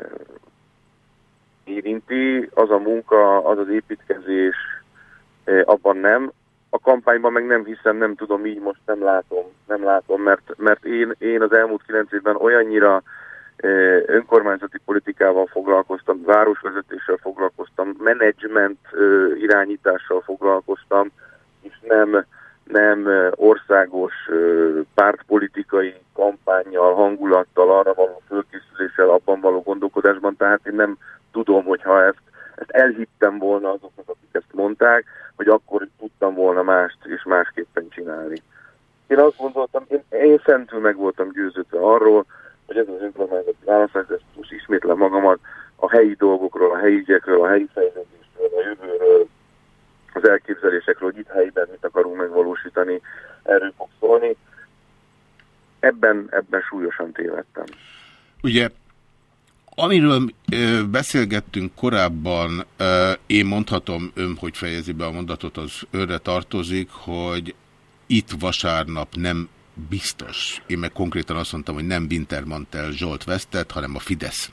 érinti, az a munka, az az építkezés, eh, abban nem. A kampányban meg nem hiszem, nem tudom, így most nem látom, nem látom, mert, mert én, én az elmúlt kilenc évben olyannyira eh, önkormányzati politikával foglalkoztam, városvezetéssel foglalkoztam, menedzsment eh, irányítással foglalkoztam, és nem, nem országos pártpolitikai kampányjal, hangulattal, arra való fölkészüléssel, abban való gondolkodásban, tehát én nem tudom, hogyha ezt, ezt elhittem volna azoknak, akik ezt mondták, hogy akkor tudtam volna mást és másképpen csinálni. Én azt gondoltam, én, én szentül meg voltam győződve arról, hogy ez az önkormányzati választás, ezt most ismétlem magamat, a helyi dolgokról, a helyi ügyekről, a helyi fejlődésről, a jövőről, az elképzelésekről, hogy itt helyben mit akarunk megvalósítani, erről fog szólni. Ebben, ebben súlyosan tévedtem. Ugye Amiről beszélgettünk korábban, én mondhatom, ön, hogy fejezi be a mondatot, az önre tartozik, hogy itt vasárnap nem biztos. Én meg konkrétan azt mondtam, hogy nem Wintermantel Zsolt vesztett, hanem a Fidesz.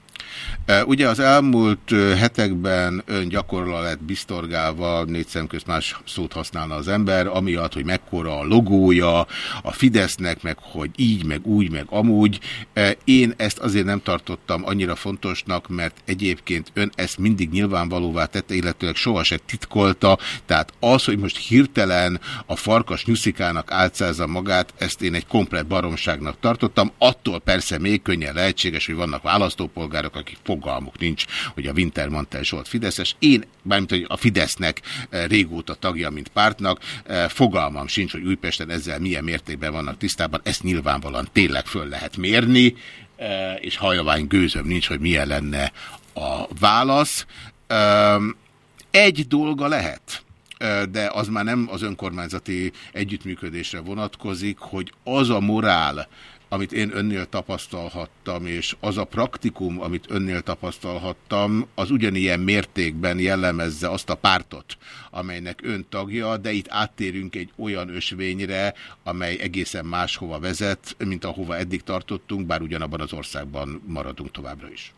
Ugye az elmúlt hetekben ön gyakorla lett biztorgálva, négy szem közt más szót használna az ember, amiatt, hogy mekkora a logója a Fidesznek, meg hogy így, meg úgy, meg amúgy. Én ezt azért nem tartottam annyira fontosnak, mert egyébként ön ezt mindig nyilvánvalóvá tette, illetőleg sohasem titkolta, tehát az, hogy most hirtelen a farkas nyuszikának álcázza magát, ezt én egy komplet baromságnak tartottam, attól persze még könnyen lehetséges, hogy vannak választópolgárok, akik fogalmuk nincs, hogy a Wintermantel Zsolt Fideszes. Én, bármint, hogy a Fidesznek eh, régóta tagja, mint pártnak, eh, fogalmam sincs, hogy Újpesten ezzel milyen mértékben vannak tisztában. Ezt nyilvánvalóan tényleg föl lehet mérni, eh, és hajlavány gőzöm nincs, hogy milyen lenne a válasz. Ehm, egy dolga lehet, de az már nem az önkormányzati együttműködésre vonatkozik, hogy az a morál, amit én önnél tapasztalhattam, és az a praktikum, amit önnél tapasztalhattam, az ugyanilyen mértékben jellemezze azt a pártot, amelynek ön tagja, de itt áttérünk egy olyan ösvényre, amely egészen máshova vezet, mint ahova eddig tartottunk, bár ugyanabban az országban maradunk továbbra is.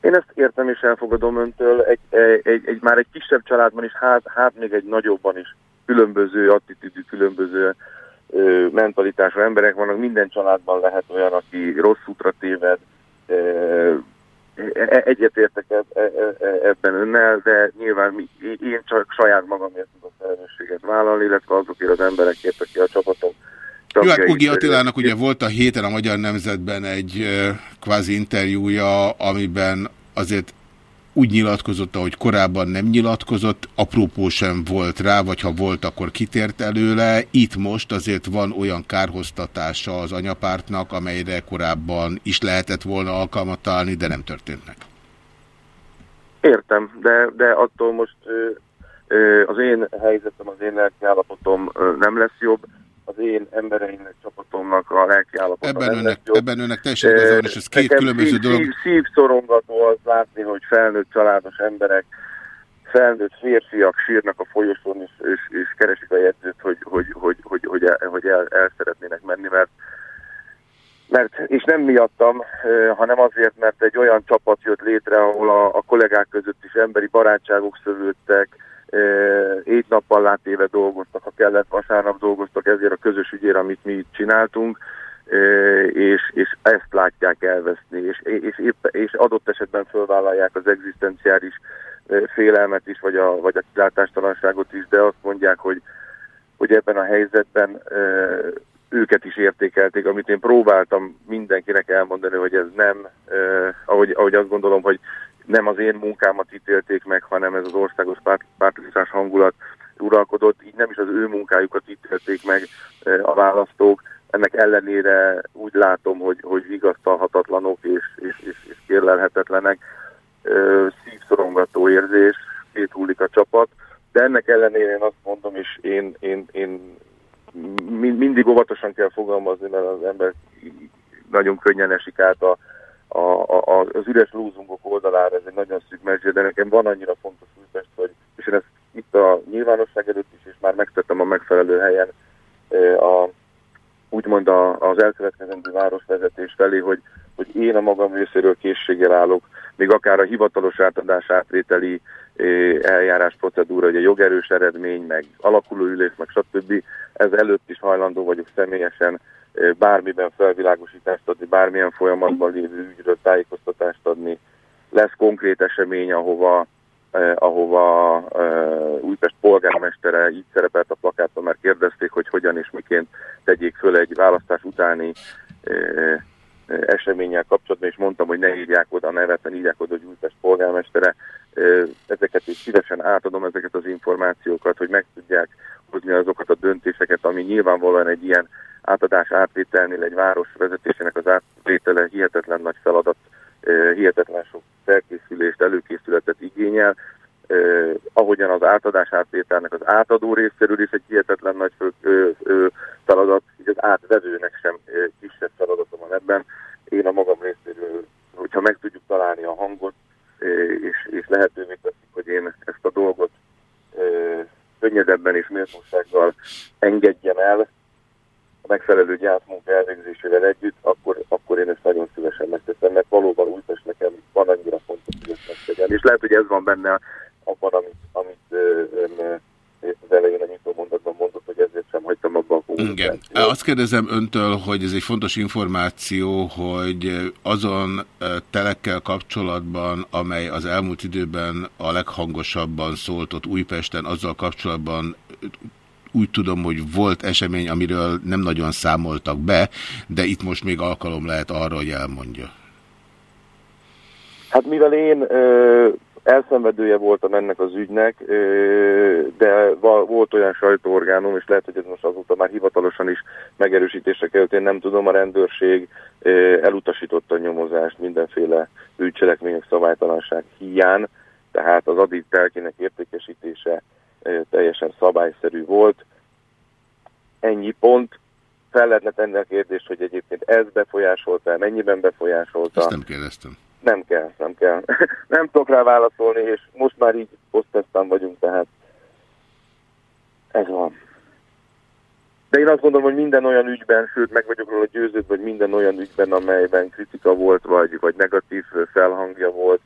Én ezt értem és elfogadom öntől, egy, egy, egy, már egy kisebb családban is, hát, hát még egy nagyobban is különböző attitűdű, különböző mentalitású emberek vannak, minden családban lehet olyan, aki rossz útra téved, e, e, egyetértek e, ebben önnel, de nyilván én csak saját magamért tudok felelősséget vállalni, illetve azokért az emberekért, aki a csapatom jó, hát Ugi Attilának ugye volt a héten a Magyar Nemzetben egy kvázi interjúja, amiben azért úgy nyilatkozott, ahogy korábban nem nyilatkozott, apropó sem volt rá, vagy ha volt, akkor kitért előle. Itt most azért van olyan kárhoztatása az anyapártnak, amelyre korábban is lehetett volna alkalmat találni, de nem történt meg. Értem, de, de attól most az én helyzetem, az én lelkiállapotom nem lesz jobb az én embereimnek, csapatomnak a lelki állapota. Ebben önnek, ebben önnek teljesen igaza van, és ez két különböző szív, dolog. Szív, szívszorongató az látni, hogy felnőtt családos emberek, felnőtt férfiak sírnak a folyosón, és, és, és keresik a jegyzőt, hogy, hogy, hogy, hogy, hogy, el, hogy el, el szeretnének menni, mert mert, és nem miattam, hanem azért, mert egy olyan csapat jött létre, ahol a, a kollégák között is emberi barátságok szövődtek, hét nappal látéve dolgoztak, ha kellett, vasárnap dolgoztak ezért a közös ügyért, amit mi itt csináltunk, és, és ezt látják elveszni, és, és, épp, és adott esetben fölvállalják az egzisztenciális félelmet is, vagy a, vagy a kilátástalanságot is, de azt mondják, hogy, hogy ebben a helyzetben őket is értékelték, amit én próbáltam mindenkinek elmondani, hogy ez nem, ahogy, ahogy azt gondolom, hogy nem az én munkámat ítélték meg, hanem ez az országos párt, hangulat uralkodott, így nem is az ő munkájukat ítélték meg a választók. Ennek ellenére úgy látom, hogy, hogy vigasztalhatatlanok és, és, és, és kérlelhetetlenek. Szívszorongató érzés, széthullik a csapat, de ennek ellenére én azt mondom, és én, én, én mindig óvatosan kell fogalmazni, mert az ember nagyon könnyen esik át a, a, a, az üres lúzungok oldalára, ez egy nagyon szűk mező, de nekem van annyira fontos Újpest, hogy, és én ezt itt a nyilvánosság előtt is, és már megtettem a megfelelő helyen, a, úgymond a, az elkövetkezendő városvezetés felé, hogy, hogy én a magam részéről készséggel állok, még akár a hivatalos átadás átvételi eljárás procedúra, hogy a jogerős eredmény, meg alakuló ülés, meg stb. Ez előtt is hajlandó vagyok személyesen bármiben felvilágosítást adni, bármilyen folyamatban lévő ügyről tájékoztatást adni. Lesz konkrét esemény, ahova, eh, ahova eh, Újpest polgármestere így szerepelt a plakáton, mert kérdezték, hogy hogyan és miként tegyék föl egy választás utáni eh, eseménnyel kapcsolatban, és mondtam, hogy ne írják oda a nevet, ne írják oda, hogy Újpest polgármestere. Ezeket is szívesen átadom, ezeket az információkat, hogy meg tudják hozni azokat a döntéseket, ami nyilvánvalóan egy ilyen átadás átvételnél egy város vezetésének az átvétele hihetetlen nagy feladat, hihetetlen sok felkészülést, előkészületet igényel, ahogyan az átadás átvételnek az átadó részéről is egy hihetetlen nagy fő, ö, feladat, így az átvevőnek sem ö, kisebb feladatom van ebben. Én a magam részéről, hogyha meg tudjuk találni a hangot, és, és lehetővé teszik, hogy én ezt a dolgot ö, könnyedebben és méltósággal engedjem el, a megfelelő gyászmunka elvégzésével együtt, akkor, akkor én ezt nagyon szívesen megteszem, mert valóban Újpest nekem van annyira fontos, hogy ezt megtegyem. És lehet, hogy ez van benne abban, amit, amit ön az elején a nyitó mondatban mondott, hogy ezért sem hagytam abban a Igen. Azt kérdezem öntől, hogy ez egy fontos információ, hogy azon telekkel kapcsolatban, amely az elmúlt időben a leghangosabban szólt ott Újpesten, azzal kapcsolatban úgy tudom, hogy volt esemény, amiről nem nagyon számoltak be, de itt most még alkalom lehet arra, hogy elmondja. Hát mivel én ö, elszenvedője voltam ennek az ügynek, de volt olyan sajtóorgánum, és lehet, hogy ez most azóta már hivatalosan is megerősítésre került, én nem tudom, a rendőrség elutasította a nyomozást mindenféle bűncselekmények szabálytalanság hiány, tehát az adit telkének értékesítése teljesen szabályszerű volt. Ennyi pont. Fel lehetne tenni a kérdést, hogy egyébként ez befolyásolta, mennyiben befolyásolta. Ezt nem kérdeztem. Nem kell, nem kell. (laughs) nem tudok rá válaszolni, és most már így posztesztán vagyunk, tehát ez van. De én azt gondolom, hogy minden olyan ügyben, sőt meg vagyok róla győződve, hogy minden olyan ügyben, amelyben kritika volt, vagy, vagy negatív felhangja volt,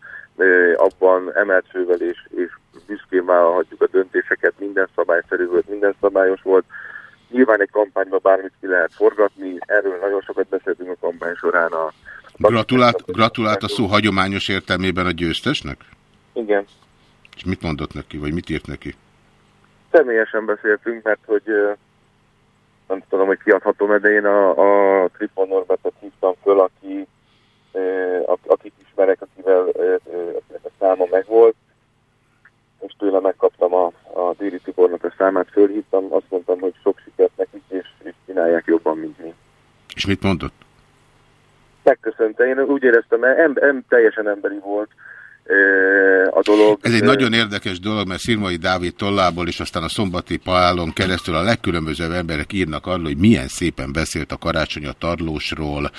abban emelt fővel és, és büszkén vállalhatjuk a döntéseket, minden szabályszerű volt, minden szabályos volt. Nyilván egy kampányban bármit ki lehet forgatni, erről nagyon sokat beszéltünk a kampány során. A gratulált, gratulált a szó hagyományos értelmében a győztesnek? Igen. És mit mondott neki, vagy mit írt neki? Személyesen beszéltünk, mert hogy nem tudom, hogy kiadhatom, de én a, a Trifon Norbertet hívtam föl, aki, akit ismerek, akivel a száma megvolt, és tőle megkaptam a, a Déri Tibornak a számát, fölhívtam, azt mondtam, hogy sok sikert nekik, és, és csinálják jobban, mint mi. És mit mondott? Megköszönte. Én úgy éreztem, mert em, em, teljesen emberi volt a dolog. Ez egy nagyon érdekes dolog, mert Szirmai Dávid tollából és aztán a szombati palálon keresztül a legkülönbözőbb emberek írnak arról, hogy milyen szépen beszélt a karácsony a tarlósról,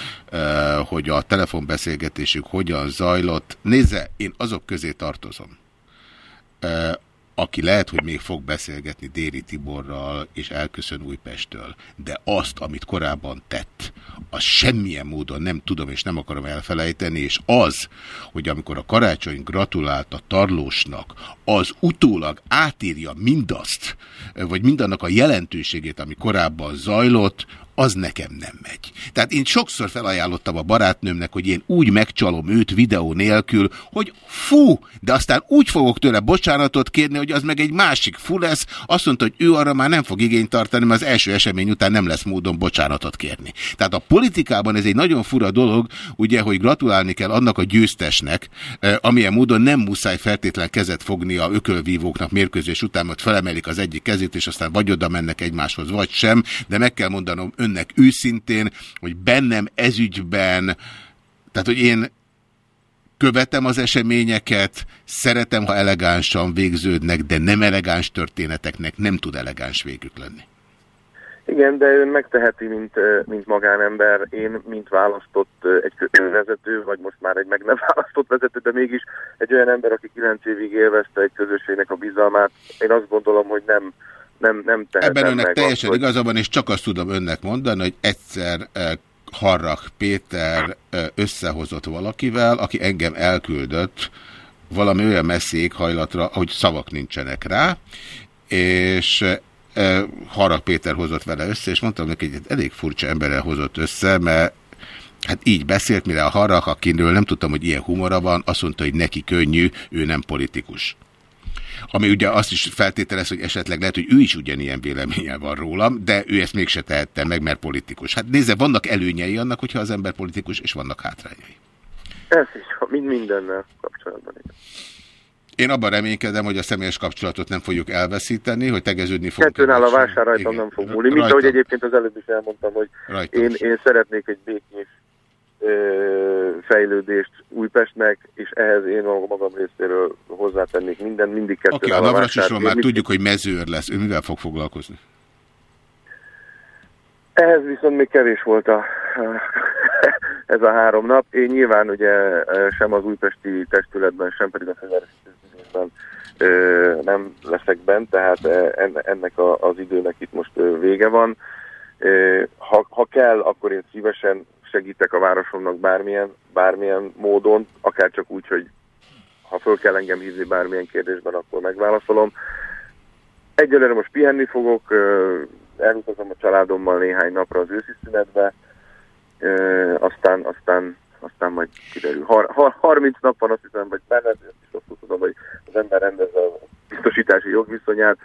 hogy a telefonbeszélgetésük hogyan zajlott. Nézze, én azok közé tartozom aki lehet, hogy még fog beszélgetni Déri Tiborral, és elköszön Újpesttől, de azt, amit korábban tett, az semmilyen módon nem tudom és nem akarom elfelejteni, és az, hogy amikor a karácsony gratulált a Tarlósnak, az utólag átírja mindazt, vagy mindannak a jelentőségét, ami korábban zajlott, az nekem nem megy. Tehát én sokszor felajánlottam a barátnőmnek, hogy én úgy megcsalom őt videó nélkül, hogy fú, de aztán úgy fogok tőle bocsánatot kérni, hogy az meg egy másik fú lesz. Azt mondta, hogy ő arra már nem fog igényt tartani, mert az első esemény után nem lesz módon bocsánatot kérni. Tehát a politikában ez egy nagyon fura dolog, ugye, hogy gratulálni kell annak a győztesnek, eh, amilyen módon nem muszáj feltétlen kezet fogni a ökölvívóknak mérkőzés után, mert felemelik az egyik kezét, és aztán vagy oda mennek egymáshoz, vagy sem, de meg kell mondanom önnek őszintén, hogy bennem ezügyben, tehát hogy én követem az eseményeket, szeretem, ha elegánsan végződnek, de nem elegáns történeteknek nem tud elegáns végük lenni. Igen, de ön megteheti, mint, mint magánember, én, mint választott egy vezető, vagy most már egy meg nem (laughs) választott vezető, de mégis egy olyan ember, aki kilenc évig élvezte egy közösségnek a bizalmát, én azt gondolom, hogy nem, nem, nem Ebben önnek teljesen azt, igaza van, és csak azt tudom önnek mondani, hogy egyszer Harrak Péter eh, összehozott valakivel, aki engem elküldött valami olyan messzi éghajlatra, hogy szavak nincsenek rá, és Harrak Péter hozott vele össze, és mondtam neki, hogy egy elég furcsa emberrel hozott össze, mert Hát így beszélt, mire a Harrak, akiről nem tudtam, hogy ilyen humora van, azt mondta, hogy neki könnyű, ő nem politikus. Ami ugye azt is feltételez, hogy esetleg lehet, hogy ő is ugyanilyen véleménye van rólam, de ő ezt mégse tehette meg, mert politikus. Hát nézze, vannak előnyei annak, hogyha az ember politikus, és vannak hátrányai. Ez is, mind mindennel kapcsolatban. Én abban reménykedem, hogy a személyes kapcsolatot nem fogjuk elveszíteni, hogy tegeződni fogunk. Kettőnál a vásár rajtam Igen. nem fog múlni. Mint ahogy egyébként az előbb is elmondtam, hogy Rajtam én, én szeretnék egy békés fejlődést Újpestnek, és ehhez én a magam részéről hozzátennék minden, mindig Oké, kettőnál a vásár. már Én tudjuk, hogy mezőr lesz. Ő mivel fog foglalkozni? Ehhez viszont még kevés volt a, (laughs) ez a három nap. Én nyilván ugye sem az újpesti testületben, sem pedig a fővárosi testületben nem leszek bent, tehát eh, en- ennek az időnek itt most vége van. Ha, ha kell, akkor én szívesen segítek a városomnak bármilyen, bármilyen módon, akár csak úgy, hogy ha föl kell engem hívni bármilyen kérdésben, akkor megválaszolom. Egyelőre most pihenni fogok, elutazom a családommal néhány napra az őszi szünetbe, aztán, aztán, aztán majd kiderül. Har, har, 30 nap van azt hiszem, vagy benne, is rosszul tudom, hogy az ember rendezze a biztosítási jogviszonyát.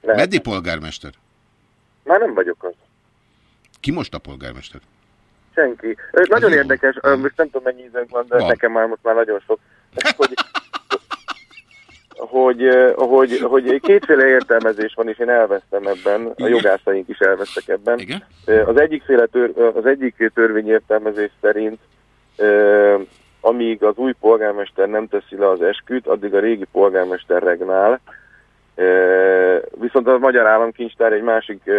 Lehet. Meddi polgármester? Már nem vagyok az. Ki most a polgármester? Senki. Nagyon érdekes, ö, most nem tudom mennyi időnk van, de Van. nekem már most már nagyon sok. Hogy, hogy, hogy, hogy kétféle értelmezés van, és én elvesztem ebben, a jogászaink is elvesztek ebben. Igen? Az egyik, féle tör, az egyik törvényértelmezés szerint, amíg az új polgármester nem teszi le az esküt, addig a régi polgármester regnál. Viszont a Magyar Államkincstár egy másik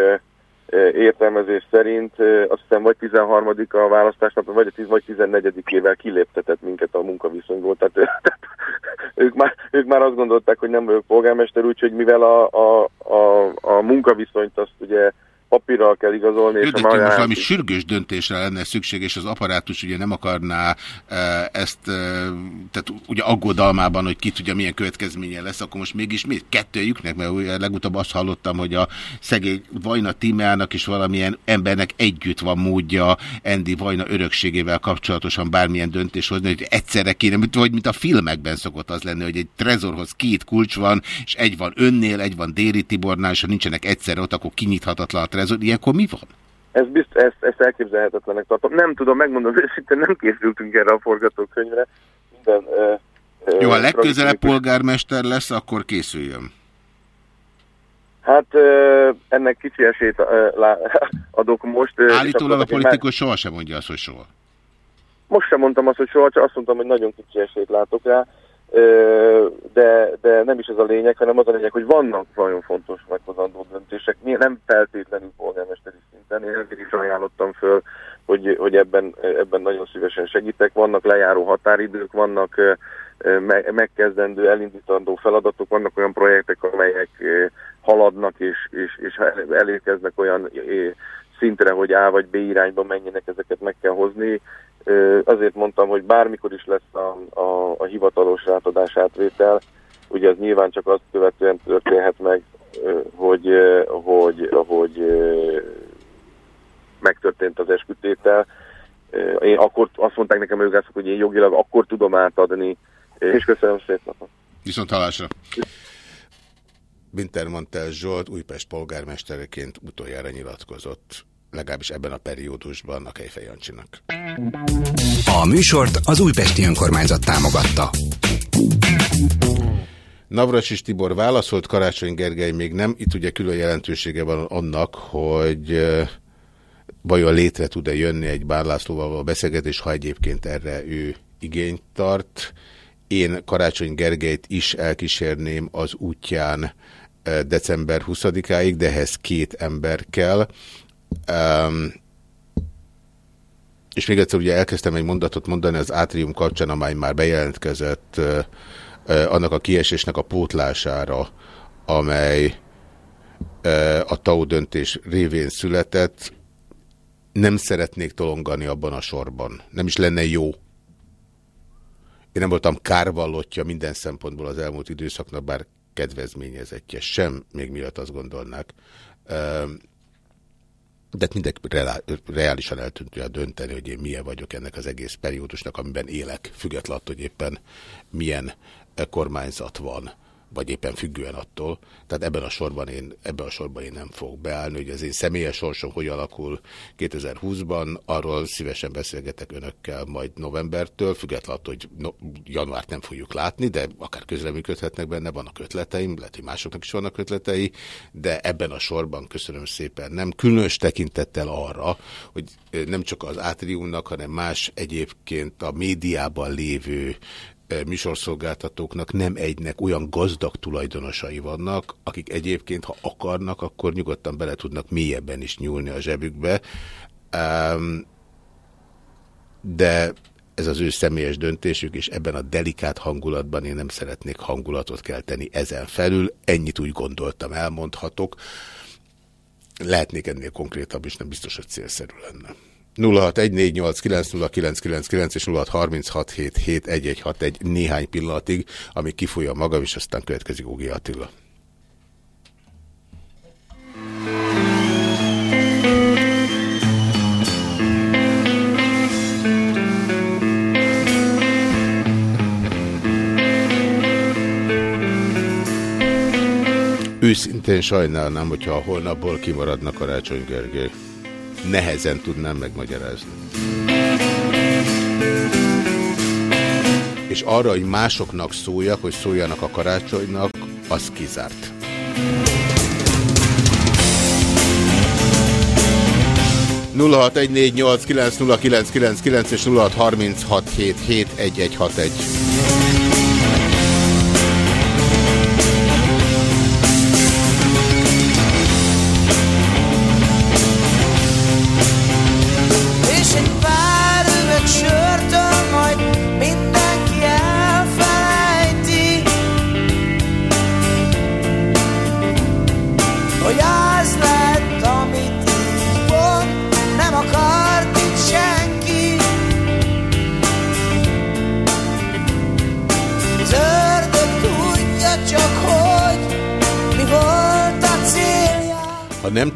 értelmezés szerint azt hiszem vagy 13 a választásnap, vagy a 10 vagy 14-ével kiléptetett minket a munkaviszonyból. Tehát, tehát (laughs) ők, már, ők már azt gondolták, hogy nem vagyok polgármester, úgyhogy mivel a, a, a, a munkaviszonyt azt ugye papírral kell igazolni, Jó, de most valami sürgős döntésre lenne szükség, és az apparátus ugye nem akarná e, ezt, e, tehát ugye aggodalmában, hogy ki tudja milyen következménye lesz, akkor most mégis mi kettőjüknek, mert ugye legutóbb azt hallottam, hogy a szegény Vajna Tímeának is valamilyen embernek együtt van módja Endi Vajna örökségével kapcsolatosan bármilyen döntés hozni, hogy egyszerre kéne, mint- vagy mint a filmekben szokott az lenni, hogy egy trezorhoz két kulcs van, és egy van önnél, egy van Déri Tibornál, és ha nincsenek egyszerre ott, akkor kinyithatatlan a trezor. Ilyenkor mi van? Ez bizt, ezt, ezt elképzelhetetlenek tartom. Nem tudom, megmondom őszintén, nem készültünk erre a forgatókönyvre. Minden, ö, ö, Jó, ha legközelebb polgármester lesz, akkor készüljön. Hát ö, ennek kicsi esélyt adok most. Állítólag a akkor én politikus sohasem mondja azt, hogy soha. Már, most sem mondtam azt, hogy soha, csak azt mondtam, hogy nagyon kicsi esélyt látok rá. De, de nem is ez a lényeg, hanem az a lényeg, hogy vannak nagyon fontos meghozandó döntések, nem feltétlenül polgármesteri szinten. Én ezért is ajánlottam föl, hogy, hogy ebben, ebben nagyon szívesen segítek. Vannak lejáró határidők, vannak megkezdendő, elindítandó feladatok, vannak olyan projektek, amelyek haladnak és, és, és elérkeznek olyan szintre, hogy A vagy B irányba menjenek, ezeket meg kell hozni. Azért mondtam, hogy bármikor is lesz a, a, a hivatalos rátadás átvétel, ugye az nyilván csak azt követően történhet meg, hogy, hogy, hogy megtörtént az eskütétel. Én akkor azt mondták nekem a hogy én jogilag akkor tudom átadni, és köszönöm szépen. Viszont hallásra. Wintermantel Zsolt Újpest polgármestereként utoljára nyilatkozott legalábbis ebben a periódusban a Kejfej Jancsinak. A műsort az Újpesti Önkormányzat támogatta. Navras Tibor válaszolt, Karácsony Gergely még nem. Itt ugye külön jelentősége van annak, hogy vajon létre tud-e jönni egy Bárlászlóval a beszélgetés, ha egyébként erre ő igényt tart. Én Karácsony Gergelyt is elkísérném az útján december 20-áig, de ehhez két ember kell. Um, és még egyszer ugye elkezdtem egy mondatot mondani az átrium kapcsán, amely már bejelentkezett uh, uh, annak a kiesésnek a pótlására, amely uh, a TAU döntés révén született. Nem szeretnék tolongani abban a sorban. Nem is lenne jó. Én nem voltam kárvallottja minden szempontból az elmúlt időszaknak, bár kedvezményezettje sem, még miatt azt gondolnák. De hát mindenki reálisan el tudja dönteni, hogy én milyen vagyok ennek az egész periódusnak, amiben élek, függetlenül, hogy éppen milyen kormányzat van vagy éppen függően attól. Tehát ebben a sorban én, ebben a sorban én nem fogok beállni, hogy az én személyes sorsom hogy alakul 2020-ban, arról szívesen beszélgetek önökkel majd novembertől, függetlenül hogy no, januárt nem fogjuk látni, de akár közreműködhetnek benne, vannak ötleteim, lehet, hogy másoknak is vannak ötletei, de ebben a sorban köszönöm szépen nem. Különös tekintettel arra, hogy nem csak az átriumnak, hanem más egyébként a médiában lévő műsorszolgáltatóknak nem egynek olyan gazdag tulajdonosai vannak, akik egyébként, ha akarnak, akkor nyugodtan bele tudnak mélyebben is nyúlni a zsebükbe. De ez az ő személyes döntésük, és ebben a delikát hangulatban én nem szeretnék hangulatot kelteni ezen felül. Ennyit úgy gondoltam, elmondhatok. Lehetnék ennél konkrétabb, és nem biztos, hogy célszerű lenne. 0614890999 és 0636771161 néhány pillanatig, amíg kifolyja magam, és aztán következik Ugi Attila. Őszintén sajnálnám, hogyha a holnapból kimaradnak Karácsony Gergely nehezen tudnám megmagyarázni. És arra, hogy másoknak szóljak, hogy szóljanak a karácsonynak, az kizárt. nulla és nulla egy.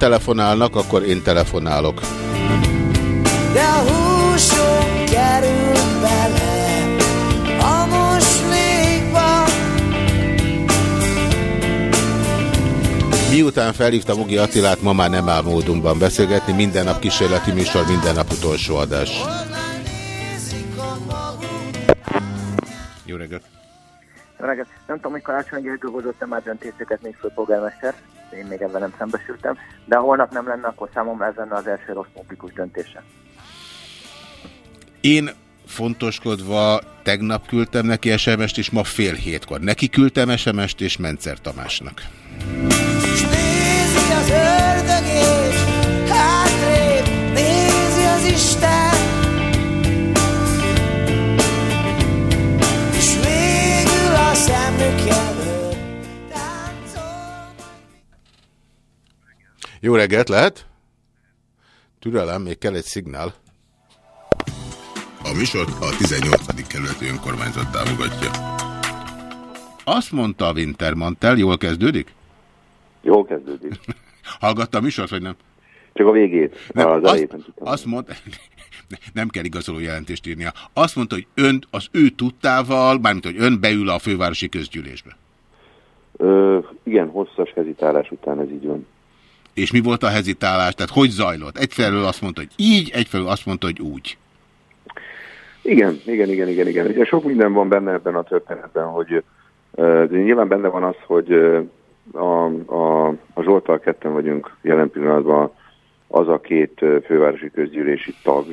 Telefonálnak, akkor én telefonálok. De a húsom került bele a moslékba. Miután felhívtam Ugi Attilát, ma már nem áll módunkban beszélgetni. Minden nap kísérleti műsor, minden nap utolsó adás. Jó reggelt! Jó reggelt! Nem tudom, hogy Karácsony Gergő hozott-e már döntéseket még főpolgármester én még ebben nem szembesültem, de ha holnap nem lenne, akkor számomra ez lenne az első rossz publikus döntése. Én fontoskodva tegnap küldtem neki SMS-t, és ma fél hétkor. Neki küldtem SMS-t, és Mencer Tamásnak. És nézi az ördög és hátrébb, nézi az Isten, Jó reggelt, lehet? Türelem, még kell egy szignál. A műsort a 18. kerületi önkormányzat támogatja. Azt mondta a Wintermantel, jól kezdődik? Jól kezdődik. (laughs) Hallgatta a műsort, vagy nem? Csak a végét. Nem, az azt, nem azt mondta, (laughs) nem kell igazoló jelentést írnia. Azt mondta, hogy ön az ő tudtával, mármint, hogy ön beül a fővárosi közgyűlésbe. Ö, igen, hosszas hezitálás után ez így van. És mi volt a hezitálás? Tehát hogy zajlott? Egyfelől azt mondta, hogy így, egyfelől azt mondta, hogy úgy. Igen, igen, igen, igen, igen. Ugye sok minden van benne ebben a történetben, hogy de nyilván benne van az, hogy a, a, a Zsoltal ketten vagyunk jelen pillanatban az a két fővárosi közgyűlési tag,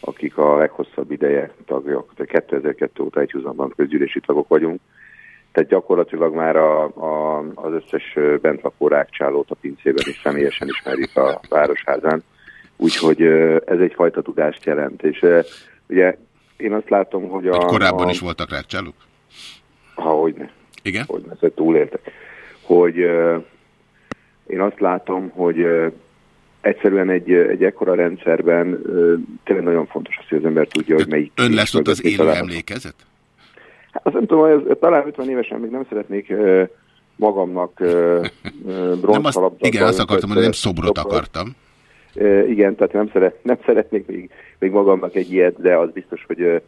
akik a leghosszabb ideje tagok, tehát 2002 óta egyhuzamban közgyűlési tagok vagyunk. Tehát gyakorlatilag már a, a, az összes ö, bent lakó rákcsálót a pincében is személyesen ismerjük a városházán. Úgyhogy ez egyfajta tudást jelent. És ugye én azt látom, hogy a... Hogy korábban a, is voltak rákcsálók? Hogyne. Igen? Hogyne, ezt túléltek. Hogy én azt látom, hogy egyszerűen egy, egy ekkora rendszerben tényleg nagyon fontos az, hogy az ember tudja, hogy melyik... Ön lesz ott az élő emlékezet? Hát nem tudom, ez, talán 50 évesen még nem szeretnék magamnak bronzkalapzatban igen, azt akartam mondani, nem szobrot akartam. Igen, tehát nem, szeret, nem szeretnék még, még magamnak egy ilyet, de az biztos, hogy,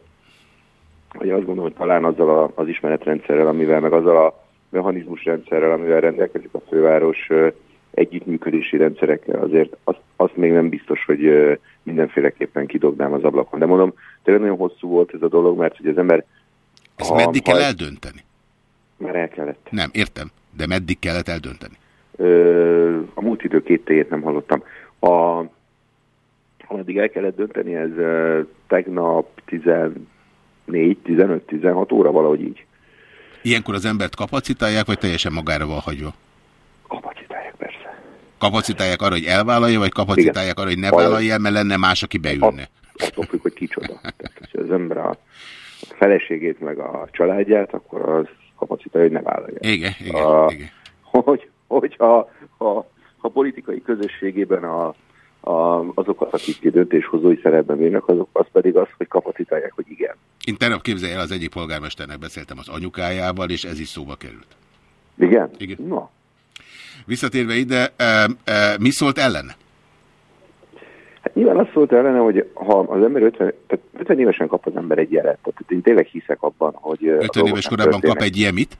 hogy azt gondolom, hogy talán azzal a, az ismeretrendszerrel, amivel, meg azzal a mechanizmusrendszerrel, amivel rendelkezik a főváros együttműködési rendszerekkel, azért azt, azt még nem biztos, hogy mindenféleképpen kidognám az ablakon. De mondom, tényleg nagyon hosszú volt ez a dolog, mert hogy az ember... Ezt ha- meddig ha- kell eldönteni? Már el kellett. Nem, értem. De meddig kellett eldönteni? Ö, a múlt idő két téjét nem hallottam. A, ameddig el kellett dönteni, ez ö, tegnap 14, 15, 16 óra valahogy így. Ilyenkor az embert kapacitálják, vagy teljesen magára van hagyva? Kapacitálják, persze. Kapacitálják arra, hogy elvállalja, vagy kapacitálják arra, hogy ne vállalja mert lenne más, aki beülne? Attól függ, hogy kicsoda. Tehát, az ember a feleségét meg a családját, akkor az kapacitálja, hogy ne vállalja. Igen, igen, a, igen. Hogy, hogyha ha, ha politikai közösségében a, a, azokat, akik döntéshozói szerepben vannak, azok az pedig az, hogy kapacitálják, hogy igen. Én tegnap képzelj el, az egyik polgármesternek beszéltem az anyukájával, és ez is szóba került. Igen? Igen. Na. Visszatérve ide, e, e, mi szólt ellene? Nyilván azt szólt ellene, hogy ha az ember 50, tehát 50 évesen kap az ember egy jelet, tehát én tényleg hiszek abban, hogy... 50 éves korában kap egy ilyen mit?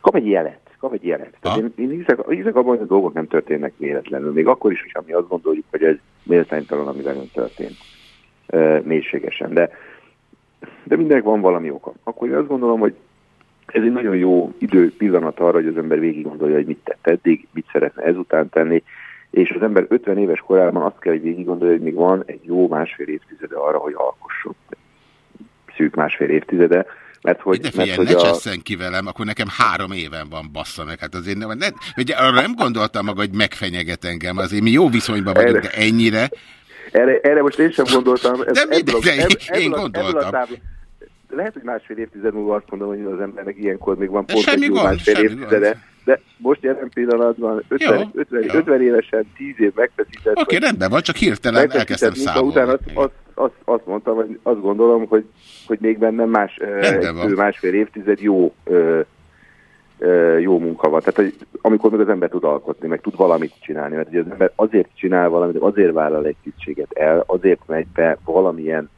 Kap egy jelet, kap egy jelet. Tehát én, én hiszek, hiszek abban, hogy a dolgok nem történnek véletlenül, még akkor is, hogyha mi azt gondoljuk, hogy ez méltánytalan, ami velünk történt. E, mélységesen, de, de mindenek van valami oka. Akkor én azt gondolom, hogy ez egy nagyon jó idő pillanat arra, hogy az ember végig gondolja, hogy mit tett eddig, mit szeretne ezután tenni, és az ember 50 éves korában azt kell, hogy végig gondolja, hogy még van egy jó másfél évtizede arra, hogy alkosson. Szűk másfél évtizede, mert hogy, De mert, figyelj, hogy ne a... csesszen ki velem, akkor nekem három éven van bassza meg. Hát azért nem, ne, ugye arra nem gondoltam maga, hogy megfenyeget engem. Azért mi jó viszonyban vagyunk, de ennyire. Erre, erre most én sem gondoltam. Ez, De mindegy, ebből- én ebből a- gondoltam. ebből a Lehet, hogy másfél évtized múlva azt mondom, hogy az embernek ilyenkor még van De pont egy semmi jó gond, másfél évtizede. De most jelen pillanatban 50, Jó, 50, jó. 50 évesen 10 év megfeszített. Oké, vagy rendben van, csak hirtelen elkezdtem munka után számolni. azt, azt, azt, azt mondtam, hogy azt gondolom, hogy, hogy még bennem más, egy másfél évtized jó jó munka van. Tehát, hogy amikor meg az ember tud alkotni, meg tud valamit csinálni, mert ugye az ember azért csinál valamit, azért vállal egy tisztséget el, azért megy be valamilyen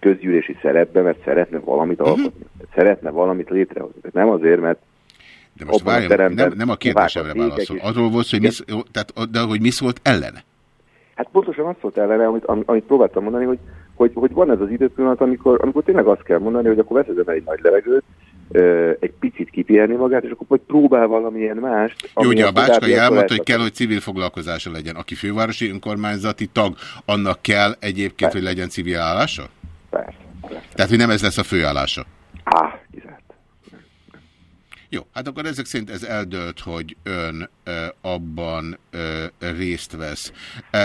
közgyűlési szerepbe, mert szeretne valamit Mhm. alkotni, szeretne valamit létrehozni. Nem azért, mert De most teremben nem, nem a kérdésemre válaszol. Arról volt, hogy mi, tehát, de hogy mi szólt ellene? Hát pontosan azt szólt ellene, amit, am- amit próbáltam mondani, hogy, hogy, hogy van ez az időpillanat, amikor, amikor tényleg azt kell mondani, hogy akkor vesz az ember egy nagy levegőt, egy picit kipihenni magát, és akkor vagy próbál valamilyen mást. Jó, ugye a Bácskai elmondta, hogy kell, hogy civil foglalkozása legyen. Aki fővárosi önkormányzati tag, annak kell egyébként, hogy legyen civil állása? Persze, persze. Tehát, hogy nem ez lesz a főállása? Á. Jó, hát akkor ezek szerint ez eldölt, hogy ön ö, abban ö, részt vesz.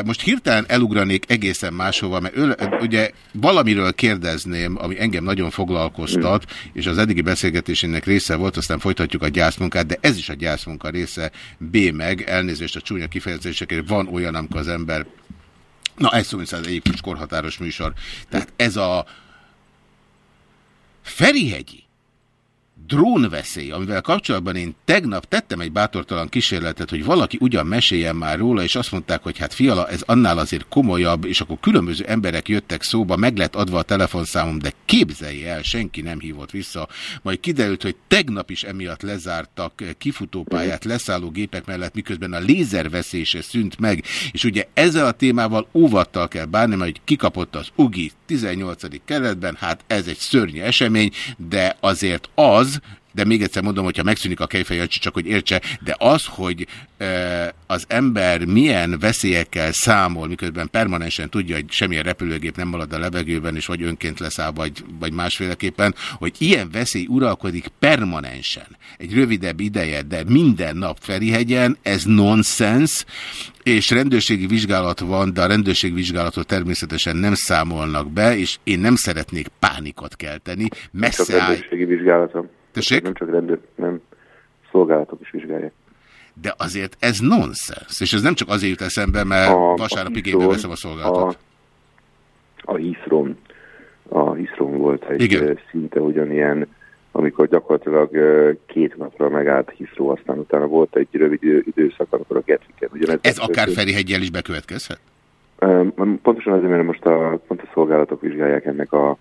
Most hirtelen elugranék egészen máshova, mert ön, ugye valamiről kérdezném, ami engem nagyon foglalkoztat, és az eddigi beszélgetésének része volt, aztán folytatjuk a gyászmunkát, de ez is a gyászmunka része. B meg, elnézést a csúnya kifejezésekért, van olyan, amikor az ember Na, ez szó, mint ez egyébként korhatáros műsor. Tehát ez a Ferihegyi drónveszély, amivel kapcsolatban én tegnap tettem egy bátortalan kísérletet, hogy valaki ugyan meséljen már róla, és azt mondták, hogy hát fiala, ez annál azért komolyabb, és akkor különböző emberek jöttek szóba, meg lett adva a telefonszámom, de képzelje el, senki nem hívott vissza. Majd kiderült, hogy tegnap is emiatt lezártak kifutópályát leszálló gépek mellett, miközben a lézerveszése szűnt meg, és ugye ezzel a témával óvattal kell bánni, mert hogy kikapott az UGI 18. keretben, hát ez egy szörnyű esemény, de azért az, de még egyszer mondom, hogyha megszűnik a kejfejancsi, csak hogy értse, de az, hogy e, az ember milyen veszélyekkel számol, miközben permanensen tudja, hogy semmilyen repülőgép nem marad a levegőben, és vagy önként leszáll, vagy, vagy másféleképpen, hogy ilyen veszély uralkodik permanensen, egy rövidebb ideje, de minden nap Ferihegyen, ez nonsens, és rendőrségi vizsgálat van, de a rendőrségi vizsgálatot természetesen nem számolnak be, és én nem szeretnék pánikot kelteni. Messze áll... rendőrségi vizsgálatom. Tessék? Nem csak rendőr, nem szolgálatok is vizsgálják. De azért ez nonsens, és ez nem csak azért jut eszembe, mert a, vasárnap igénybe veszem a szolgálatot. A, a Hiszron, a Hiszron volt egy Igen. szinte ugyanilyen, amikor gyakorlatilag két napra megállt Hiszró, aztán utána volt egy rövid időszak, amikor a Getviken ugyanez. Ez akár Ferihegyel is bekövetkezhet? Pontosan azért, mert most a, pont a szolgálatok vizsgálják ennek a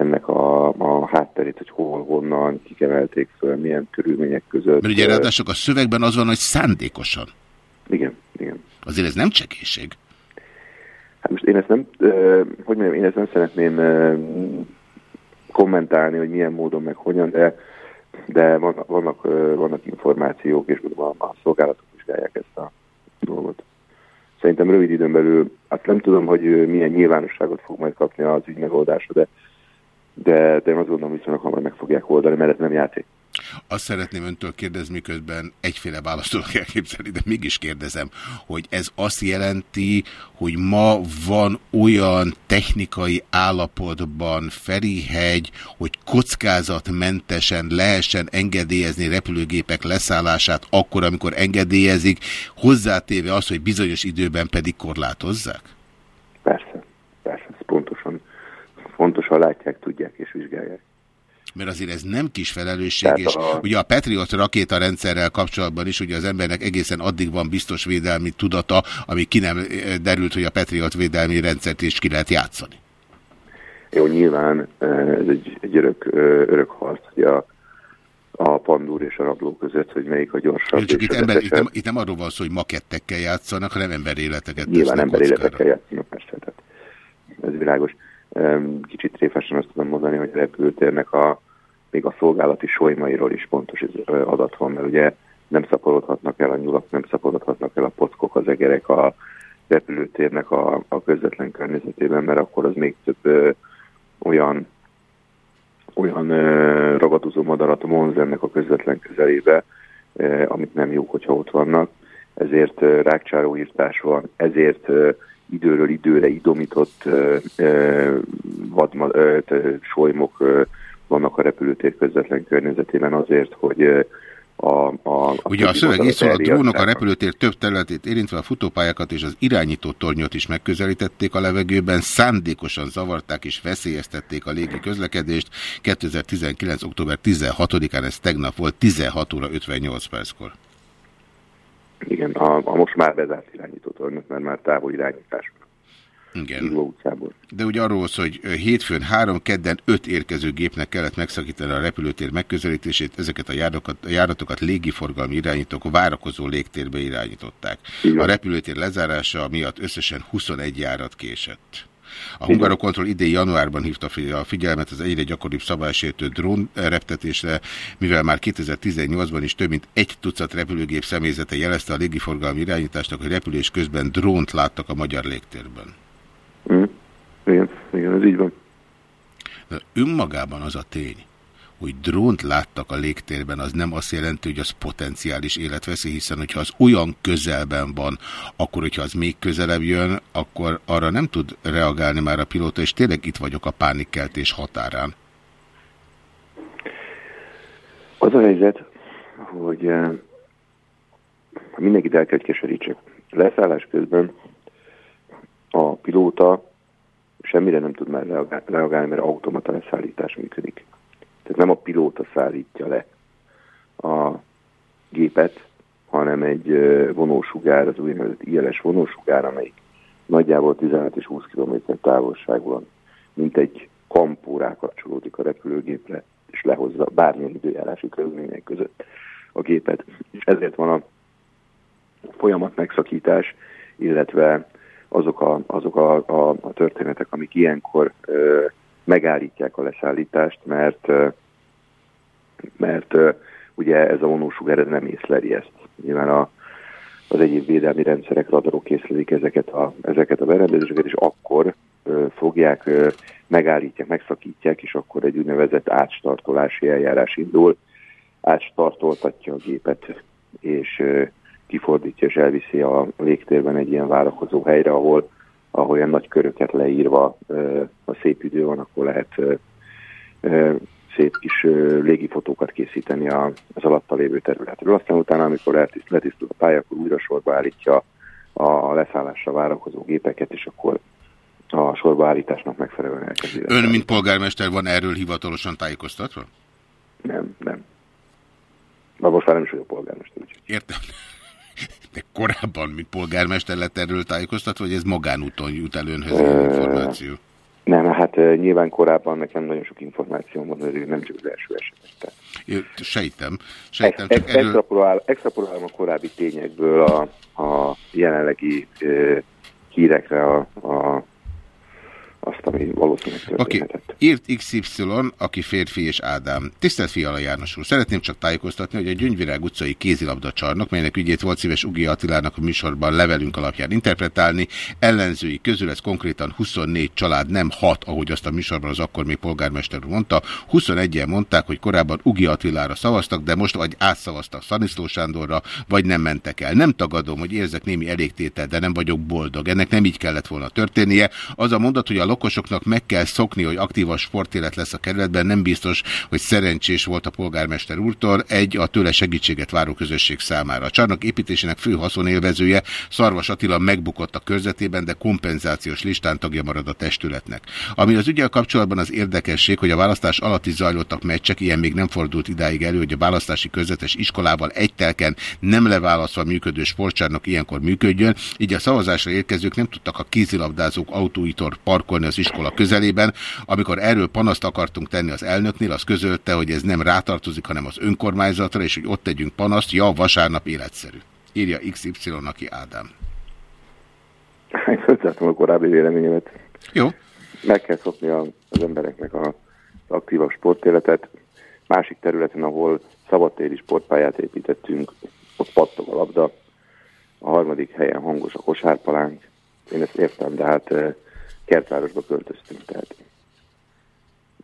ennek a, a hátterét, hogy hol, honnan, kik emelték föl, milyen körülmények között. Mert ugye ráadások a szövegben az van, hogy szándékosan. Igen, igen. Azért ez nem csekéség. Hát most én ezt nem, hogy mondjam, én ezt nem szeretném kommentálni, hogy milyen módon, meg hogyan, de, de vannak, vannak, vannak információk, és gondolom a szolgálatok vizsgálják ezt a dolgot. Szerintem rövid időn belül, hát nem tudom, hogy milyen nyilvánosságot fog majd kapni az ügy megoldása, de de, de én azt gondolom, viszonylag hamar meg fogják oldani, mert ez nem játék. Azt szeretném öntől kérdezni, miközben egyféle választ tudok elképzelni, de mégis kérdezem, hogy ez azt jelenti, hogy ma van olyan technikai állapotban Ferihegy, hogy kockázatmentesen lehessen engedélyezni repülőgépek leszállását akkor, amikor engedélyezik, hozzátéve az, hogy bizonyos időben pedig korlátozzák? Persze, persze, ez pontosan fontosan látják, tudják és vizsgálják. Mert azért ez nem kis felelősség, és a... ugye a Patriot rakétarendszerrel kapcsolatban is ugye az embernek egészen addig van biztos védelmi tudata, ami ki nem eh, derült, hogy a Patriot védelmi rendszert is ki lehet játszani. Jó, nyilván eh, ez egy, egy örök, eh, örök harc, hogy a, a pandúr és a rabló között, hogy melyik a gyorsabb. Csak itt, ember, itt, nem, itt nem arról van szó, hogy makettekkel játszanak, hanem emberéleteket Nyilván emberéletekkel játszanak, persze, tehát ez világos. Kicsit tréfásan azt tudom mondani, hogy a repülőtérnek a, még a szolgálati solymairól is pontos adat van, mert ugye nem szaporodhatnak el a nyulak, nem szaporodhatnak el a pockok, az egerek a repülőtérnek a, a közvetlen környezetében, mert akkor az még több ö, olyan olyan ö, ragadozó madarat vonz ennek a közvetlen közelébe, ö, amit nem jó, hogyha ott vannak. Ezért ö, van, ezért ö, időről időre idomított vadma, solymok vannak a repülőtér közvetlen környezetében azért, hogy a, a, a Ugye a szöveg is szól, a drónok a repülőtér több területét érintve a futópályákat és az irányító tornyot is megközelítették a levegőben, szándékosan zavarták és veszélyeztették a légi közlekedést. 2019. október 16-án ez tegnap volt, 16 óra 58 perckor. Igen, a, a most már bezárt irányítótornyot, mert már távol irányítás van. Igen. De ugye arról szól, hogy hétfőn három, kedden öt érkező gépnek kellett megszakítani a repülőtér megközelítését, ezeket a járatokat, a járatokat légiforgalmi irányítók várakozó légtérbe irányították. Igen. A repülőtér lezárása miatt összesen 21 járat késett. A Hungarokontroll idén januárban hívta a figyelmet az egyre gyakoribb szabálysértő drón reptetésre, mivel már 2018-ban is több mint egy tucat repülőgép személyzete jelezte a légiforgalmi irányításnak, hogy repülés közben drónt láttak a magyar légtérben. Mm. Igen, igen, ez így van. De önmagában az a tény, hogy drónt láttak a légtérben, az nem azt jelenti, hogy az potenciális életveszély, hiszen hogyha az olyan közelben van, akkor hogyha az még közelebb jön, akkor arra nem tud reagálni már a pilóta, és tényleg itt vagyok a pánikkeltés határán. Az a helyzet, hogy uh, mindenkit el kell, keserítsek. Leszállás közben a pilóta semmire nem tud már reagálni, mert automata leszállítás működik. Tehát nem a pilóta szállítja le a gépet, hanem egy vonósugár, az úgynevezett ILS vonósugár, amelyik nagyjából 15 és 20 km távolságban, mint egy kampó rákapcsolódik a repülőgépre, és lehozza bármilyen időjárási körülmények között a gépet. És ezért van a folyamat megszakítás, illetve azok a, azok a, a, a történetek, amik ilyenkor ö, megállítják a leszállítást, mert, ö, mert ö, ugye ez a vonósugár ez nem észleli ezt. Nyilván a, az egyéb védelmi rendszerek, radarok észlelik ezeket a, ezeket a berendezéseket, és akkor ö, fogják, ö, megállítják, megszakítják, és akkor egy úgynevezett átstartolási eljárás indul, átstartoltatja a gépet, és ö, kifordítja és elviszi a légtérben egy ilyen várakozó helyre, ahol, ahol ilyen nagy köröket leírva, a szép idő van, akkor lehet szép kis légifotókat készíteni az alatta lévő területről. Aztán utána, amikor letisztul a pálya, akkor újra sorba állítja a leszállásra várakozó gépeket, és akkor a sorba állításnak megfelelően elkezdi. Ön, mint polgármester, van erről hivatalosan tájékoztatva? Nem, nem. Na most már nem is vagyok polgármester. Úgyhogy. Értem. (laughs) De korábban, mint polgármester lett erről tájékoztatva, vagy ez magánúton jut el önhöz információ? Nem, hát nyilván korábban nekem nagyon sok információ van, hogy nem csak az első esetet. Sejtem. Sejtem csak erről... extrapolál, extrapolálom a korábbi tényekből a, a jelenlegi uh, hírekre a, a azt, ami valószínűleg történhetett. Okay. Írt XY, aki férfi és Ádám. Tisztelt Fiala János úr, szeretném csak tájékoztatni, hogy a Gyöngyvirág utcai kézilabda csarnok, melynek ügyét volt szíves Ugi Attilának a műsorban levelünk alapján interpretálni, ellenzői közül ez konkrétan 24 család, nem 6, ahogy azt a műsorban az akkor még polgármester úr mondta. 21-en mondták, hogy korábban Ugi Attilára szavaztak, de most vagy átszavaztak Szaniszló Sándorra, vagy nem mentek el. Nem tagadom, hogy érzek némi elégtétel, de nem vagyok boldog. Ennek nem így kellett volna történnie. Az a mondat, hogy a lakosoknak meg kell szokni, hogy aktív a sportélet lesz a kerületben, nem biztos, hogy szerencsés volt a polgármester úrtól, egy a tőle segítséget váró közösség számára. A csarnok építésének fő haszonélvezője Szarvas Attila megbukott a körzetében, de kompenzációs listán tagja marad a testületnek. Ami az ügyel kapcsolatban az érdekesség, hogy a választás alatt is zajlottak meccsek, ilyen még nem fordult idáig elő, hogy a választási közvetes iskolával egy telken nem leválasztva működő sportcsarnok ilyenkor működjön, így a szavazásra érkezők nem tudtak a kézilabdázók autóitor parkolni az iskola közelében. Amikor erről panaszt akartunk tenni az elnöknél, az közölte, hogy ez nem rátartozik, hanem az önkormányzatra, és hogy ott tegyünk panaszt, ja, vasárnap életszerű. Írja XY, aki Ádám. Föltettem a korábbi véleményemet. Jó. Meg kell szokni az embereknek az aktívabb sportéletet. Másik területen, ahol szabadtéri sportpályát építettünk, ott pattog a labda. A harmadik helyen hangos a kosárpalánk. Én ezt értem, de hát kertvárosba költöztünk, tehát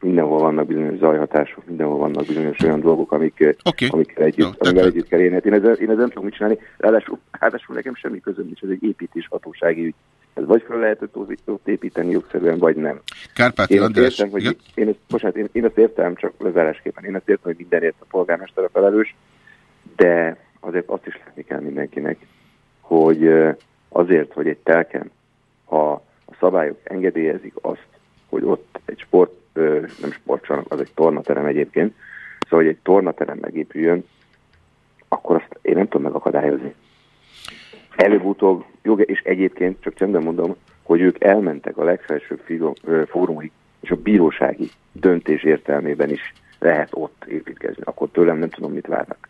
mindenhol vannak bizonyos zajhatások, mindenhol vannak bizonyos olyan dolgok, amik, okay. amikkel együtt, Jó, amivel tehát... együtt kell élni. Hát én ezzel, én ezzel nem tudom mit csinálni, ráadásul, ráadásul nekem semmi közöm nincs, ez egy építés hatósági ügy. Ez vagy fel lehetett ott építeni jogszerűen, vagy nem. Kárpáti én András... Értem, hogy én, ezt, bocsánat, én, én azt értem, csak lezárásképpen, én azt értem, hogy mindenért a polgármester a felelős, de azért azt is látni kell mindenkinek, hogy azért, hogy egy telken, ha a szabályok engedélyezik azt, hogy ott egy sport, nem sportcsarnok, az egy tornaterem egyébként, szóval, hogy egy tornaterem megépüljön, akkor azt én nem tudom megakadályozni. Előbb-utóbb, és egyébként csak csendben mondom, hogy ők elmentek a legfelsőbb fórumig, és a bírósági döntés értelmében is lehet ott építkezni. Akkor tőlem nem tudom, mit várnak.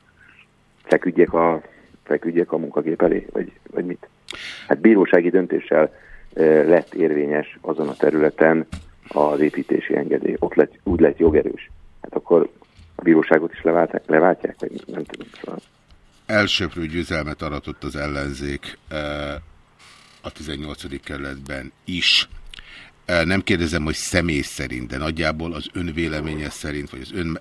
Feküdjek a, feküdjek a munkagép elé, vagy, vagy mit? Hát bírósági döntéssel lett érvényes azon a területen az építési engedély. Ott lett, úgy lett jogerős. Hát akkor a bíróságot is leváltják, leváltják vagy nem tudom. Szóval. Elsőprő győzelmet aratott az ellenzék a 18. kerületben is. Nem kérdezem, hogy személy szerint, de nagyjából az ön véleménye szerint, vagy az ön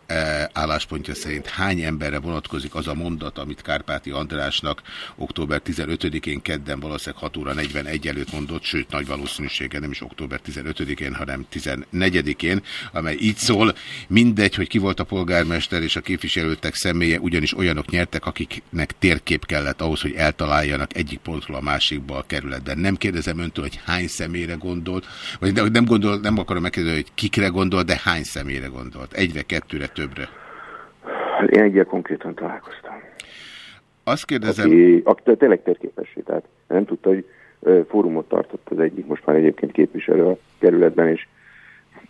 álláspontja szerint hány emberre vonatkozik az a mondat, amit Kárpáti Andrásnak október 15-én kedden valószínűleg 6 óra 41 előtt mondott, sőt nagy valószínűsége nem is október 15-én, hanem 14-én, amely így szól, mindegy, hogy ki volt a polgármester és a képviselőtek személye, ugyanis olyanok nyertek, akiknek térkép kellett ahhoz, hogy eltaláljanak egyik pontról a másikba a kerületben. Nem kérdezem öntől, hogy hány személyre gondolt, vagy de, nem, gondol, nem akarom megkérdezni, hogy kikre gondolt, de hány személyre gondolt? Egyre, kettőre, többre? Én egyel konkrétan találkoztam. Azt kérdezem... Aki, aki tényleg térképessé, tehát nem tudta, hogy fórumot tartott az egyik, most már egyébként képviselő a kerületben, és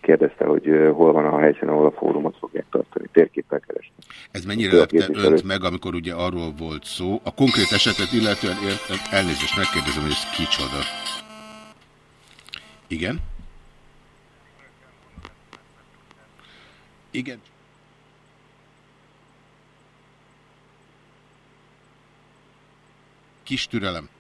kérdezte, hogy hol van a helyszín, ahol a fórumot fogják tartani. Térképpel keresni. Ez mennyire lepte önt meg, amikor ugye arról volt szó? A konkrét esetet illetően értem, elnézést megkérdezem, hogy ez kicsoda. Igen? Igen. Kis türelem.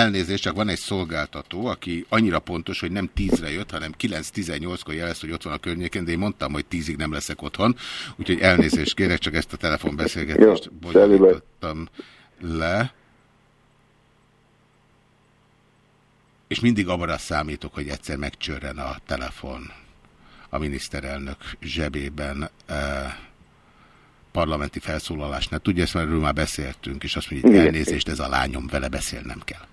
Elnézést, csak van egy szolgáltató, aki annyira pontos, hogy nem 10-re jött, hanem 9-18-kor jelezte, hogy ott van a környéken, de én mondtam, hogy 10-ig nem leszek otthon, úgyhogy elnézést kérek, csak ezt a telefonbeszélgetést bonyolítottam le. És mindig abban számítok, hogy egyszer megcsörren a telefon a miniszterelnök zsebében. Eh, parlamenti felszólalásnál. Tudja, ezt már erről már beszéltünk, és azt mondja, hogy elnézést, ez a lányom, vele beszélnem kell.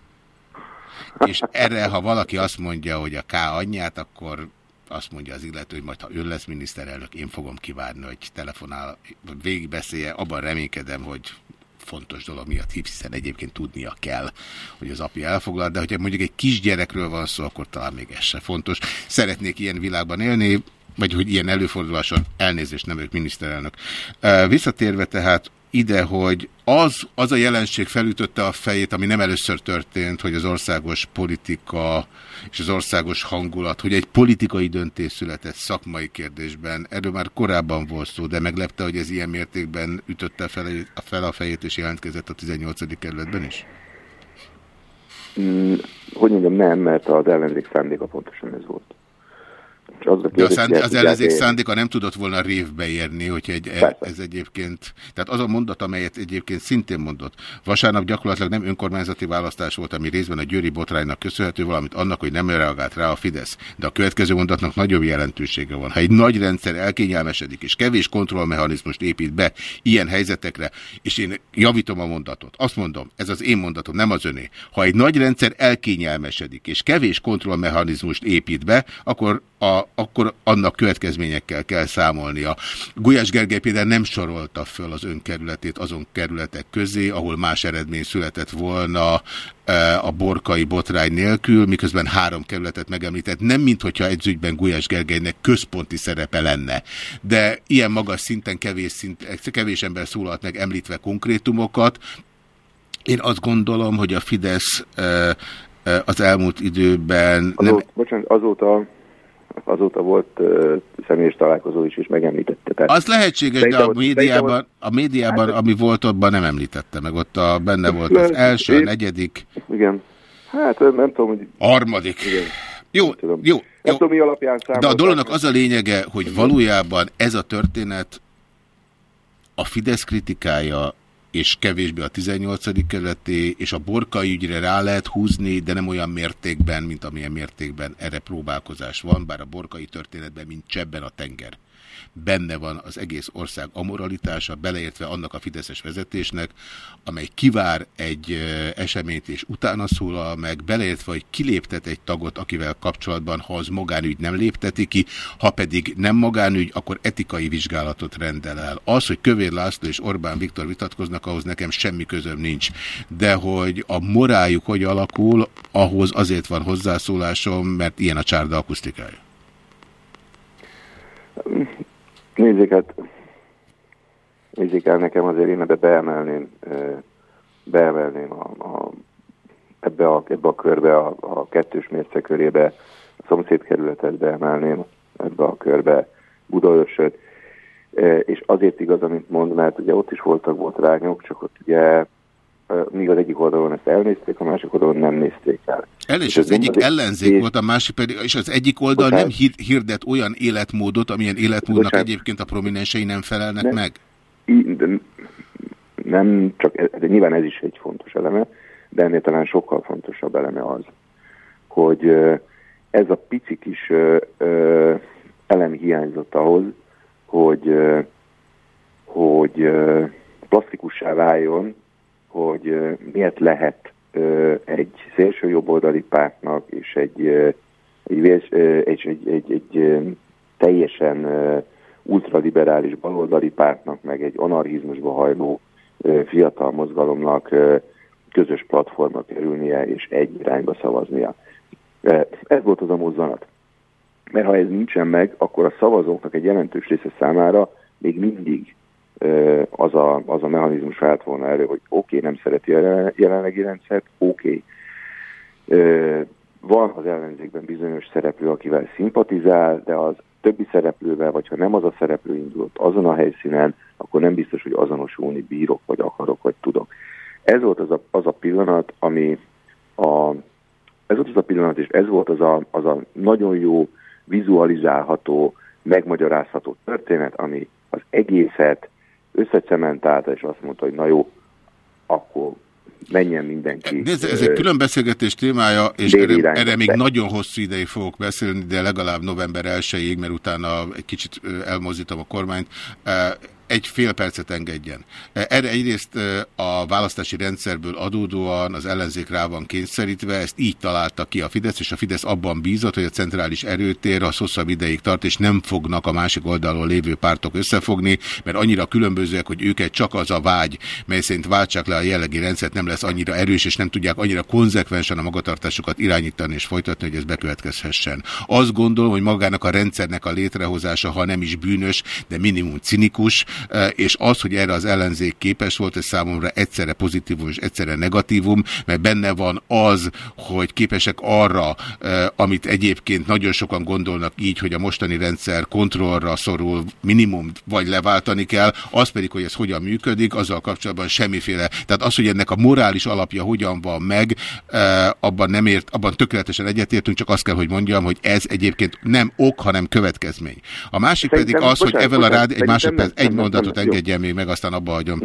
És erre, ha valaki azt mondja, hogy a K anyját, akkor azt mondja az illető, hogy majd ha ön lesz miniszterelnök, én fogom kivárni, hogy telefonál, vagy végigbeszélje, abban reménykedem, hogy fontos dolog miatt hív, hiszen egyébként tudnia kell, hogy az apja elfoglal, de hogyha mondjuk egy kisgyerekről van szó, akkor talán még ez se fontos. Szeretnék ilyen világban élni, vagy hogy ilyen előforduláson elnézést nem ők miniszterelnök. Visszatérve tehát ide, hogy az, az a jelenség felütötte a fejét, ami nem először történt, hogy az országos politika és az országos hangulat, hogy egy politikai döntés született szakmai kérdésben, erről már korábban volt szó, de meglepte, hogy ez ilyen mértékben ütötte fel a, fel a fejét és jelentkezett a 18. kerületben is? Hmm, hogy mondjam, nem, mert az ellenzék szándéka pontosan ez volt. Az, a De a szánd, az ellenzék szándéka nem tudott volna révbe érni, hogy egy, ez egyébként, tehát az a mondat, amelyet egyébként szintén mondott, vasárnap gyakorlatilag nem önkormányzati választás volt, ami részben a Győri botránynak köszönhető, valamit annak, hogy nem reagált rá a Fidesz. De a következő mondatnak nagyobb jelentősége van. Ha egy nagy rendszer elkényelmesedik, és kevés kontrollmechanizmust épít be ilyen helyzetekre, és én javítom a mondatot, azt mondom, ez az én mondatom, nem az öné. Ha egy nagy rendszer elkényelmesedik, és kevés kontrollmechanizmust épít be, akkor a, akkor annak következményekkel kell számolnia. Gulyás Gergely például nem sorolta föl az önkerületét azon kerületek közé, ahol más eredmény született volna e, a borkai botrány nélkül, miközben három kerületet megemlített. Nem minthogyha egy ügyben Gulyás Gergelynek központi szerepe lenne. De ilyen magas szinten kevés, szint, kevés ember szólalt meg említve konkrétumokat. Én azt gondolom, hogy a Fidesz e, e, az elmúlt időben... Azóta, nem... bocsánat, azóta azóta volt személyes találkozó is, és megemlítette. Tehát az lehetséges, de, a médiában, a médiában hát, ami volt, abban nem említette meg. Ott a, benne volt az első, a negyedik. Igen. Hát nem tudom, hogy... Harmadik. Igen. Jó, tudom. jó. jó. tudom, mi alapján De a dolognak az a lényege, hogy valójában ez a történet a Fidesz kritikája és kevésbé a 18. kerületé, és a borkai ügyre rá lehet húzni, de nem olyan mértékben, mint amilyen mértékben erre próbálkozás van, bár a borkai történetben, mint csebben a tenger benne van az egész ország amoralitása, beleértve annak a fideszes vezetésnek, amely kivár egy eseményt és utána szólal meg, beleértve, hogy kiléptet egy tagot, akivel kapcsolatban, ha az magánügy nem lépteti ki, ha pedig nem magánügy, akkor etikai vizsgálatot rendel el. Az, hogy Kövér László és Orbán Viktor vitatkoznak, ahhoz nekem semmi közöm nincs. De hogy a moráljuk hogy alakul, ahhoz azért van hozzászólásom, mert ilyen a csárda akusztikája. Nézzék, hát nézzék el nekem azért én ebbe beemelném, beemelném a, a, ebbe, a, ebbe a körbe, a, a kettős mérce körébe, a szomszédkerületet beemelném ebbe a körbe Budaörsöt, és azért igaz, amit mond, mert ugye ott is voltak volt rányok, csak ott ugye míg az egyik oldalon ezt elnézték, a másik oldalon nem nézték el. El, és, és az egyik ellenzék és... volt, a másik pedig, és az egyik oldal Bocsánat. nem hirdet olyan életmódot, amilyen életmódnak Bocsánat. egyébként a prominensei nem felelnek nem, meg? Nem csak, de nyilván ez is egy fontos eleme, de ennél talán sokkal fontosabb eleme az, hogy ez a pici kis elem hiányzott ahhoz, hogy, hogy plastikussá váljon hogy miért lehet egy szélső jobboldali pártnak és egy, egy, egy, egy, egy, egy teljesen ultraliberális baloldali pártnak, meg egy anarchizmusba hajló fiatal mozgalomnak közös platformra kerülnie és egy irányba szavaznia. Ez volt az a mozzanat. Mert ha ez nincsen meg, akkor a szavazóknak egy jelentős része számára még mindig az a, az a mechanizmus állt volna elő, hogy oké, okay, nem szereti a jelenlegi rendszert, oké. Okay. Van az ellenzékben bizonyos szereplő, akivel szimpatizál, de az többi szereplővel, vagy ha nem az a szereplő indult azon a helyszínen, akkor nem biztos, hogy azonosulni bírok, vagy akarok, vagy tudok. Ez volt az a, az a pillanat, ami a, ez volt az a pillanat, és ez volt az a, az a nagyon jó, vizualizálható, megmagyarázható történet, ami az egészet összecementálta, és azt mondta, hogy na jó, akkor menjen mindenki. De ez, ez egy külön beszélgetés témája, és erre, erre még nagyon hosszú ideig fogok beszélni, de legalább november 1-ig, mert utána egy kicsit elmozdítom a kormányt egy fél percet engedjen. Erre egyrészt a választási rendszerből adódóan az ellenzék rá van kényszerítve, ezt így találta ki a Fidesz, és a Fidesz abban bízott, hogy a centrális erőtér az hosszabb ideig tart, és nem fognak a másik oldalon lévő pártok összefogni, mert annyira különbözőek, hogy őket csak az a vágy, mely szerint váltsák le a jellegi rendszert, nem lesz annyira erős, és nem tudják annyira konzekvensen a magatartásukat irányítani és folytatni, hogy ez bekövetkezhessen. Azt gondolom, hogy magának a rendszernek a létrehozása, ha nem is bűnös, de minimum cinikus, és az, hogy erre az ellenzék képes volt, ez számomra egyszerre pozitívum és egyszerre negatívum, mert benne van az, hogy képesek arra, amit egyébként nagyon sokan gondolnak így, hogy a mostani rendszer kontrollra szorul, minimum vagy leváltani kell, az pedig, hogy ez hogyan működik, azzal kapcsolatban semmiféle. Tehát az, hogy ennek a morális alapja hogyan van meg, abban nem ért, abban tökéletesen egyetértünk, csak azt kell, hogy mondjam, hogy ez egyébként nem ok, hanem következmény. A másik Szerintem, pedig az, bocsánat, hogy evel a rád, egy másodperc, egy mondatot engedjen még meg, aztán abba hagyom.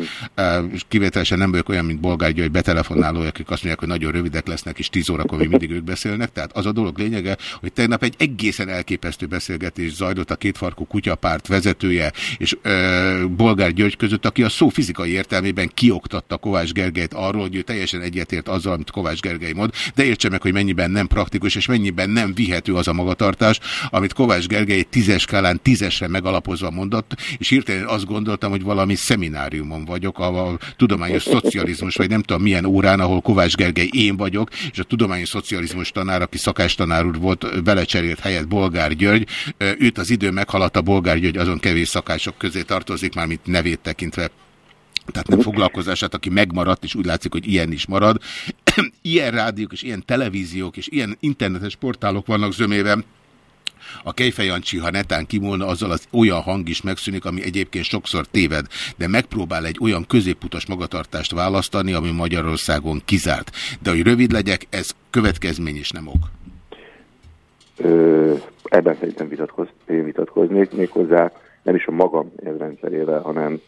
Kivételesen nem vagyok olyan, mint Bolgár György betelefonálója, akik azt mondják, hogy nagyon rövidek lesznek, és 10 órakor még mindig ők beszélnek. Tehát az a dolog lényege, hogy tegnap egy egészen elképesztő beszélgetés zajlott a kétfarkú kutyapárt vezetője és ö, Bolgár György között, aki a szó fizikai értelmében kioktatta Kovács Gergelyt arról, hogy ő teljesen egyetért azzal, amit Kovács Gergely mond, de értse meg, hogy mennyiben nem praktikus, és mennyiben nem vihető az a magatartás, amit Kovács Gergely tízes skálán tízesre megalapozva mondott, és hirtelen azt gondoltam, hogy valami szemináriumon vagyok, a, tudományos szocializmus, vagy nem tudom milyen órán, ahol Kovács Gergely én vagyok, és a tudományos szocializmus tanár, aki szakástanár úr volt, belecserélt helyett Bolgár György. Őt az idő meghaladta, Bolgár György azon kevés szakások közé tartozik, már mint nevét tekintve tehát nem foglalkozását, aki megmaradt, és úgy látszik, hogy ilyen is marad. (clears throat) ilyen rádiók, és ilyen televíziók, és ilyen internetes portálok vannak zömében, a Kejfej Jancsi, ha netán kimúlna, azzal az olyan hang is megszűnik, ami egyébként sokszor téved, de megpróbál egy olyan középutas magatartást választani, ami Magyarországon kizárt. De hogy rövid legyek, ez következmény is nem ok. Ö, ebben szerintem vitatkoz, én vitatkoznék még hozzá, nem is a magam rendszerével, hanem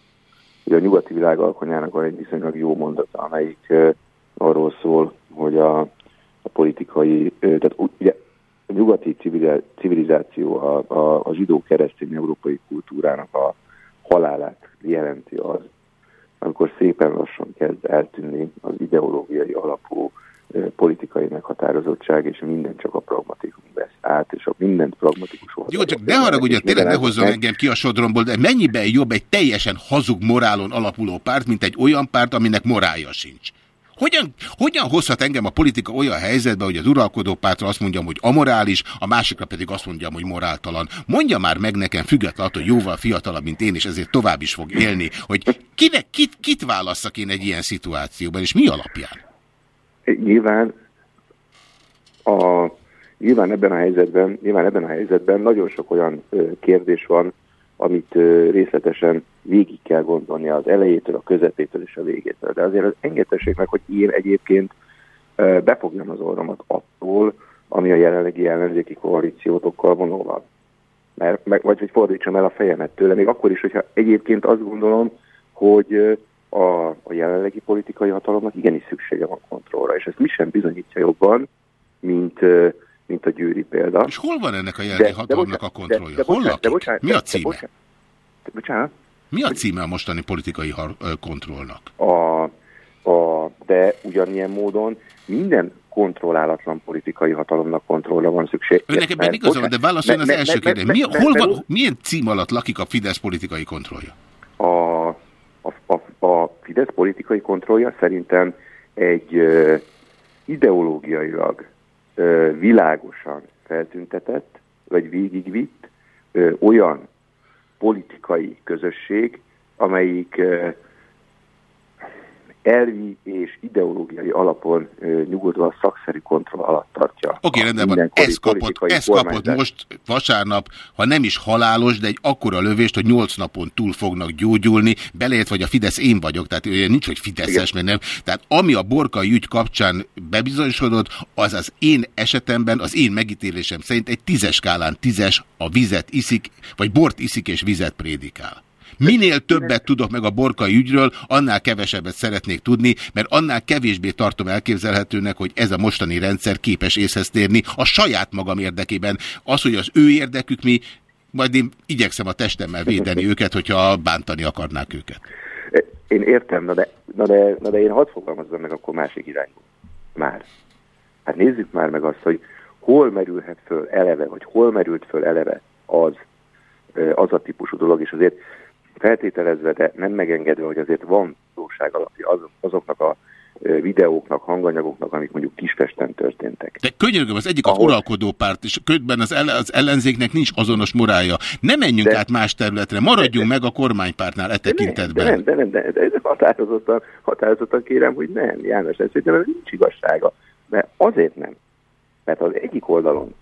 ugye a nyugati világ alkonyának van egy viszonylag jó mondata, amelyik uh, arról szól, hogy a, a politikai, uh, tehát ugye a nyugati civilizáció, a, a, a zsidó keresztény európai kultúrának a halálát jelenti az, amikor szépen lassan kezd eltűnni az ideológiai alapú politikai meghatározottság, és minden csak a pragmatikum vesz át, és a mindent pragmatikus volt. Jó, csak ne haragudjon, tényleg ne hozzon engem ki a sodromból, de mennyiben jobb egy teljesen hazug morálon alapuló párt, mint egy olyan párt, aminek morálja sincs? Hogyan, hogyan hozhat engem a politika olyan helyzetbe, hogy az uralkodó pártra azt mondjam, hogy amorális, a másikra pedig azt mondjam, hogy moráltalan. Mondja már meg nekem, függetlenül, hogy jóval fiatalabb, mint én, és ezért tovább is fog élni, hogy kinek, kit, kit válasszak én egy ilyen szituációban, és mi alapján? Nyilván, a, nyilván, ebben a helyzetben, nyilván ebben a helyzetben nagyon sok olyan kérdés van, amit részletesen végig kell gondolni az elejétől, a közepétől és a végétől. De azért az engedtessék meg, hogy én egyébként befogjam az orromat attól, ami a jelenlegi ellenzéki koalíciótokkal vonóval. Mert, meg, vagy hogy fordítsam el a fejemet tőle, még akkor is, hogyha egyébként azt gondolom, hogy a, a jelenlegi politikai hatalomnak igenis szüksége van kontrollra, és ezt mi sem bizonyítja jobban, mint, mint a győri példa. És hol van ennek a jelenlegi De- de hatalomnak a bocsánat, de- kontrollja? de Hol bocsánat, de lakik? bocsánat, Mi a de- de címe? bocsánat. Bocsánat? Mi a címe a mostani politikai kontrollnak? A, a, de ugyanilyen módon minden kontrollálatlan politikai hatalomnak kontrollra van szükség. Önnek ebben Mert- igazol, de válaszoljon az első kérdés. Mi, hol van, milyen cím alatt lakik a Fidesz politikai kontrollja? a, a, a, a Fidesz politikai kontrollja szerintem egy ö, ideológiailag világosan feltüntetett, vagy végigvitt olyan politikai közösség, amelyik elvi és ideológiai alapon nyugodva szakszerű kontroll alatt tartja. Oké, a rendben van. Ez kapott, ez kapott most vasárnap, ha nem is halálos, de egy akkora lövést, hogy nyolc napon túl fognak gyógyulni, beleért vagy a Fidesz én vagyok, tehát nincs, hogy Fideszes, mert nem. Tehát ami a borkai ügy kapcsán bebizonyosodott, az az én esetemben, az én megítélésem szerint egy tízes skálán tízes a vizet iszik, vagy bort iszik és vizet prédikál. Minél többet tudok meg a borkai ügyről, annál kevesebbet szeretnék tudni, mert annál kevésbé tartom elképzelhetőnek, hogy ez a mostani rendszer képes észhez térni a saját magam érdekében. Az, hogy az ő érdekük mi, majd én igyekszem a testemmel védeni (laughs) őket, hogyha bántani akarnák őket. Én értem, na de, na de, na de én hadd fogalmazzam meg akkor másik irányba. Már. Hát nézzük már meg azt, hogy hol merülhet föl eleve, vagy hol merült föl eleve az, az a típusú dolog, és azért feltételezve, de nem megengedve, hogy azért van valóság alapja az, azoknak a videóknak, hanganyagoknak, amik mondjuk Kispesten történtek. De könyörgöm, az egyik az Ahol- uralkodó párt, és közben az, ele, az ellenzéknek nincs azonos morálja. Ne menjünk De- át más területre, maradjunk meg a kormánypártnál e De tekintetben. nem, de nem, de, de, de határozottan, határozottan kérem, hogy nem, János, ez szerintem nincs igazsága. Mert azért nem. Mert az egyik oldalon,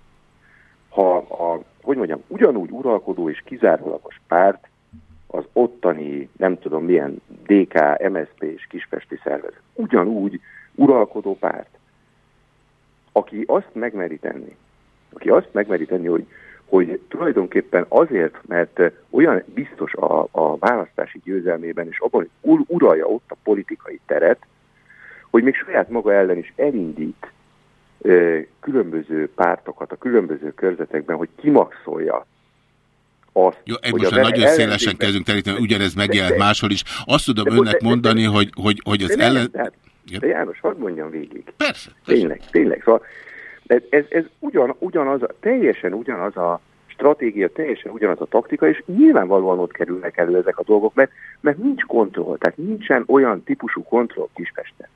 ha a, hogy mondjam, ugyanúgy uralkodó és kizárólagos párt, az ottani, nem tudom milyen DK, MSP és kispesti szervezet, ugyanúgy uralkodó párt, aki azt megmeri tenni, aki azt megmeri tenni, hogy, hogy tulajdonképpen azért, mert olyan biztos a, a választási győzelmében, és abban, hogy ur, uralja ott a politikai teret, hogy még saját maga ellen is elindít különböző pártokat a különböző körzetekben, hogy kimaxolja azt, Jó, hogy most az nagyon szélesen kezdünk teríteni, ugyanez megjelent de- máshol is. Azt tudom de- önnek de- mondani, hogy, hogy, hogy az de ellen... tehát- De János, hadd mondjam végig. Persze. Tényleg, tényleg. Szóval ez, ez, ez ugyan, ugyanaz, a, teljesen ugyanaz a stratégia, teljesen ugyanaz a taktika, és nyilvánvalóan ott kerülnek elő ezek a dolgok, mert, mert nincs kontroll, tehát nincsen olyan típusú kontroll Kispesten.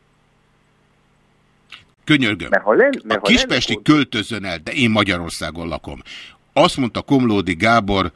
Könyörgöm. Mert ha len, A mert ha kispesti költözön el, de én Magyarországon lakom. Azt mondta Komlódi Gábor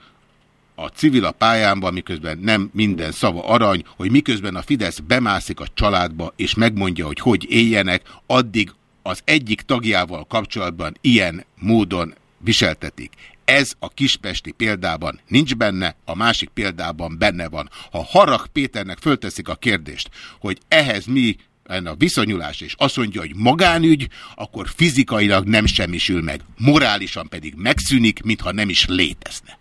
a civil a pályámban, miközben nem minden szava arany, hogy miközben a Fidesz bemászik a családba, és megmondja, hogy hogy éljenek, addig az egyik tagjával kapcsolatban ilyen módon viseltetik. Ez a kispesti példában nincs benne, a másik példában benne van. Ha Harag Péternek fölteszik a kérdést, hogy ehhez mi a viszonyulás, és azt mondja, hogy magánügy, akkor fizikailag nem semmisül meg, morálisan pedig megszűnik, mintha nem is létezne.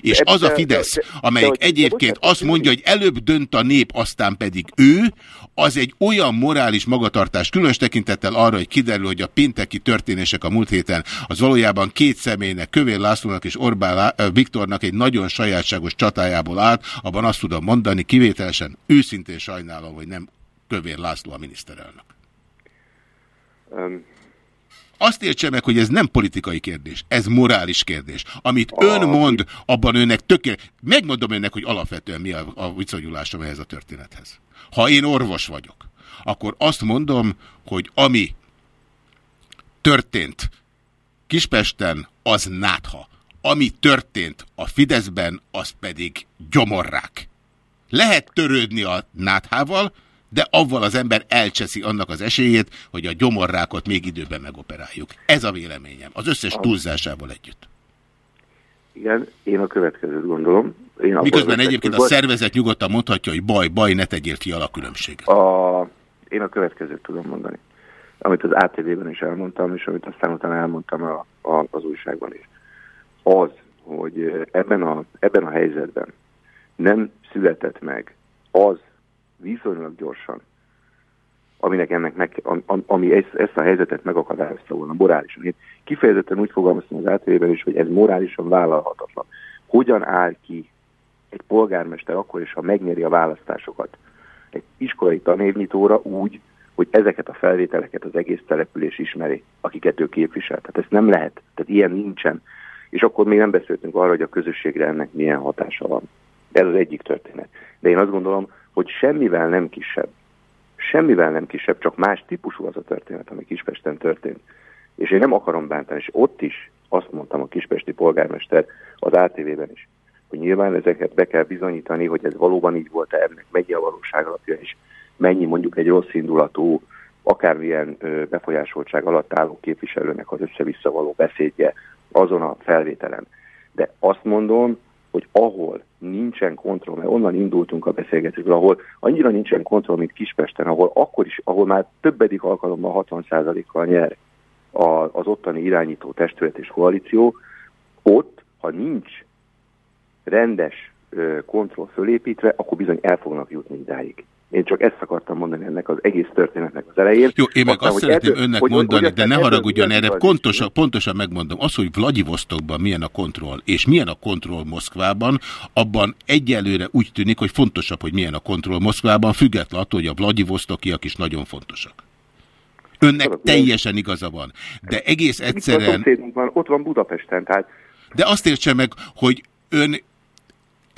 És az a de- Fidesz, de- de- amelyik egyébként azt mondja, hogy előbb dönt a nép, aztán pedig ő, az egy olyan morális magatartás, különös tekintettel arra, hogy kiderül, hogy a pénteki történések a múlt héten az valójában két személynek, Kövér Lászlónak és Orbán Lá- Viktornak egy nagyon sajátságos csatájából állt, abban azt tudom mondani, kivételesen őszintén sajnálom, hogy nem Kövér László a miniszterelnök. Um, Azt értse meg, hogy ez nem politikai kérdés, ez morális kérdés. Amit ön mond, abban önnek tökéletes. Megmondom önnek, hogy alapvetően mi a, a viszonyulásom ehhez a történethez. Ha én orvos vagyok, akkor azt mondom, hogy ami történt Kispesten, az nátha. Ami történt a Fideszben, az pedig gyomorrák. Lehet törődni a náthával, de avval az ember elcseszi annak az esélyét, hogy a gyomorrákot még időben megoperáljuk. Ez a véleményem, az összes túlzásával együtt. Igen, én a következőt gondolom. Én Miközben egyébként a szervezet nyugodtan mondhatja, hogy baj, baj, ne tegyél ki alakülönbséget. A, én a következőt tudom mondani. Amit az ATV-ben is elmondtam, és amit aztán utána elmondtam a, a, az újságban is. Az, hogy ebben a, ebben a helyzetben nem született meg az viszonylag gyorsan, aminek ennek meg, ami ezt, a helyzetet megakadályozta volna morálisan. Én kifejezetten úgy fogalmaztam az átvében is, hogy ez morálisan vállalhatatlan. Hogyan áll ki egy polgármester akkor is, ha megnyeri a választásokat egy iskolai tanévnyitóra úgy, hogy ezeket a felvételeket az egész település ismeri, akiket ő képvisel. Tehát ezt nem lehet, tehát ilyen nincsen. És akkor még nem beszéltünk arra, hogy a közösségre ennek milyen hatása van. Ez az egyik történet. De én azt gondolom, hogy semmivel nem kisebb, semmivel nem kisebb, csak más típusú az a történet, ami Kispesten történt. És én nem akarom bántani, és ott is azt mondtam a kispesti polgármester az ATV-ben is, hogy nyilván ezeket be kell bizonyítani, hogy ez valóban így volt-e, ennek mennyi a valóság alapja, és mennyi mondjuk egy rossz indulatú, akármilyen befolyásoltság alatt álló képviselőnek az össze-vissza való beszédje azon a felvételen. De azt mondom, hogy ahol nincsen kontroll, mert onnan indultunk a beszélgetésből, ahol annyira nincsen kontroll, mint Kispesten, ahol akkor is, ahol már többedik alkalommal 60%-kal nyer az ottani irányító testület és koalíció, ott, ha nincs rendes kontroll fölépítve, akkor bizony el fognak jutni idáig. Én csak ezt akartam mondani ennek az egész történetnek az elején. Jó, én meg Aztán, azt szeretném ebből, önnek hogy, mondani, hogy de ne haragudjon erre, pontosan, pontosan megmondom. Az, hogy Vladivostokban milyen a kontroll, és milyen a kontroll Moszkvában, abban egyelőre úgy tűnik, hogy fontosabb, hogy milyen a kontroll Moszkvában, függetlenül attól, hogy a Vladivostokiak is nagyon fontosak. Önnek teljesen igaza van. De egész egyszerűen... Van, ott van Budapesten, tehát... De azt értse meg, hogy ön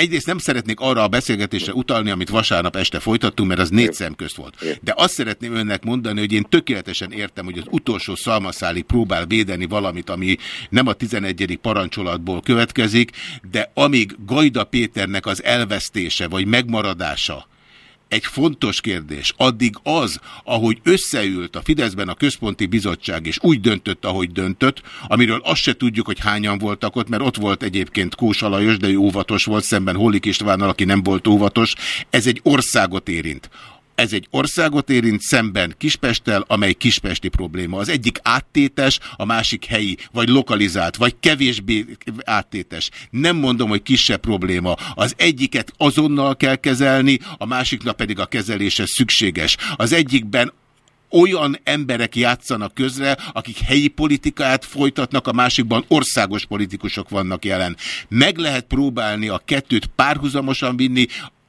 egyrészt nem szeretnék arra a beszélgetésre utalni, amit vasárnap este folytattunk, mert az négy szem közt volt. De azt szeretném önnek mondani, hogy én tökéletesen értem, hogy az utolsó szalmaszálig próbál védeni valamit, ami nem a 11. parancsolatból következik, de amíg Gajda Péternek az elvesztése vagy megmaradása egy fontos kérdés. Addig az, ahogy összeült a Fideszben a központi bizottság, és úgy döntött, ahogy döntött, amiről azt se tudjuk, hogy hányan voltak ott, mert ott volt egyébként Kósa Lajos, de ő óvatos volt, szemben Holik Istvánnal, aki nem volt óvatos. Ez egy országot érint ez egy országot érint szemben Kispesttel, amely kispesti probléma. Az egyik áttétes, a másik helyi, vagy lokalizált, vagy kevésbé áttétes. Nem mondom, hogy kisebb probléma. Az egyiket azonnal kell kezelni, a másiknak pedig a kezelése szükséges. Az egyikben olyan emberek játszanak közre, akik helyi politikát folytatnak, a másikban országos politikusok vannak jelen. Meg lehet próbálni a kettőt párhuzamosan vinni,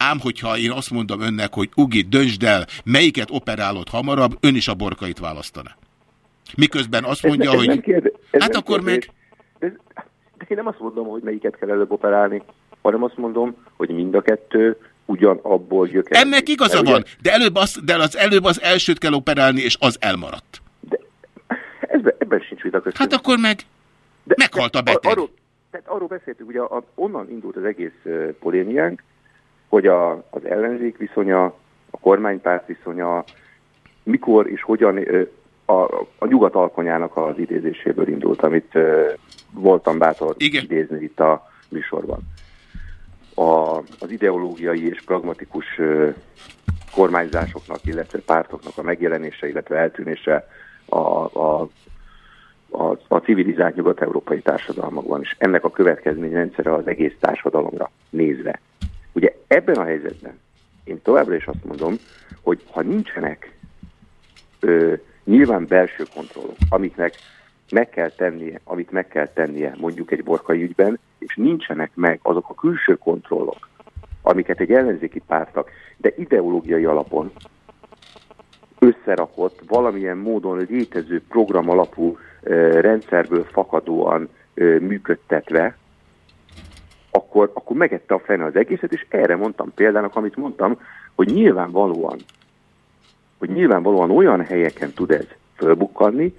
Ám hogyha én azt mondom önnek, hogy Ugi, döntsd el, melyiket operálod hamarabb, ön is a borkait választaná. Miközben azt mondja, ez, ez hogy... Kérde, hát akkor kérdés. meg... Ez, de én nem azt mondom, hogy melyiket kell előbb operálni, hanem azt mondom, hogy mind a kettő ugyanabból gyökerezik. Ennek igaza Mert van, de, előbb az, de az előbb az elsőt kell operálni, és az elmaradt. De ebben, ebben sincs vita köztünk. Hát akkor meg de, meghalt a beteg. Arról, tehát arról beszéltünk, ugye a, onnan indult az egész uh, polémiánk, hogy a, az ellenzék viszonya, a kormánypárt viszonya, mikor és hogyan a, a nyugat alkonyának az idézéséből indult, amit voltam bátor Igen. idézni itt a műsorban. A, az ideológiai és pragmatikus kormányzásoknak, illetve pártoknak a megjelenése, illetve eltűnése a, a, a, a civilizált nyugat-európai társadalmakban is. Ennek a következményrendszere az egész társadalomra nézve. Ugye ebben a helyzetben én továbbra is azt mondom, hogy ha nincsenek ö, nyilván belső kontrollok, amiknek meg kell tennie, amit meg kell tennie mondjuk egy borkai ügyben, és nincsenek meg azok a külső kontrollok, amiket egy ellenzéki pártak, de ideológiai alapon összerakott, valamilyen módon létező program alapú ö, rendszerből fakadóan ö, működtetve, akkor, akkor megette a fene az egészet, és erre mondtam példának, amit mondtam, hogy nyilvánvalóan hogy nyilvánvalóan olyan helyeken tud ez fölbukkanni,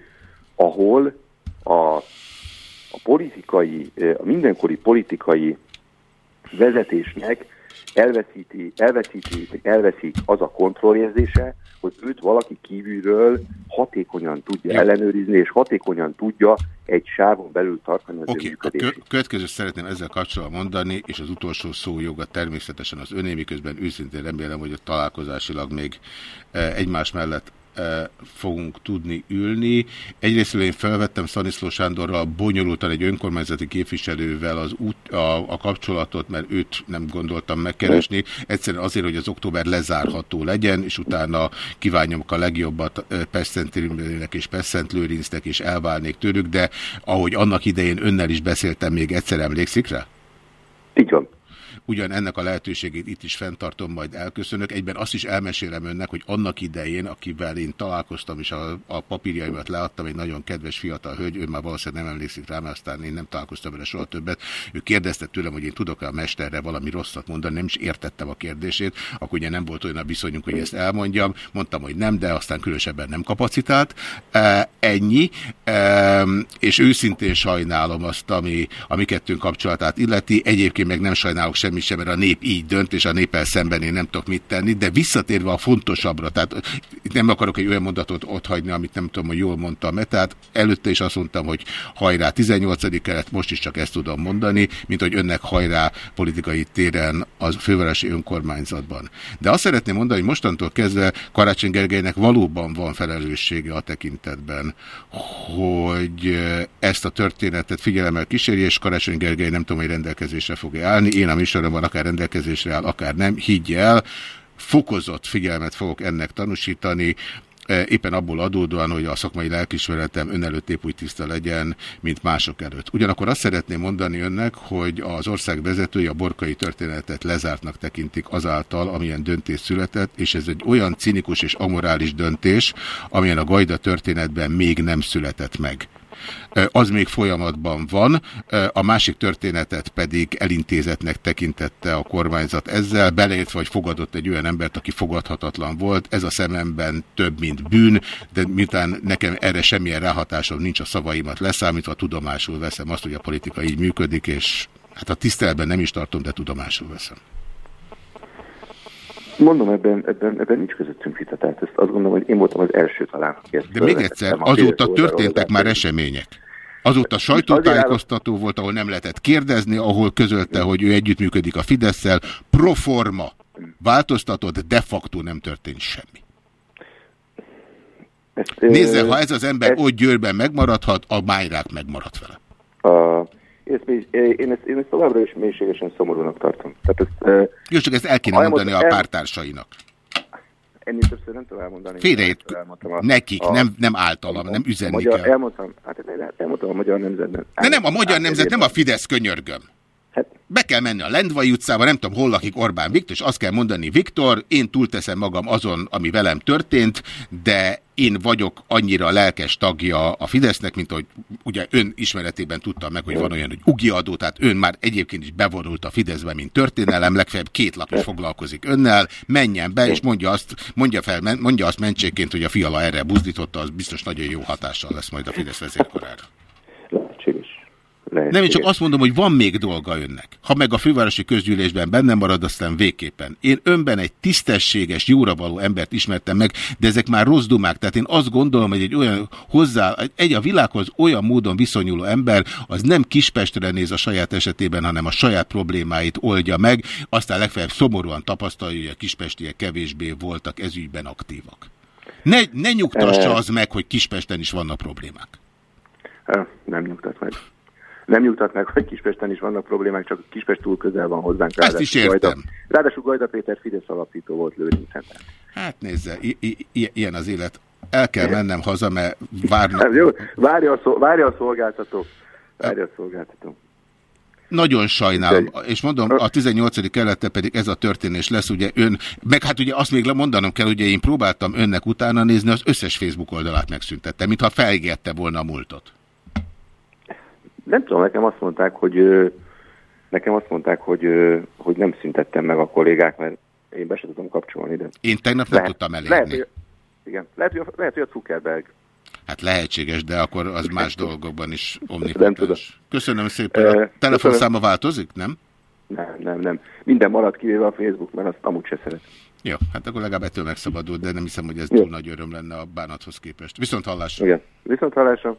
ahol a, a politikai, a mindenkori politikai vezetésnek elveszíti, elveszíti, elveszik az a kontrollérzése, hogy őt valaki kívülről hatékonyan tudja ellenőrizni, és hatékonyan tudja egy sávon belül tartani az okay, a következő szeretném ezzel kapcsolatban mondani, és az utolsó szó joga természetesen az öné, miközben őszintén remélem, hogy a találkozásilag még egymás mellett fogunk tudni ülni. Egyrészt én felvettem Szaniszló Sándorral bonyolultan egy önkormányzati képviselővel az út, a, a kapcsolatot, mert őt nem gondoltam megkeresni. Egyszerűen azért, hogy az október lezárható legyen, és utána kívánjam a legjobbat Pesztentrimbének és Peszent Lőrincnek, és elválnék tőlük, de ahogy annak idején önnel is beszéltem, még egyszer emlékszik rá? Így van ugyan ennek a lehetőségét itt is fenntartom, majd elköszönök. Egyben azt is elmesélem önnek, hogy annak idején, akivel én találkoztam, és a, a papírjaimat leadtam, egy nagyon kedves fiatal hölgy, ő már valószínűleg nem emlékszik rá, mert aztán én nem találkoztam vele soha többet. Ő kérdezte tőlem, hogy én tudok-e a mesterre valami rosszat mondani, nem is értettem a kérdését, akkor ugye nem volt olyan a viszonyunk, hogy ezt elmondjam. Mondtam, hogy nem, de aztán különösebben nem kapacitált. E, ennyi, e, és őszintén sajnálom azt, ami a mi kettőnk kapcsolatát illeti. Egyébként meg nem sajnálok semmi sem, mert a nép így dönt, és a néppel szemben én nem tudok mit tenni, de visszatérve a fontosabbra, tehát nem akarok egy olyan mondatot ott hagyni, amit nem tudom, hogy jól mondtam -e, tehát előtte is azt mondtam, hogy hajrá 18. kelet, most is csak ezt tudom mondani, mint hogy önnek hajrá politikai téren az fővárosi önkormányzatban. De azt szeretném mondani, hogy mostantól kezdve Karácsony Gergelynek valóban van felelőssége a tekintetben, hogy ezt a történetet figyelemmel kíséri, és Karácsony Gergely nem tudom, hogy rendelkezésre fog -e állni. Én a műsoromban akár rendelkezésre áll, akár nem, higgy fokozott figyelmet fogok ennek tanúsítani, e, éppen abból adódóan, hogy a szakmai lelkismeretem ön előtt épp úgy tiszta legyen, mint mások előtt. Ugyanakkor azt szeretném mondani önnek, hogy az ország vezetői a borkai történetet lezártnak tekintik azáltal, amilyen döntés született, és ez egy olyan cinikus és amorális döntés, amilyen a Gajda történetben még nem született meg az még folyamatban van, a másik történetet pedig elintézetnek tekintette a kormányzat ezzel, beleértve, vagy fogadott egy olyan embert, aki fogadhatatlan volt. Ez a szememben több, mint bűn, de miután nekem erre semmilyen ráhatásom nincs a szavaimat leszámítva, tudomásul veszem azt, hogy a politika így működik, és hát a tiszteletben nem is tartom, de tudomásul veszem. Mondom, ebben, ebben, ebben nincs közöttünk vita, tehát ezt azt gondolom, hogy én voltam az első talán. De még egyszer, azóta történtek már események. Azóta sajtótájékoztató volt, ahol nem lehetett kérdezni, ahol közölte, hogy ő együttműködik a Fidesz-szel. Proforma változtatott, de facto nem történt semmi. Ezt, Nézze, ha ez az ember ezt, ott Győrben megmaradhat, a májrák megmarad vele. A, ezt, én, ezt, én ezt továbbra is mélységesen szomorúnak tartom. Tehát ezt, Jó, csak ezt el kéne mondani a pártársainak. Ennél többször nem tudom elmondani. Félrejét nekik, a, nem, nem általam, a, nem üzenni magyar, kell. Elmondtam, hát elmondtam a magyar nemzetben. De nem, a magyar nemzet, nem a Fidesz könyörgöm. Be kell menni a Lendvai utcába, nem tudom, hol lakik Orbán Viktor, és azt kell mondani, Viktor, én túlteszem magam azon, ami velem történt, de én vagyok annyira lelkes tagja a Fidesznek, mint hogy ugye ön ismeretében tudtam meg, hogy van olyan, hogy ugi adó, tehát ön már egyébként is bevonult a Fideszbe, mint történelem, legfeljebb két lap is foglalkozik önnel, menjen be, és mondja azt, mondja, fel, mondja azt mentségként, hogy a fiala erre buzdította, az biztos nagyon jó hatással lesz majd a Fidesz vezérkorára. Nem, én csak azt mondom, hogy van még dolga önnek. Ha meg a fővárosi közgyűlésben benne marad, aztán végképpen. Én önben egy tisztességes, jóra való embert ismertem meg, de ezek már rossz dumák. Tehát én azt gondolom, hogy egy olyan hozzá, egy a világhoz olyan módon viszonyuló ember, az nem Kispestre néz a saját esetében, hanem a saját problémáit oldja meg, aztán legfeljebb szomorúan tapasztalja, hogy a kispestiek kevésbé voltak ezügyben aktívak. Ne, ne nyugtassa az meg, hogy Kispesten is vannak problémák. Nem nyugtat meg nem nyugtat meg, hogy Kispesten is vannak problémák, csak Kispest túl közel van hozzánk. Ezt is értem. Gajda, ráadásul Gajda Péter Fidesz alapító volt Lőrincen. Hát nézze, ilyen az élet. El kell mennem haza, mert várnak. Jó, várja a, szol várja a szolgáltató. Várja a szolgáltató. Nagyon sajnálom, és mondom, a 18. kelete pedig ez a történés lesz, ugye ön, meg hát ugye azt még mondanom kell, ugye én próbáltam önnek utána nézni, az összes Facebook oldalát megszüntette, mintha felgette volna a múltot nem tudom, nekem azt mondták, hogy nekem azt mondták, hogy, hogy nem szüntettem meg a kollégák, mert én be sem tudom kapcsolni, de... Én tegnap nem lehet, tudtam elérni. Lehet, hogy, Igen. Lehet, hogy lehet, hogy a Zuckerberg. Hát lehetséges, de akkor az más dolgokban is omnipotens. Köszönöm szépen. A telefonszáma változik, nem? Nem, nem, nem. Minden marad kivéve a Facebook, mert azt amúgy se szeret. Jó, hát akkor legalább ettől megszabadult, de nem hiszem, hogy ez túl nagy öröm lenne a bánathoz képest. Viszont hallásra. Igen. Viszont hallásra.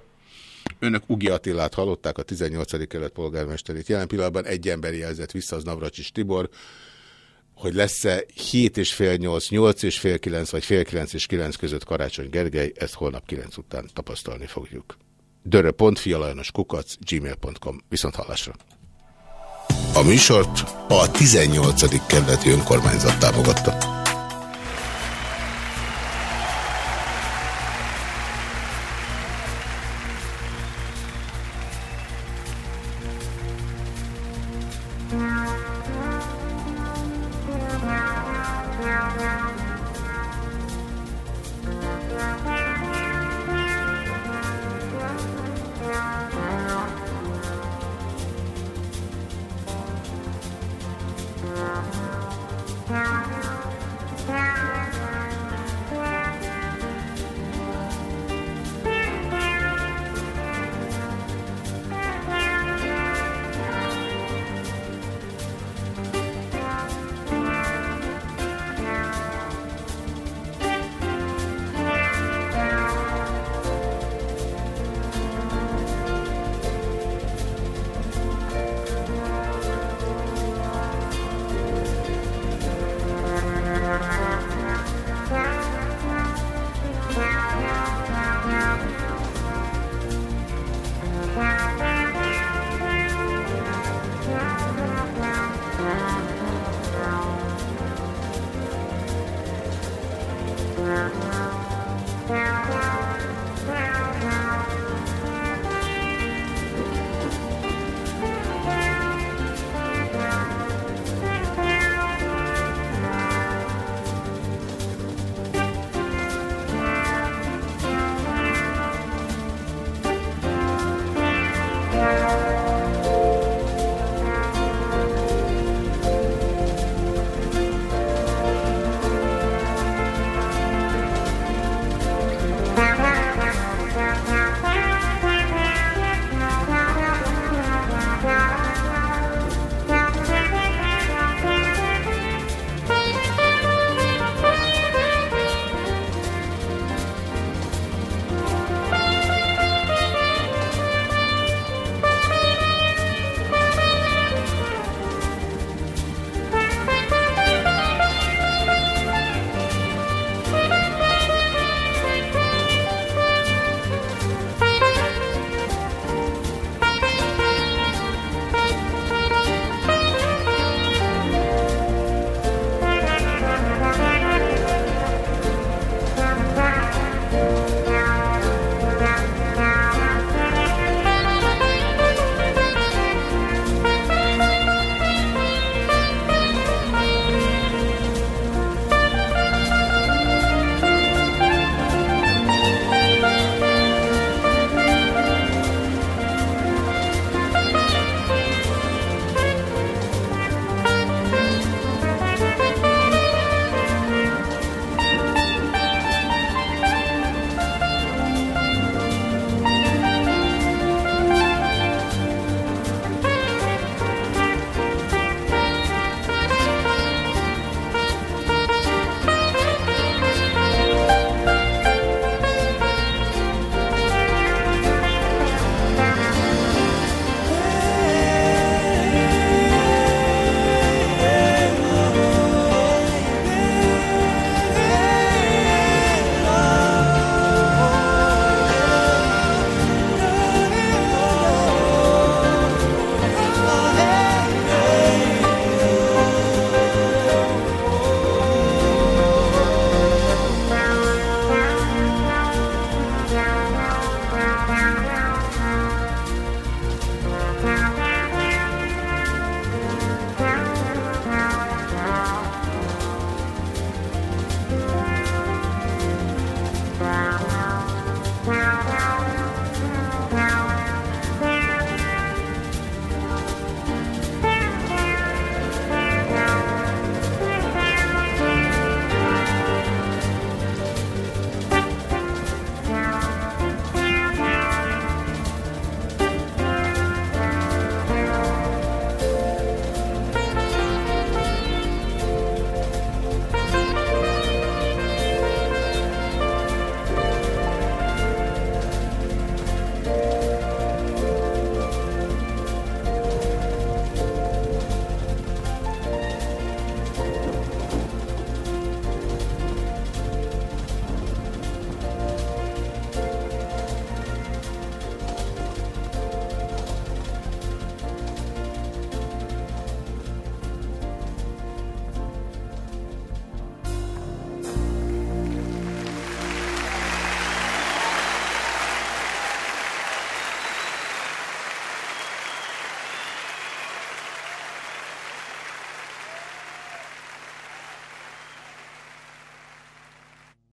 Önök Ugi Attilát hallották, a 18. kelet polgármesterét. Jelen pillanatban egy ember jelzett vissza, az Navracsis Tibor, hogy lesz-e 7 és fél 8, 8 és fél 9, vagy fél 9 és 9 között Karácsony Gergely, ezt holnap 9 után tapasztalni fogjuk. dörö.fialajanos kukac, gmail.com. Viszont hallásra. A műsort a 18. kerületi önkormányzat támogatta.